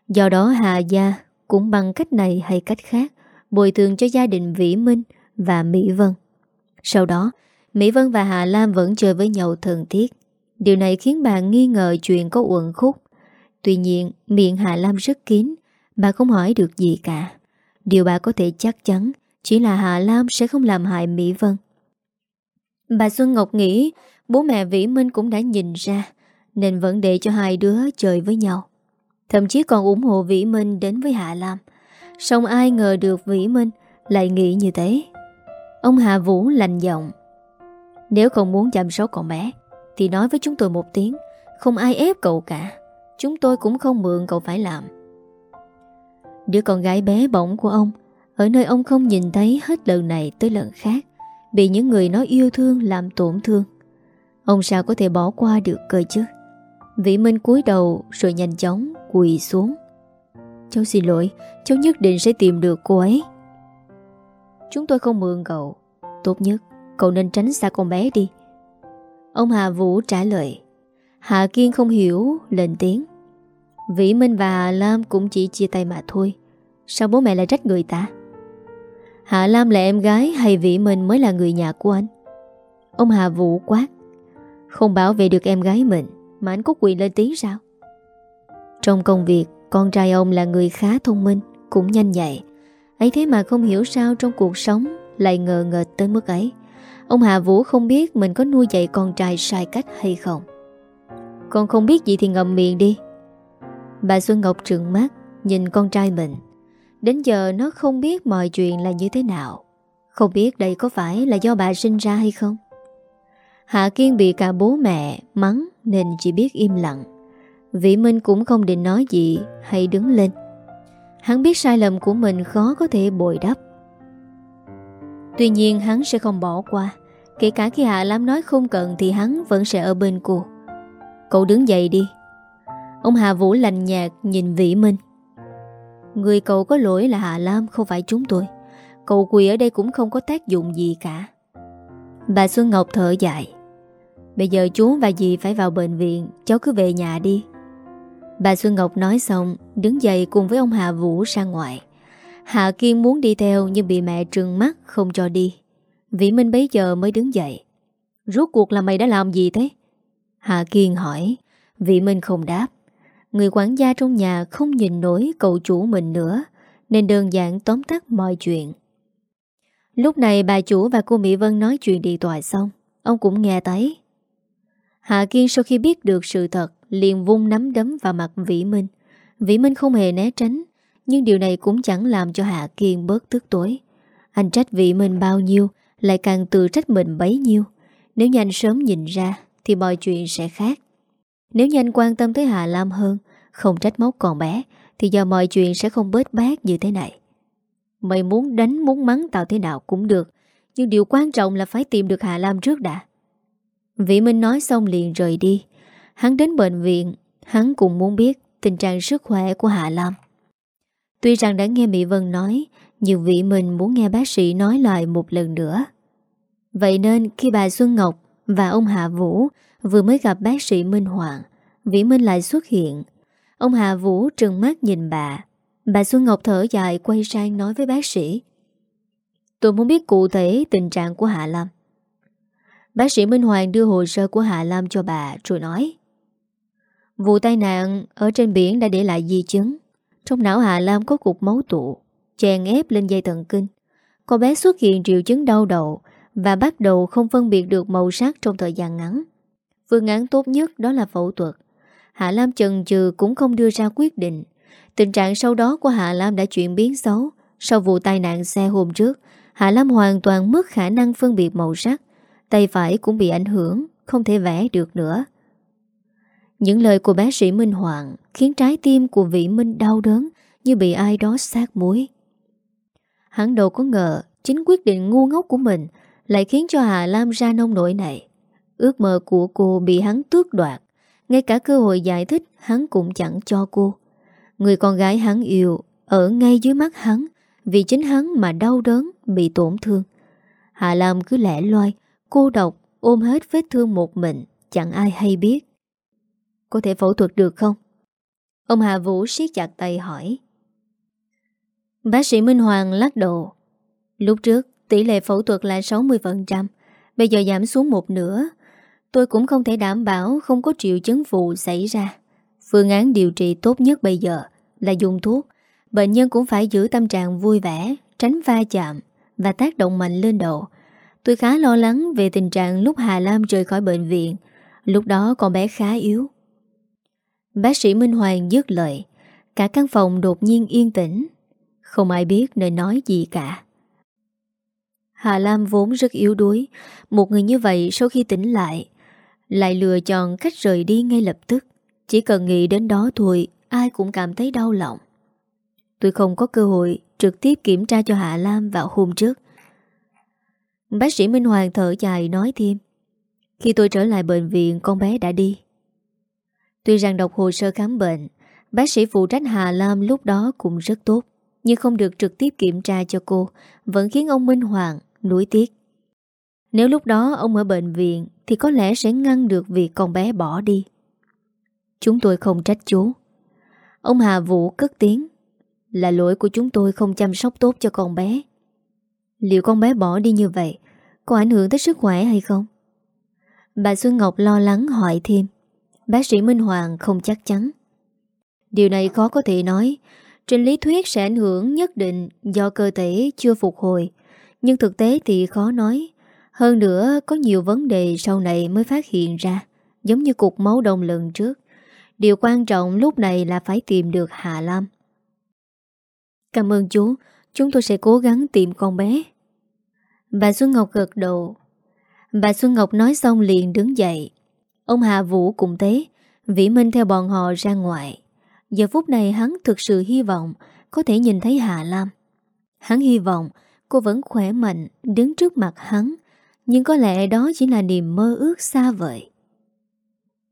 Do đó Hà Gia cũng bằng cách này hay cách khác bồi thường cho gia đình Vĩ Minh và Mỹ Vân. Sau đó, Mỹ Vân và Hà Lam vẫn chơi với nhau thần thiết. Điều này khiến bà nghi ngờ chuyện có uẩn khúc. Tuy nhiên, miệng Hà Lam rất kín, bà không hỏi được gì cả. Điều bà có thể chắc chắn chỉ là Hà Lam sẽ không làm hại Mỹ Vân. Bà Xuân Ngọc nghĩ bố mẹ Vĩ Minh cũng đã nhìn ra, nên vẫn để cho hai đứa chơi với nhau. Thậm chí còn ủng hộ Vĩ Minh đến với Hạ Lam. Xong ai ngờ được Vĩ Minh Lại nghĩ như thế. Ông Hạ Vũ lành giọng, Nếu không muốn chăm sóc con bé, Thì nói với chúng tôi một tiếng. Không ai ép cậu cả. Chúng tôi cũng không mượn cậu phải làm. Đứa con gái bé bỏng của ông, Ở nơi ông không nhìn thấy hết lần này tới lần khác, Bị những người nói yêu thương làm tổn thương. Ông sao có thể bỏ qua được cơ chứ? Vĩ Minh cúi đầu rồi nhanh chóng quỳ xuống. Cháu xin lỗi, Cháu nhất định sẽ tìm được cô ấy. Chúng tôi không mượn cậu. Tốt nhất, cậu nên tránh xa con bé đi. Ông Hà Vũ trả lời. Hạ Kiên không hiểu, lên tiếng. Vĩ Minh và Hà Lam cũng chỉ chia tay mà thôi. Sao bố mẹ lại trách người ta? Hạ Lam là em gái hay Vĩ Minh mới là người nhà của anh? Ông Hà Vũ quát. Không bảo vệ được em gái mình, Mà anh có quyền lên tiếng sao? Trong công việc, con trai ông là người khá thông minh, cũng nhanh nhạy. ấy thế mà không hiểu sao trong cuộc sống lại ngờ ngợt tới mức ấy. Ông Hà Vũ không biết mình có nuôi dạy con trai sai cách hay không. Con không biết gì thì ngậm miệng đi. Bà Xuân Ngọc trợn mắt, nhìn con trai mình. Đến giờ nó không biết mọi chuyện là như thế nào. Không biết đây có phải là do bà sinh ra hay không? Hạ Kiên bị cả bố mẹ mắng nên chỉ biết im lặng. Vĩ Minh cũng không định nói gì, hay đứng lên. Hắn biết sai lầm của mình khó có thể bồi đắp Tuy nhiên hắn sẽ không bỏ qua, Kể cả khi Hạ Lam nói không cần Thì hắn vẫn sẽ ở bên cô Cậu đứng dậy đi. Ông Hà Vũ lành nhạt nhìn Vĩ Minh. Người cậu có lỗi là Hà Lam, không phải chúng tôi. Cậu quỳ ở đây cũng không có tác dụng gì cả. Bà Xuân Ngọc thở dài. Bây giờ chú và dì phải vào bệnh viện, Cháu cứ về nhà đi. Bà Xuân Ngọc nói xong, Đứng dậy cùng với ông Hà Vũ ra ngoài. Hạ Kiên muốn đi theo Nhưng bị mẹ trừng mắt, không cho đi. Vĩ Minh bấy giờ mới đứng dậy. Rốt cuộc là mày đã làm gì thế? Hạ Kiên hỏi. Vĩ Minh không đáp. Người quản gia trong nhà không nhìn nổi cậu chủ mình nữa, Nên đơn giản tóm tắt mọi chuyện. Lúc này bà chủ và cô Mỹ Vân nói chuyện điện thoại xong. Ông cũng nghe thấy. Hạ Kiên sau khi biết được sự thật liền vung nắm đấm vào mặt Vĩ Minh. Vĩ Minh không hề né tránh, Nhưng điều này cũng chẳng làm cho Hạ Kiên bớt tức tối. Anh trách Vĩ Minh bao nhiêu, Lại càng tự trách mình bấy nhiêu. Nếu như anh sớm nhìn ra, Thì mọi chuyện sẽ khác. Nếu như anh quan tâm tới Hạ Lam hơn, Không trách móc còn bé, Thì giờ mọi chuyện sẽ không bớt bát như thế này. Mày muốn đánh, muốn mắng tao thế nào cũng được, Nhưng điều quan trọng là phải tìm được Hạ Lam trước đã. Vĩ Minh nói xong liền rời đi. Hắn đến bệnh viện, Hắn cũng muốn biết tình trạng sức khỏe của Hạ Lam. Tuy rằng đã nghe Mỹ Vân nói, Nhưng Vĩ Minh muốn nghe bác sĩ nói lại một lần nữa. Vậy nên khi bà Xuân Ngọc và ông Hạ Vũ vừa mới gặp bác sĩ Minh Hoàng, Vĩ Minh lại xuất hiện. Ông Hạ Vũ trừng mắt nhìn bà. Bà Xuân Ngọc thở dài, quay sang nói với bác sĩ. Tôi muốn biết cụ thể tình trạng của Hạ Lam. Bác sĩ Minh Hoàng đưa hồ sơ của Hạ Lam cho bà, rồi nói Vụ tai nạn ở trên biển đã để lại di chứng. Trong não Hạ Lam có cục máu tụ, Chèn ép lên dây thần kinh. Cô bé xuất hiện triệu chứng đau đầu Và bắt đầu không phân biệt được màu sắc trong thời gian ngắn. Phương án tốt nhất đó là phẫu thuật. Hạ Lam chần chừ cũng không đưa ra quyết định. Tình trạng sau đó của Hạ Lam đã chuyển biến xấu. Sau vụ tai nạn xe hôm trước Hạ Lam hoàn toàn mất khả năng phân biệt màu sắc. Tay phải cũng bị ảnh hưởng, Không thể vẽ được nữa. Những lời của bác sĩ Minh Hoàng Khiến trái tim của vị Minh đau đớn Như bị ai đó sát muối. Hắn đâu có ngờ Chính quyết định ngu ngốc của mình Lại khiến cho Hà Lam ra nông nổi này. Ước mơ của cô bị hắn tước đoạt, Ngay cả cơ hội giải thích Hắn cũng chẳng cho cô. Người con gái hắn yêu Ở ngay dưới mắt hắn Vì chính hắn mà đau đớn, Bị tổn thương. Hà Lam cứ lẻ loi, Cô độc, ôm hết vết thương một mình, Chẳng ai hay biết. Có thể phẫu thuật được không? Ông Hà Vũ siết chặt tay hỏi. Bác sĩ Minh Hoàng lắc đầu. Lúc trước, tỷ lệ phẫu thuật là 60% Bây giờ giảm xuống một nửa. Tôi cũng không thể đảm bảo Không có triệu chứng phụ xảy ra. Phương án điều trị tốt nhất bây giờ Là dùng thuốc. Bệnh nhân cũng phải giữ tâm trạng vui vẻ, Tránh va chạm Và tác động mạnh lên đầu. Tôi khá lo lắng về tình trạng lúc Hà Lam rời khỏi bệnh viện. Lúc đó con bé khá yếu. Bác sĩ Minh Hoàng dứt lời. Cả căn phòng đột nhiên yên tĩnh. Không ai biết nên nói gì cả. Hà Lam vốn rất yếu đuối. Một người như vậy sau khi tỉnh lại Lại lựa chọn cách rời đi ngay lập tức. Chỉ cần nghĩ đến đó thôi, Ai cũng cảm thấy đau lòng. Tôi không có cơ hội trực tiếp kiểm tra cho Hạ Lam vào hôm trước. Bác sĩ Minh Hoàng thở dài nói thêm. Khi tôi trở lại bệnh viện, con bé đã đi. Tuy rằng đọc hồ sơ khám bệnh, Bác sĩ phụ trách Hà Lam lúc đó cũng rất tốt, Nhưng không được trực tiếp kiểm tra cho cô, Vẫn khiến ông Minh Hoàng nuối tiếc. Nếu lúc đó ông ở bệnh viện, Thì có lẽ sẽ ngăn được việc con bé bỏ đi. Chúng tôi không trách chú. Ông Hà Vũ cất tiếng, Là lỗi của chúng tôi không chăm sóc tốt cho con bé. Liệu con bé bỏ đi như vậy, Có ảnh hưởng tới sức khỏe hay không? Bà Xuân Ngọc lo lắng hỏi thêm Bác sĩ Minh Hoàng không chắc chắn. Điều này khó có thể nói. Trên lý thuyết sẽ ảnh hưởng nhất định Do cơ thể chưa phục hồi. Nhưng thực tế thì khó nói. Hơn nữa, có nhiều vấn đề sau này mới phát hiện ra, Giống như cục máu đông lần trước. Điều quan trọng lúc này là phải tìm được Hà Lam. Cảm ơn chú. Chúng tôi sẽ cố gắng tìm con bé. Bà Xuân Ngọc gật đầu. Bà Xuân Ngọc nói xong liền đứng dậy. Ông Hạ Vũ cũng thế. Vĩ Minh theo bọn họ ra ngoài. Giờ phút này hắn thực sự hy vọng Có thể nhìn thấy Hạ Lam. Hắn hy vọng cô vẫn khỏe mạnh, Đứng trước mặt hắn. Nhưng có lẽ đó chỉ là niềm mơ ước xa vời.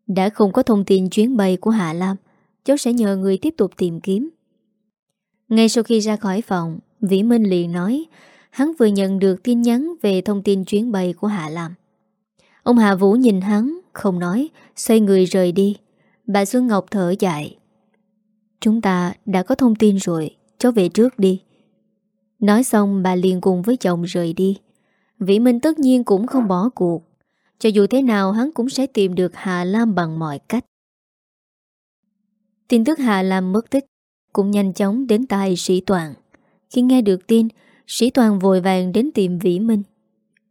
Đã không có thông tin chuyến bay của Hạ Lam, Cháu sẽ nhờ người tiếp tục tìm kiếm. Ngay sau khi ra khỏi phòng, Vĩ Minh liền nói, Hắn vừa nhận được tin nhắn về thông tin chuyến bay của Hạ Lam. Ông Hạ Vũ nhìn hắn, Không nói, Xoay người rời đi. Bà Xuân Ngọc thở dài. Chúng ta đã có thông tin rồi Cháu về trước đi. Nói xong, bà liền cùng với chồng rời đi. Vĩ Minh tất nhiên cũng không bỏ cuộc. Cho dù thế nào, hắn cũng sẽ tìm được Hà Lam bằng mọi cách. Tin tức Hà Lam mất tích Cũng nhanh chóng đến tai sĩ Toàn. Khi nghe được tin, Sĩ Toàn vội vàng đến tìm Vĩ Minh.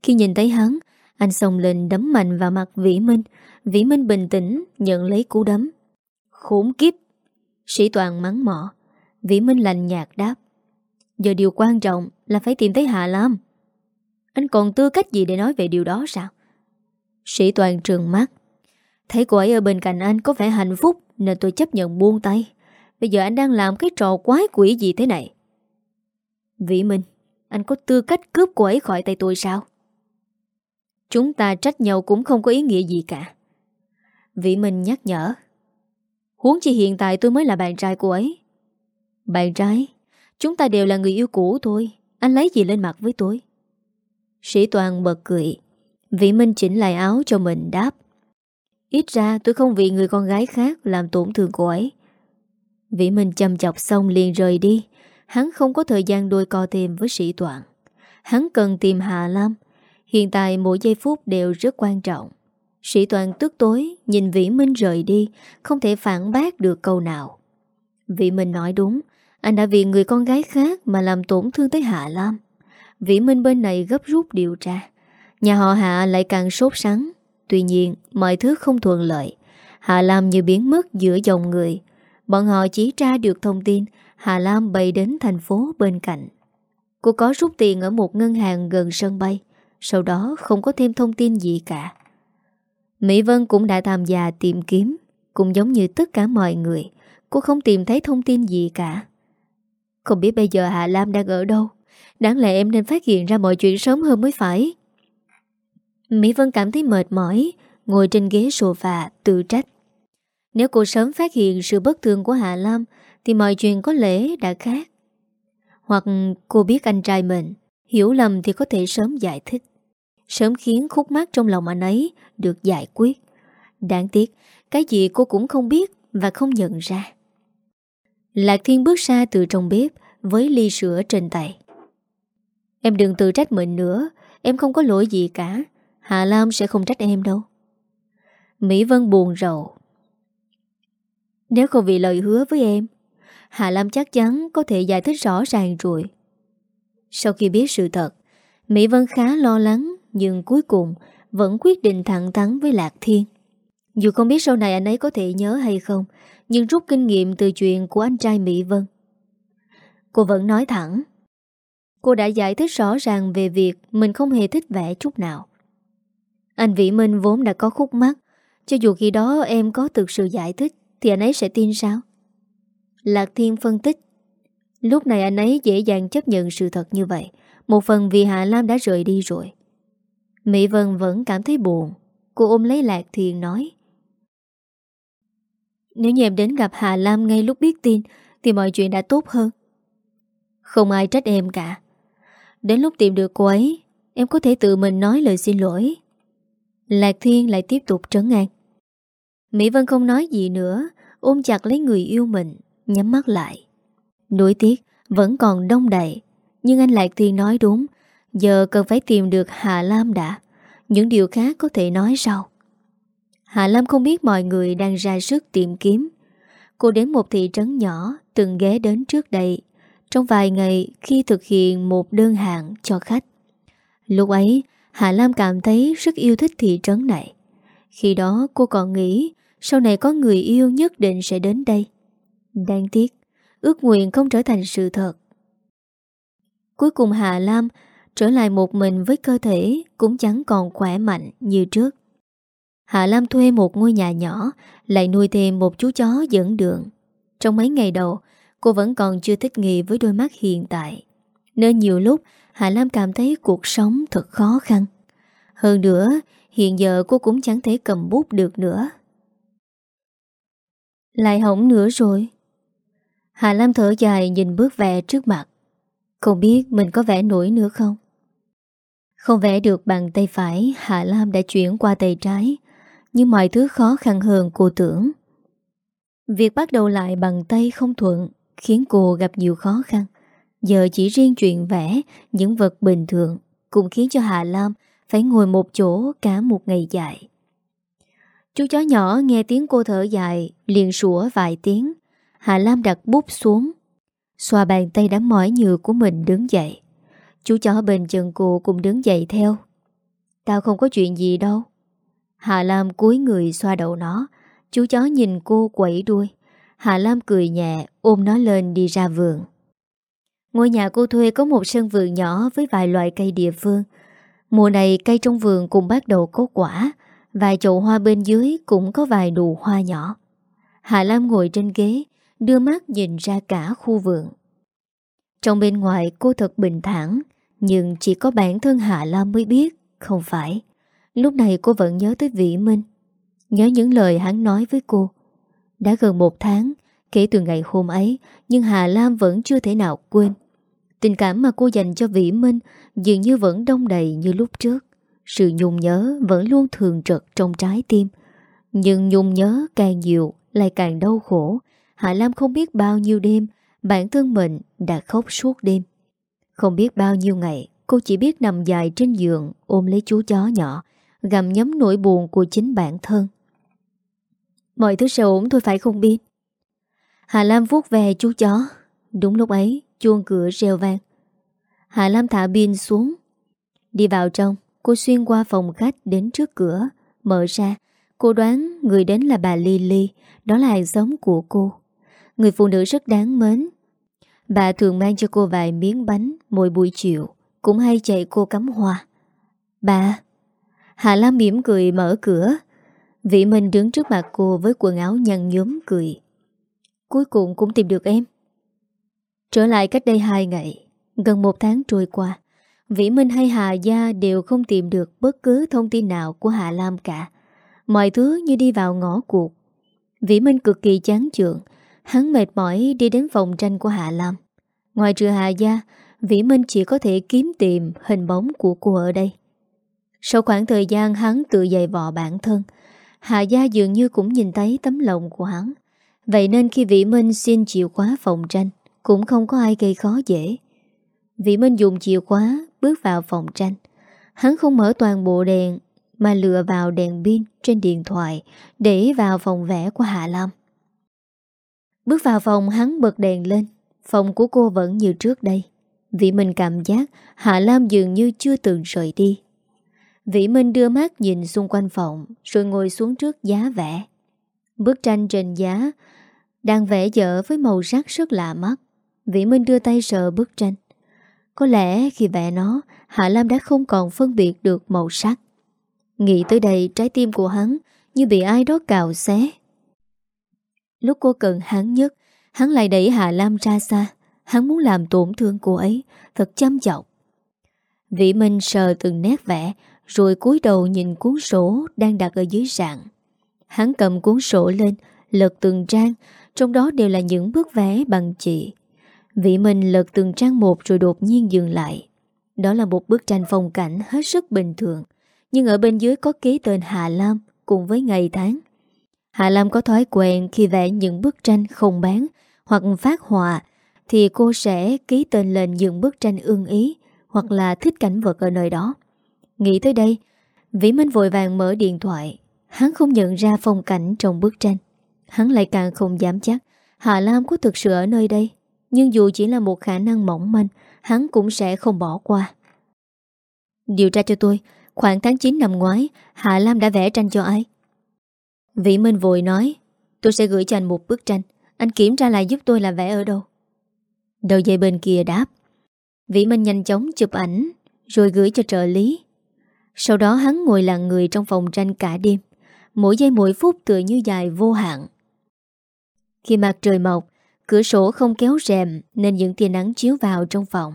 Khi nhìn thấy hắn anh xông lên đấm mạnh vào mặt Vĩ Minh. Vĩ Minh bình tĩnh, nhận lấy cú đấm. Khốn kiếp! Sĩ Toàn mắng mỏ. Vĩ Minh lành nhạt đáp. Giờ điều quan trọng là phải tìm thấy Hà Lam. Anh còn tư cách gì để nói về điều đó sao? Sĩ Toàn trường mắt. Thấy cô ấy ở bên cạnh anh có vẻ hạnh phúc, Nên tôi chấp nhận buông tay. Bây giờ anh đang làm cái trò quái quỷ gì thế này? Vĩ Minh, Anh có tư cách cướp cô ấy khỏi tay tôi sao? Chúng ta trách nhau cũng không có ý nghĩa gì cả. Vĩ Minh nhắc nhở. Huống chi hiện tại tôi mới là bạn trai cô ấy. Bạn trai, Chúng ta đều là người yêu cũ thôi. Anh lấy gì lên mặt với tôi? Sĩ Toàn bật cười. Vĩ Minh chỉnh lại áo cho mình đáp. Ít ra tôi không vì người con gái khác Làm tổn thương cô ấy. Vĩ Minh chăm chọc xong liền rời đi. Hắn không có thời gian đôi co thêm với sĩ Toàn. Hắn cần tìm Hà Lam Hiện tại mỗi giây phút đều rất quan trọng. Sĩ Toàn tức tối, Nhìn Vĩ Minh rời đi, Không thể phản bác được câu nào. Vĩ Minh nói đúng, Anh đã vì người con gái khác Mà làm tổn thương tới Hạ Lam. Vĩ Minh bên này gấp rút điều tra. Nhà họ Hạ lại càng sốt sắng. Tuy nhiên, mọi thứ không thuận lợi. Hạ Lam như biến mất giữa dòng người. Bọn họ chỉ tra được thông tin Hà Lam bay đến thành phố bên cạnh. Cô có rút tiền ở một ngân hàng gần sân bay. Sau đó không có thêm thông tin gì cả. Mỹ Vân cũng đã tham gia tìm kiếm, Cũng giống như tất cả mọi người, Cô không tìm thấy thông tin gì cả. Không biết bây giờ Hạ Lam đang ở đâu, Đáng lẽ em nên phát hiện ra mọi chuyện sớm hơn mới phải. Mỹ Vân cảm thấy mệt mỏi, Ngồi trên ghế sofa tự trách. Nếu cô sớm phát hiện sự bất thường của Hạ Lam, Thì mọi chuyện có lẽ đã khác. Hoặc cô biết anh trai mình Hiểu lầm thì có thể sớm giải thích. Sớm khiến khúc mắc trong lòng anh ấy Được giải quyết. Đáng tiếc, Cái gì cô cũng không biết Và không nhận ra. Lạc Thiên bước ra từ trong bếp Với ly sữa trên tay. Em đừng tự trách mình nữa, Em không có lỗi gì cả. Hà Lam sẽ không trách em đâu. Mỹ Vân buồn rầu. Nếu không vì lời hứa với em, Hà Lam chắc chắn có thể giải thích rõ ràng rồi. Sau khi biết sự thật, Mỹ Vân khá lo lắng, Nhưng cuối cùng Vẫn quyết định thẳng thắn với Lạc Thiên. Dù không biết sau này anh ấy có thể nhớ hay không, Nhưng rút kinh nghiệm từ chuyện của anh trai Mỹ Vân. Cô vẫn nói thẳng, Cô đã giải thích rõ ràng về việc Mình không hề thích vẽ chút nào. Anh Vĩ Minh vốn đã có khúc mắc, Cho dù khi đó em có thực sự giải thích Thì anh ấy sẽ tin sao? Lạc Thiên phân tích Lúc này anh ấy dễ dàng chấp nhận sự thật như vậy. Một phần vì Hạ Lam đã rời đi rồi. Mỹ Vân vẫn cảm thấy buồn. Cô ôm lấy Lạc Thiên nói, Nếu như em đến gặp Hà Lam ngay lúc biết tin, Thì mọi chuyện đã tốt hơn. Không ai trách em cả. Đến lúc tìm được cô ấy, Em có thể tự mình nói lời xin lỗi. Lạc Thiên lại tiếp tục trấn an. Mỹ Vân không nói gì nữa, Ôm chặt lấy người yêu mình, Nhắm mắt lại. Nối tiếc, vẫn còn đông đầy. Nhưng anh Lạc Thiên nói đúng, Giờ cần phải tìm được Hà Lam đã. Những điều khác có thể nói sau. Hà Lam không biết mọi người đang ra sức tìm kiếm. Cô đến một thị trấn nhỏ, Từng ghé đến trước đây. Trong vài ngày, khi thực hiện một đơn hàng cho khách. Lúc ấy, Hà Lam cảm thấy rất yêu thích thị trấn này. Khi đó, cô còn nghĩ, Sau này có người yêu nhất định sẽ đến đây. Đáng tiếc Ước nguyện không trở thành sự thật. Cuối cùng Hà Lam Trở lại một mình với cơ thể Cũng chẳng còn khỏe mạnh như trước. Hạ Lam thuê một ngôi nhà nhỏ, Lại nuôi thêm một chú chó dẫn đường. Trong mấy ngày đầu, Cô vẫn còn chưa thích nghi với đôi mắt hiện tại. Nên nhiều lúc Hạ Lam cảm thấy cuộc sống thật khó khăn. Hơn nữa, Hiện giờ cô cũng chẳng thể cầm bút được nữa. Lại hỏng nữa rồi. Hà Lam thở dài nhìn bước vẽ trước mặt. Không biết mình có vẽ nổi nữa không? Không vẽ được bằng tay phải, Hà Lam đã chuyển qua tay trái. Nhưng mọi thứ khó khăn hơn cô tưởng. Việc bắt đầu lại bằng tay không thuận Khiến cô gặp nhiều khó khăn. Giờ chỉ riêng chuyện vẽ, Những vật bình thường, Cũng khiến cho Hà Lam Phải ngồi một chỗ cả một ngày dài. Chú chó nhỏ nghe tiếng cô thở dài, Liền sủa vài tiếng. Hà Lam đặt bút xuống. Xoa bàn tay đã mỏi nhừ của mình đứng dậy. Chú chó bên chân cô cũng đứng dậy theo. Tao không có chuyện gì đâu. Hà Lam cúi người xoa đầu nó. Chú chó nhìn cô quẩy đuôi. Hà Lam cười nhẹ, ôm nó lên đi ra vườn. Ngôi nhà cô thuê có một sân vườn nhỏ với vài loại cây địa phương. Mùa này cây trong vườn cũng bắt đầu có quả. Vài chậu hoa bên dưới cũng có vài đù hoa nhỏ. Hà Lam ngồi trên ghế Đưa mắt nhìn ra cả khu vườn. Trong bên ngoài cô thật bình thản, Nhưng chỉ có bản thân Hạ Lam mới biết, Không phải. Lúc này cô vẫn nhớ tới Vĩ Minh. Nhớ những lời hắn nói với cô. Đã gần một tháng, Kể từ ngày hôm ấy, Nhưng Hà Lam vẫn chưa thể nào quên. Tình cảm mà cô dành cho Vĩ Minh Dường như vẫn đông đầy như lúc trước. Sự nhung nhớ vẫn luôn thường trật trong trái tim. Nhưng nhung nhớ càng nhiều, Lại càng đau khổ. Hạ Lam không biết bao nhiêu đêm, Bản thân mình đã khóc suốt đêm. Không biết bao nhiêu ngày, Cô chỉ biết nằm dài trên giường, Ôm lấy chú chó nhỏ, Gặm nhấm nỗi buồn của chính bản thân. Mọi thứ sẽ ổn thôi phải không biết Hà Lam vuốt về chú chó. Đúng lúc ấy, chuông cửa reo vang. Hà Lam thả pin xuống. Đi vào trong, Cô xuyên qua phòng khách đến trước cửa, Mở ra. Cô đoán người đến là bà Lily, Đó là hàng xóm của cô. Người phụ nữ rất đáng mến Bà thường mang cho cô vài miếng bánh Mỗi buổi chiều, Cũng hay chạy cô cắm hoa Bà, Hà Lam mỉm cười mở cửa Vị Minh đứng trước mặt cô với quần áo nhăn nhóm cười Cuối cùng cũng tìm được em Trở lại cách đây hai ngày, Gần một tháng trôi qua, Vĩ Minh hay Hà Gia đều không tìm được bất cứ thông tin nào của Hà Lam cả. Mọi thứ như đi vào ngõ cuộc. Vĩ Minh cực kỳ chán chường hắn mệt mỏi đi đến phòng tranh của Hà Lam. Ngoài trừ Hà Gia, Vĩ Minh chỉ có thể kiếm tìm hình bóng của cô ở đây. Sau khoảng thời gian hắn tự dày vò bản thân, Hà Gia dường như cũng nhìn thấy tấm lòng của hắn. Vậy nên khi Vĩ Minh xin chìa khóa phòng tranh, cũng không có ai gây khó dễ. Vĩ Minh dùng chìa khóa bước vào phòng tranh. Hắn không mở toàn bộ đèn mà lựa vào đèn pin trên điện thoại để vào phòng vẽ của Hạ Lam. Bước vào phòng hắn bật đèn lên, phòng của cô vẫn như trước đây. Vĩ Minh cảm giác Hạ Lam dường như chưa từng rời đi. Vĩ Minh đưa mắt nhìn xung quanh phòng rồi ngồi xuống trước giá vẽ. Bức tranh trên giá đang vẽ dở với màu sắc rất lạ mắt. Vĩ Minh đưa tay sờ bức tranh. Có lẽ khi vẽ nó, Hạ Lam đã không còn phân biệt được màu sắc. Nghĩ tới đây trái tim của hắn như bị ai đó cào xé. Lúc cô cần hắn nhất, hắn lại đẩy Hạ Lam ra xa. Hắn muốn làm tổn thương cô ấy, thật chăm chọc. Vĩ Minh sờ từng nét vẽ, rồi cúi đầu nhìn cuốn sổ đang đặt ở dưới sàn. Hắn cầm cuốn sổ lên, lật từng trang, trong đó đều là những bức vẽ bằng chị Vị Minh lật từng trang một rồi đột nhiên dừng lại. Đó là một bức tranh phong cảnh hết sức bình thường, nhưng ở bên dưới có ký tên Hà Lam cùng với ngày tháng. Hà Lam có thói quen khi vẽ những bức tranh không bán hoặc phát họa thì cô sẽ ký tên lên những bức tranh ưng ý hoặc là thích cảnh vật ở nơi đó. Nghĩ tới đây, Vĩ Minh vội vàng mở điện thoại. Hắn không nhận ra phong cảnh trong bức tranh. Hắn lại càng không dám chắc Hà Lam có thực sự ở nơi đây. Nhưng dù chỉ là một khả năng mỏng manh, hắn cũng sẽ không bỏ qua. Điều tra cho tôi, khoảng tháng 9 năm ngoái, Hạ Lam đã vẽ tranh cho ai? Vĩ Minh vội nói, tôi sẽ gửi cho anh một bức tranh. Anh kiểm tra lại giúp tôi là vẽ ở đâu. Đầu dây bên kia đáp. Vĩ Minh nhanh chóng chụp ảnh, rồi gửi cho trợ lý. Sau đó hắn ngồi lặng người trong phòng tranh cả đêm. Mỗi giây mỗi phút tựa như dài vô hạn. Khi mặt trời mọc, cửa sổ không kéo rèm nên những tia nắng chiếu vào trong phòng.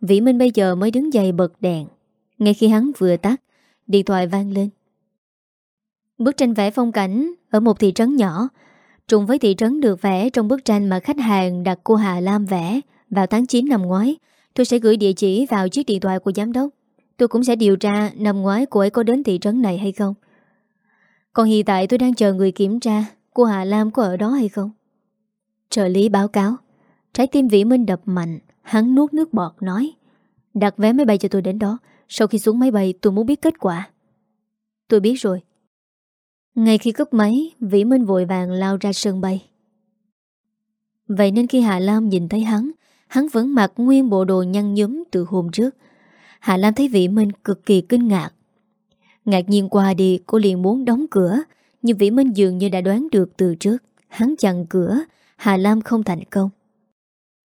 Vĩ Minh bây giờ mới đứng dậy bật đèn. Ngay khi hắn vừa tắt, điện thoại vang lên. Bức tranh vẽ phong cảnh ở một thị trấn nhỏ. Trùng với thị trấn được vẽ trong bức tranh mà khách hàng đặt cô Hà Lam vẽ vào tháng 9 năm ngoái. Tôi sẽ gửi địa chỉ vào chiếc điện thoại của giám đốc. Tôi cũng sẽ điều tra năm ngoái cô ấy có đến thị trấn này hay không. Còn hiện tại tôi đang chờ người kiểm tra cô Hà Lam có ở đó hay không. Trợ lý báo cáo. Trái tim Vĩ Minh đập mạnh, hắn nuốt nước bọt nói. Đặt vé máy bay cho tôi đến đó. Sau khi xuống máy bay tôi muốn biết kết quả. Tôi biết rồi. Ngay khi cúp máy, Vĩ Minh vội vàng lao ra sân bay. Vậy nên khi Hạ Lam nhìn thấy hắn, hắn vẫn mặc nguyên bộ đồ nhăn nhúm từ hôm trước. Hạ Lam thấy Vĩ Minh cực kỳ kinh ngạc. Ngạc nhiên qua đi, cô liền muốn đóng cửa, nhưng Vĩ Minh dường như đã đoán được từ trước. Hắn chặn cửa, Hà Lam không thành công.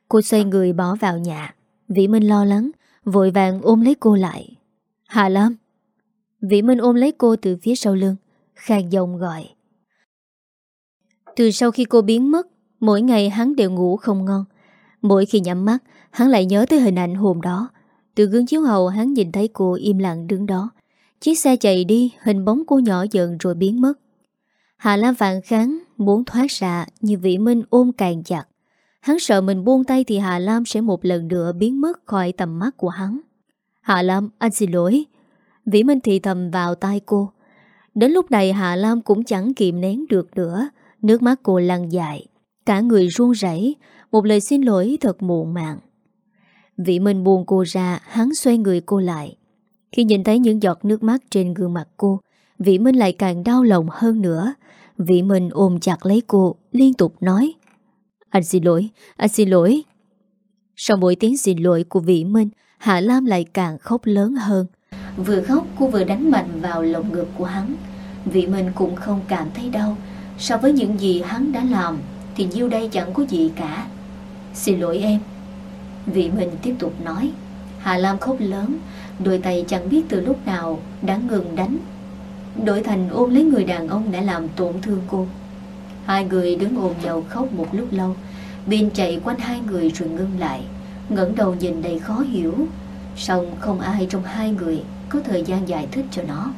Cô xoay người bỏ vào nhà. Vĩ Minh lo lắng, vội vàng ôm lấy cô lại. Hà Lam! Vĩ Minh ôm lấy cô từ phía sau lưng khang Dông gọi. Từ sau khi cô biến mất, mỗi ngày hắn đều ngủ không ngon. Mỗi khi nhắm mắt, hắn lại nhớ tới hình ảnh hôm đó. Từ gương chiếu hậu hắn nhìn thấy cô im lặng đứng đó. Chiếc xe chạy đi, hình bóng cô nhỏ dần rồi biến mất. Hà Lam vạn kháng, muốn thoát ra như Vĩ Minh ôm càng chặt. Hắn sợ mình buông tay thì Hà Lam sẽ một lần nữa biến mất khỏi tầm mắt của hắn. Hà Lam, anh xin lỗi. Vĩ Minh thì thầm vào tai cô. Đến lúc này Hạ Lam cũng chẳng kìm nén được nữa. Nước mắt cô lăn dài. Cả người run rẩy. Một lời xin lỗi thật muộn màng. Vị Minh buồn cô ra Hắn xoay người cô lại. Khi nhìn thấy những giọt nước mắt trên gương mặt cô Vị Minh lại càng đau lòng hơn nữa. Vị Minh ôm chặt lấy cô Liên tục nói Anh xin lỗi, anh xin lỗi. Sau mỗi tiếng xin lỗi của Vị Minh Hạ Lam lại càng khóc lớn hơn. Vừa khóc cô vừa đánh mạnh vào lồng ngực của hắn. Vì mình cũng không cảm thấy đau. So với những gì hắn đã làm, Thì nhiêu đây chẳng có gì cả. Xin lỗi em. Vị mình tiếp tục nói, Hà Lam khóc lớn, Đôi tay chẳng biết từ lúc nào đã ngừng đánh. Đổi thành ôm lấy người đàn ông đã làm tổn thương cô. Hai người đứng ôm nhau khóc một lúc lâu. Bin chạy quanh hai người rồi ngưng lại, ngẩng đầu nhìn đầy khó hiểu. Xong không ai trong hai người có thời gian giải thích cho nó.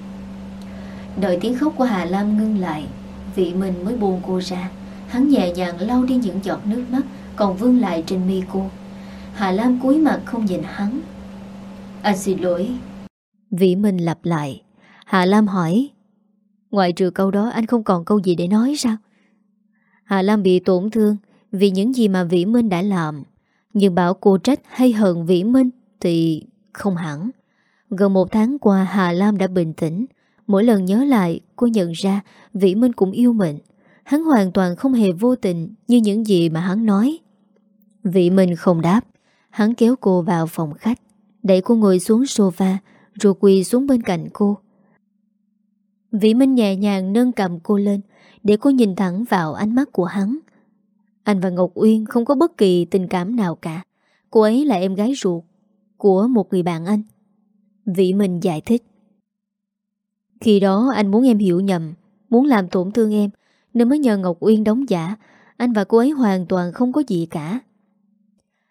Đợi tiếng khóc của Hà Lam ngưng lại, Vị mình mới buông cô ra. Hắn nhẹ nhàng lau đi những giọt nước mắt, Còn vương lại trên mi cô. Hà Lam cúi mặt không nhìn hắn. Anh xin lỗi. Vị mình lặp lại. Hà Lam hỏi, ngoại trừ câu đó, anh không còn câu gì để nói sao? Hà Lam bị tổn thương Vì những gì mà Vĩ Minh đã làm. Nhưng bảo cô trách hay hận Vĩ Minh Thì không hẳn. Gần một tháng qua, Hà Lam đã bình tĩnh. Mỗi lần nhớ lại, cô nhận ra Vĩ Minh cũng yêu mình. Hắn hoàn toàn không hề vô tình Như những gì mà hắn nói. Vĩ Minh không đáp. Hắn kéo cô vào phòng khách, Đẩy cô ngồi xuống sofa, Rồi quỳ xuống bên cạnh cô. Vĩ Minh nhẹ nhàng nâng cầm cô lên, Để cô nhìn thẳng vào ánh mắt của hắn. Anh và Ngọc Uyên không có bất kỳ tình cảm nào cả. Cô ấy là em gái ruột Của một người bạn anh. Vĩ Minh giải thích. Khi đó anh muốn em hiểu nhầm, Muốn làm tổn thương em, Nên mới nhờ Ngọc Uyên đóng giả. Anh và cô ấy hoàn toàn không có gì cả.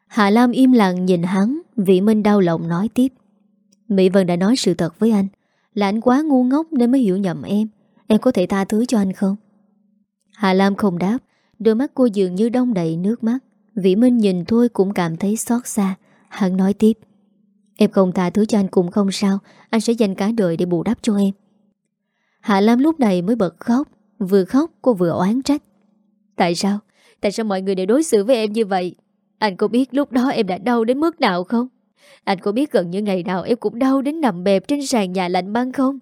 Hạ Lam im lặng nhìn hắn Vĩ Minh đau lòng nói tiếp. Mỹ Vân đã nói sự thật với anh, Là anh quá ngu ngốc nên mới hiểu nhầm em. Em có thể tha thứ cho anh không? Hạ Lam không đáp, Đôi mắt cô dường như đông đầy nước mắt. Vĩ Minh nhìn thôi cũng cảm thấy xót xa. Hắn nói tiếp. Em không tha thứ cho anh cũng không sao, Anh sẽ dành cả đời để bù đắp cho em. Hạ Lam lúc này mới bật khóc Vừa khóc cô vừa oán trách Tại sao? Tại sao mọi người đều đối xử với em như vậy? Anh có biết lúc đó em đã đau đến mức nào không? Anh có biết gần như ngày nào em cũng đau đến nằm bẹp trên sàn nhà lạnh băng không?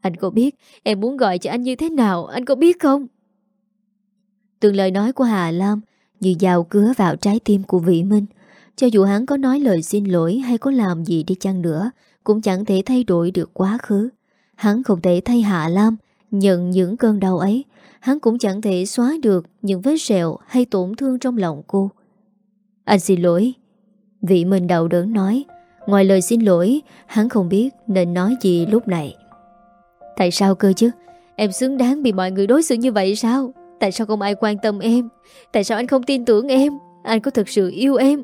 Anh có biết em muốn gọi cho anh như thế nào? Anh có biết không? Từng lời nói của Hà Lam như dao cứa vào trái tim của Vĩ Minh. Cho dù hắn có nói lời xin lỗi hay có làm gì đi chăng nữa, cũng chẳng thể thay đổi được quá khứ. Hắn không thể thay Hạ Lam nhận những cơn đau ấy. Hắn cũng chẳng thể xóa được những vết sẹo hay tổn thương trong lòng cô. Anh xin lỗi. Vị mình đầu đớn nói. Ngoài lời xin lỗi, hắn không biết nên nói gì lúc này. Tại sao cơ chứ? Em xứng đáng bị mọi người đối xử như vậy sao? Tại sao không ai quan tâm em? Tại sao anh không tin tưởng em? Anh có thực sự yêu em?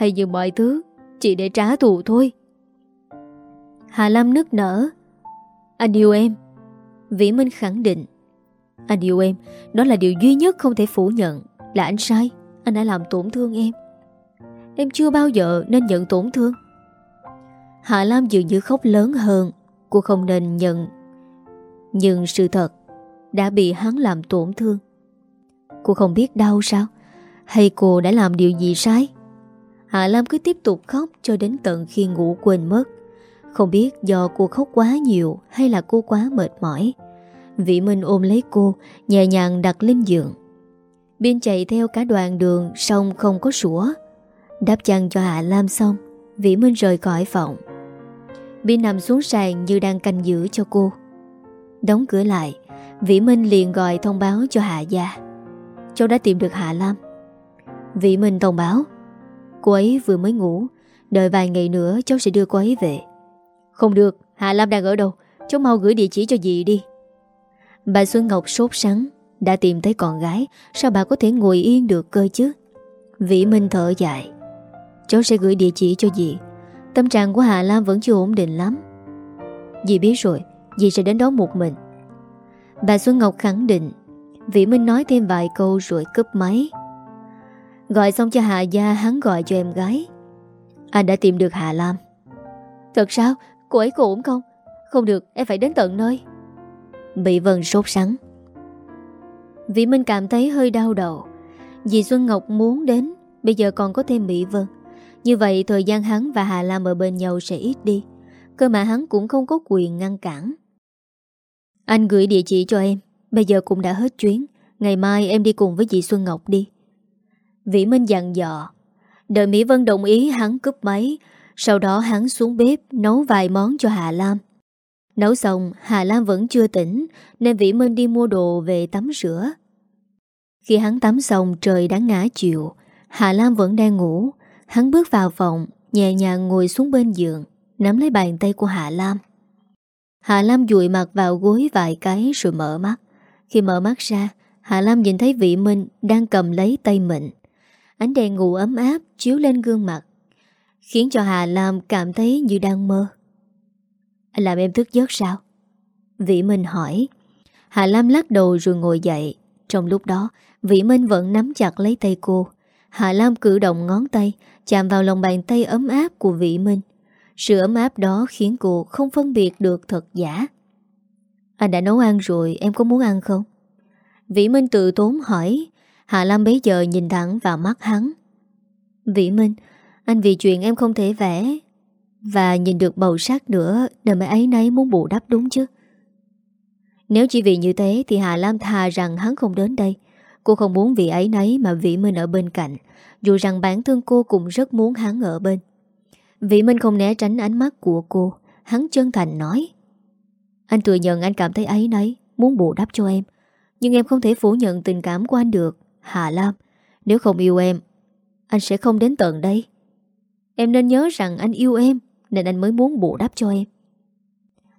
hay như mọi thứ Chỉ để trả thù thôi Hà Lam nức nở anh yêu em. Vĩ Minh khẳng định. Anh yêu em, Đó là điều duy nhất không thể phủ nhận Là anh sai. Anh đã làm tổn thương em. Em chưa bao giờ nên nhận tổn thương. Hạ Lam dường như khóc lớn hơn. Cô không nên nhận. Nhưng sự thật Đã bị hắn làm tổn thương. Cô không biết đau sao? Hay cô đã làm điều gì sai? Hạ Lam cứ tiếp tục khóc Cho đến tận khi ngủ quên mất. Không biết do cô khóc quá nhiều Hay là cô quá mệt mỏi. Vị Minh ôm lấy cô, Nhẹ nhàng đặt lên giường. Biên chạy theo cả đoàn đường Xong không có sủa. Đáp chăn cho Hạ Lam xong, Vĩ Minh rời khỏi phòng. Biên nằm xuống sàn như đang canh giữ cho cô. Đóng cửa lại, Vĩ Minh liền gọi thông báo cho Hạ Gia. Cháu đã tìm được Hạ Lam. Vĩ Minh thông báo, Cô ấy vừa mới ngủ, Đợi vài ngày nữa cháu sẽ đưa cô ấy về. Không được, Hạ Lam đang ở đâu? Cháu mau gửi địa chỉ cho dì đi. Bà Xuân Ngọc sốt sắng Đã tìm thấy con gái Sao bà có thể ngồi yên được cơ chứ? Vĩ Minh thở dài. Cháu sẽ gửi địa chỉ cho dì. Tâm trạng của Hạ Lam vẫn chưa ổn định lắm. Dì biết rồi Dì sẽ đến đó một mình. Bà Xuân Ngọc khẳng định. Vĩ Minh nói thêm vài câu rồi cúp máy. Gọi xong cho Hạ Gia Hắn gọi cho em gái. Anh đã tìm được Hạ Lam. Thật sao? Cô ấy có ổn không? Không được, em phải đến tận nơi. Bị Vân sốt sắng. Vĩ Minh cảm thấy hơi đau đầu. Dì Xuân Ngọc muốn đến Bây giờ còn có thêm Mỹ Vân. Như vậy thời gian hắn và Hà Lam ở bên nhau sẽ ít đi. Cơ mà hắn cũng không có quyền ngăn cản. Anh gửi địa chỉ cho em Bây giờ cũng đã hết chuyến. Ngày mai em đi cùng với dì Xuân Ngọc đi. Vĩ Minh dặn dò. Đợi Mỹ Vân đồng ý hắn cúp máy sau đó hắn xuống bếp, Nấu vài món cho Hà Lam. Nấu xong, Hà Lam vẫn chưa tỉnh, Nên Vĩ Minh đi mua đồ về tắm rửa. Khi hắn tắm xong, trời đã ngã chiều Hà Lam vẫn đang ngủ. Hắn bước vào phòng, Nhẹ nhàng ngồi xuống bên giường, Nắm lấy bàn tay của Hà Lam. Hà Lam dụi mặt vào gối vài cái rồi mở mắt. Khi mở mắt ra, Hà Lam nhìn thấy Vĩ Minh đang cầm lấy tay mình. Ánh đèn ngủ ấm áp chiếu lên gương mặt. Khiến cho Hà Lam cảm thấy như đang mơ. Anh làm em thức giấc sao? Vĩ Minh hỏi. Hà Lam lắc đầu rồi ngồi dậy. Trong lúc đó, Vĩ Minh vẫn nắm chặt lấy tay cô. Hà Lam cử động ngón tay, Chạm vào lòng bàn tay ấm áp của Vĩ Minh. Sự ấm áp đó khiến cô không phân biệt được thật giả. Anh đã nấu ăn rồi, Em có muốn ăn không? Vĩ Minh tự tốn hỏi. Hà Lam bấy giờ nhìn thẳng vào mắt hắn. Vĩ Minh anh vì chuyện em không thể vẽ. Và nhìn được màu sắc nữa Nên mới ấy nấy muốn bù đắp đúng chứ? Nếu chỉ vì như thế Thì Hà Lam thà rằng hắn không đến đây. Cô không muốn vì ấy nấy mà Vĩ Minh ở bên cạnh. Dù rằng bản thân cô cũng rất muốn hắn ở bên. Vĩ Minh không né tránh ánh mắt của cô. Hắn chân thành nói, Anh thừa nhận anh cảm thấy ấy nấy, Muốn bù đắp cho em. Nhưng em không thể phủ nhận tình cảm của anh được, Hà Lam. Nếu không yêu em, Anh sẽ không đến tận đây. Em nên nhớ rằng anh yêu em, Nên anh mới muốn bù đắp cho em.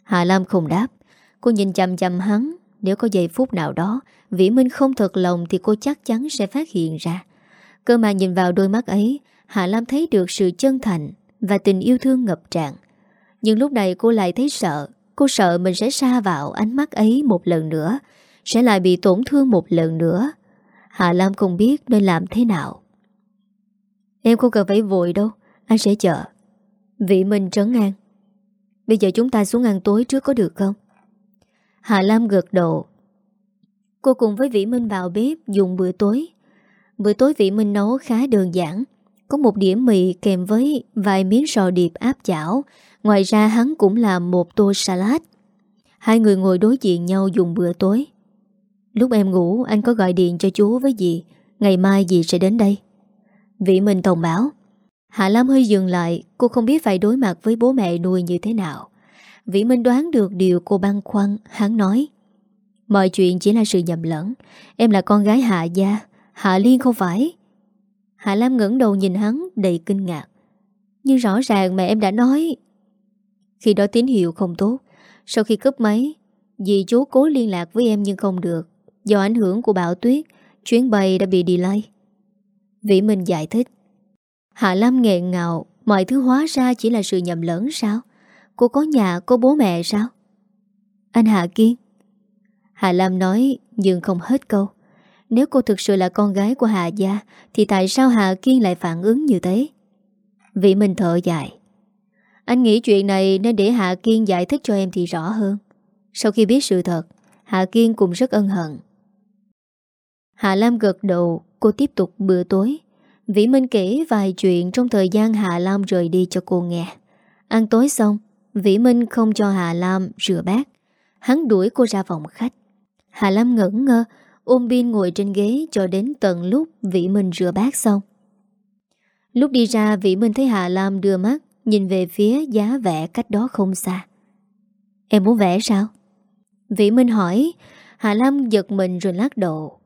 Hà Lam không đáp. Cô nhìn chầm chầm hắn. Nếu có giây phút nào đó, Vĩ Minh không thật lòng thì cô chắc chắn sẽ phát hiện ra. Cơ mà nhìn vào đôi mắt ấy Hạ Lam thấy được sự chân thành Và tình yêu thương ngập tràn. Nhưng lúc này cô lại thấy sợ. Cô sợ mình sẽ xa vào ánh mắt ấy một lần nữa, Sẽ lại bị tổn thương một lần nữa. Hạ Lam không biết nên làm thế nào. Em không cần phải vội đâu. Anh sẽ chờ. Vị Minh trấn an. Bây giờ chúng ta xuống ăn tối trước có được không? Hạ Lam gật đầu. Cô cùng với Vĩ Minh vào bếp dùng bữa tối. Bữa tối Vĩ Minh nấu khá đơn giản. Có một đĩa mì kèm với vài miếng sò điệp áp chảo. Ngoài ra hắn cũng làm một tô salad. Hai người ngồi đối diện nhau dùng bữa tối. Lúc em ngủ, anh có gọi điện cho chú với dì. Ngày mai dì sẽ đến đây. Vĩ Minh thông báo. Hạ Lam hơi dừng lại, Cô không biết phải đối mặt với bố mẹ nuôi như thế nào. Vĩ Minh đoán được điều cô băn khoăn, Hắn nói, Mọi chuyện chỉ là sự nhầm lẫn. Em là con gái Hạ Gia, Hạ Liên không phải? Hạ Lam ngẩng đầu nhìn hắn, đầy kinh ngạc. Nhưng rõ ràng mẹ em đã nói. Khi đó tín hiệu không tốt, Sau khi cướp máy, Dì chú cố liên lạc với em nhưng không được. Do ảnh hưởng của bão tuyết, Chuyến bay đã bị delay. Vĩ Minh giải thích Hạ Lam nghẹn ngào Mọi thứ hóa ra chỉ là sự nhầm lẫn sao? Cô có nhà, có bố mẹ sao? Anh Hạ Kiên. Hạ Lam nói Nhưng không hết câu. Nếu cô thực sự là con gái của Hà Gia Thì tại sao Hà Kiên lại phản ứng như thế? Vị Minh thở dài. Anh nghĩ chuyện này nên để Hạ Kiên giải thích cho em thì rõ hơn. Sau khi biết sự thật Hạ Kiên cũng rất ân hận. Hạ Lam gật đầu Cô tiếp tục bữa tối. Vĩ Minh kể vài chuyện trong thời gian Hạ Lam rời đi cho cô nghe. Ăn tối xong, Vĩ Minh không cho Hạ Lam rửa bát. Hắn đuổi cô ra phòng khách. Hạ Lam ngẩn ngơ, Ôm pin ngồi trên ghế cho đến tận lúc Vĩ Minh rửa bát xong. Lúc đi ra, Vĩ Minh thấy Hạ Lam đưa mắt, Nhìn về phía giá vẽ cách đó không xa. Em muốn vẽ sao? Vĩ Minh hỏi. Hạ Lam giật mình rồi lắc đầu.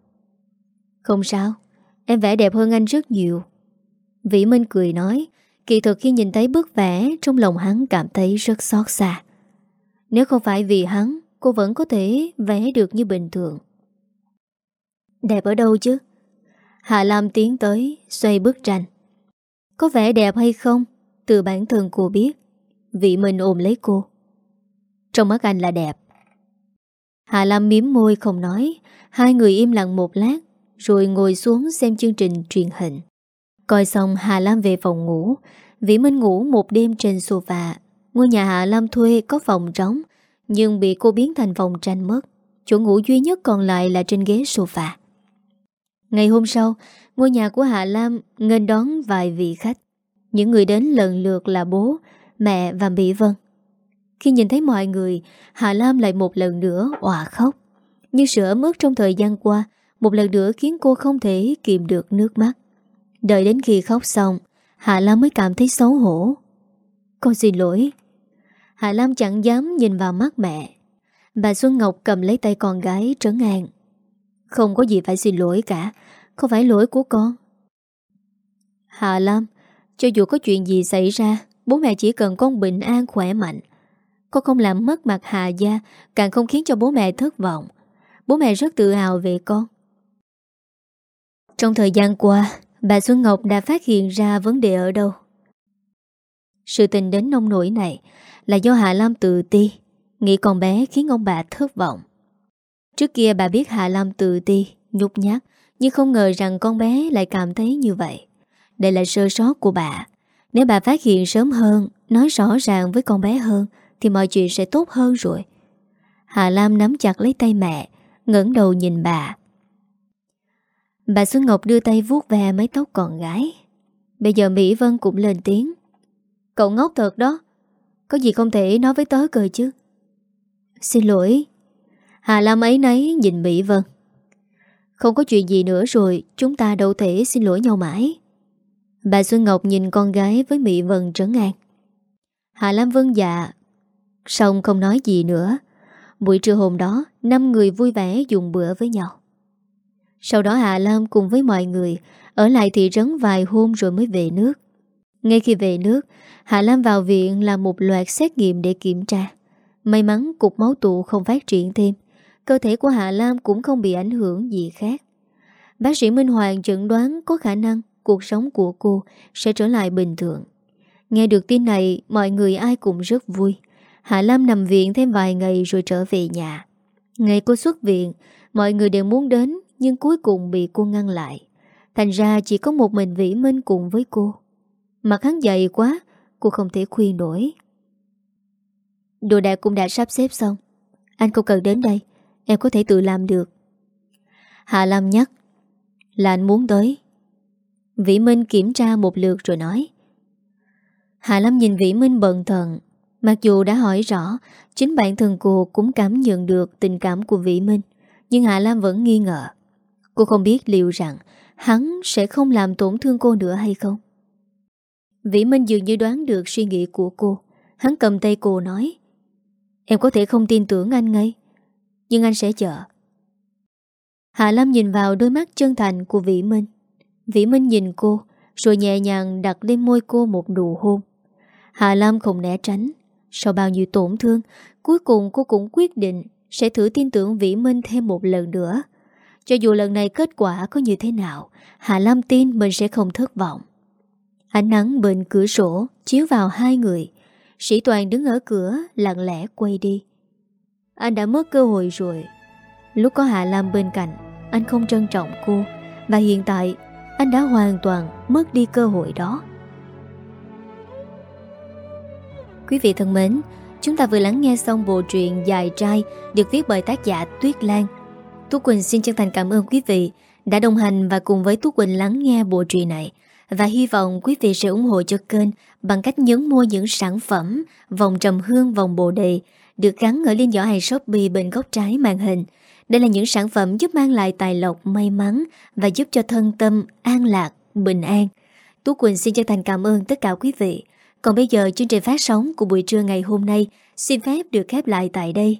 Không sao. Em vẽ đẹp hơn anh rất nhiều. Vĩ Minh cười nói, Kỳ thực khi nhìn thấy bức vẽ, Trong lòng hắn cảm thấy rất xót xa. Nếu không phải vì hắn, Cô vẫn có thể vẽ được như bình thường. Đẹp ở đâu chứ? Hạ Lam tiến tới, Xoay bức tranh. Có vẻ đẹp hay không? Từ bản thân cô biết. Vị Minh ôm lấy cô. Trong mắt anh là đẹp. Hạ Lam miếm môi không nói, Hai người im lặng một lát rồi ngồi xuống xem chương trình truyền hình. Coi xong Hà Lam về phòng ngủ, Vĩ Minh ngủ một đêm trên sofa. Ngôi nhà Hà Lam thuê có phòng trống, Nhưng bị cô biến thành phòng tranh mất. Chỗ ngủ duy nhất còn lại là trên ghế sofa. Ngày hôm sau, Ngôi nhà của Hạ Lam nghênh đón vài vị khách. Những người đến lần lượt là bố, Mẹ và Mỹ Vân. Khi nhìn thấy mọi người Hạ Lam lại một lần nữa òa khóc. Nhưng sự ấm ức trong thời gian qua một lần nữa khiến cô không thể kìm được nước mắt. Đợi đến khi khóc xong, Hạ Lam mới cảm thấy xấu hổ. Con xin lỗi. Hạ Lam chẳng dám nhìn vào mắt mẹ. Bà Xuân Ngọc cầm lấy tay con gái trấn an. Không có gì phải xin lỗi cả, Không phải lỗi của con. Hạ Lam, Cho dù có chuyện gì xảy ra, Bố mẹ chỉ cần con bình an khỏe mạnh. Con không làm mất mặt Hà Gia, Càng không khiến cho bố mẹ thất vọng. Bố mẹ rất tự hào về con. Trong thời gian qua, Bà Xuân Ngọc đã phát hiện ra vấn đề ở đâu? Sự tình đến nông nổi này Là do Hạ Lam tự ti, Nghĩ con bé khiến ông bà thất vọng. Trước kia bà biết Hạ Lam tự ti Nhục nhát, Nhưng không ngờ rằng con bé lại cảm thấy như vậy. Đây là sơ sót của bà. Nếu bà phát hiện sớm hơn, Nói rõ ràng với con bé hơn, Thì mọi chuyện sẽ tốt hơn rồi. Hạ Lam nắm chặt lấy tay mẹ, ngẩng đầu nhìn bà. Bà Xuân Ngọc đưa tay vuốt về mái tóc con gái. Bây giờ Mỹ Vân cũng lên tiếng. Cậu ngốc thật đó. Có gì không thể nói với tớ cười chứ? Xin lỗi. Hà Lam ấy nấy nhìn Mỹ Vân. Không có chuyện gì nữa rồi, Chúng ta đâu thể xin lỗi nhau mãi. Bà Xuân Ngọc nhìn con gái với Mỹ Vân trấn an. Hà Lam vân dạ. Xong không nói gì nữa. Buổi trưa hôm đó, năm người vui vẻ dùng bữa với nhau sau đó Hạ Lam cùng với mọi người Ở lại thị trấn vài hôm rồi mới về nước Ngay khi về nước Hạ Lam vào viện làm một loạt xét nghiệm để kiểm tra May mắn cục máu tụ không phát triển thêm Cơ thể của Hạ Lam cũng không bị ảnh hưởng gì khác Bác sĩ Minh Hoàng chẩn đoán có khả năng cuộc sống của cô sẽ trở lại bình thường. Nghe được tin này, mọi người ai cũng rất vui. Hạ Lam nằm viện thêm vài ngày rồi trở về nhà. Ngày cô xuất viện, mọi người đều muốn đến nhưng cuối cùng bị cô ngăn lại. Thành ra chỉ có một mình Vĩ Minh cùng với cô. Mặt hắn dày quá, cô không thể khuyên nổi. Đồ đạc cũng đã sắp xếp xong. Anh không cần đến đây, em có thể tự làm được. Hạ Lam nhắc, là anh muốn tới. Vĩ Minh kiểm tra một lượt rồi nói. Hạ Lam nhìn Vĩ Minh bận thần, mặc dù đã hỏi rõ, chính bản thân cô cũng cảm nhận được tình cảm của Vĩ Minh, nhưng Hạ Lam vẫn nghi ngờ. Cô không biết liệu rằng hắn sẽ không làm tổn thương cô nữa hay không. Vĩ Minh dường như đoán được suy nghĩ của cô. Hắn cầm tay cô nói, Em có thể không tin tưởng anh ngay, Nhưng anh sẽ chờ. Hạ Lâm nhìn vào đôi mắt chân thành của Vĩ Minh. Vĩ Minh nhìn cô, Rồi nhẹ nhàng đặt lên môi cô một nụ hôn. Hạ Lâm không né tránh. Sau bao nhiêu tổn thương, Cuối cùng cô cũng quyết định Sẽ thử tin tưởng Vĩ Minh thêm một lần nữa cho dù lần này kết quả có như thế nào, Hạ Lam tin mình sẽ không thất vọng. Ánh nắng bên cửa sổ Chiếu vào hai người. Sĩ Toàn đứng ở cửa, lặng lẽ quay đi. Anh đã mất cơ hội rồi. Lúc có Hạ Lam bên cạnh, Anh không trân trọng cô. Và hiện tại, anh đã hoàn toàn mất đi cơ hội đó. Quý vị thân mến, Chúng ta vừa lắng nghe xong bộ truyện dài trai Được viết bởi tác giả Tuyết Lan. Tú Quỳnh xin chân thành cảm ơn quý vị Đã đồng hành và cùng với Tú Quỳnh lắng nghe bộ truyện này. Và hy vọng quý vị sẽ ủng hộ cho kênh Bằng cách nhấn mua những sản phẩm Vòng trầm hương vòng bồ đề Được gắn ở liên giỏ hàng Shopee bên góc trái màn hình. Đây là những sản phẩm giúp mang lại tài lộc, may mắn Và giúp cho thân tâm an lạc, bình an. Tú Quỳnh xin chân thành cảm ơn tất cả quý vị. Còn bây giờ chương trình phát sóng của buổi trưa ngày hôm nay xin phép được khép lại tại đây.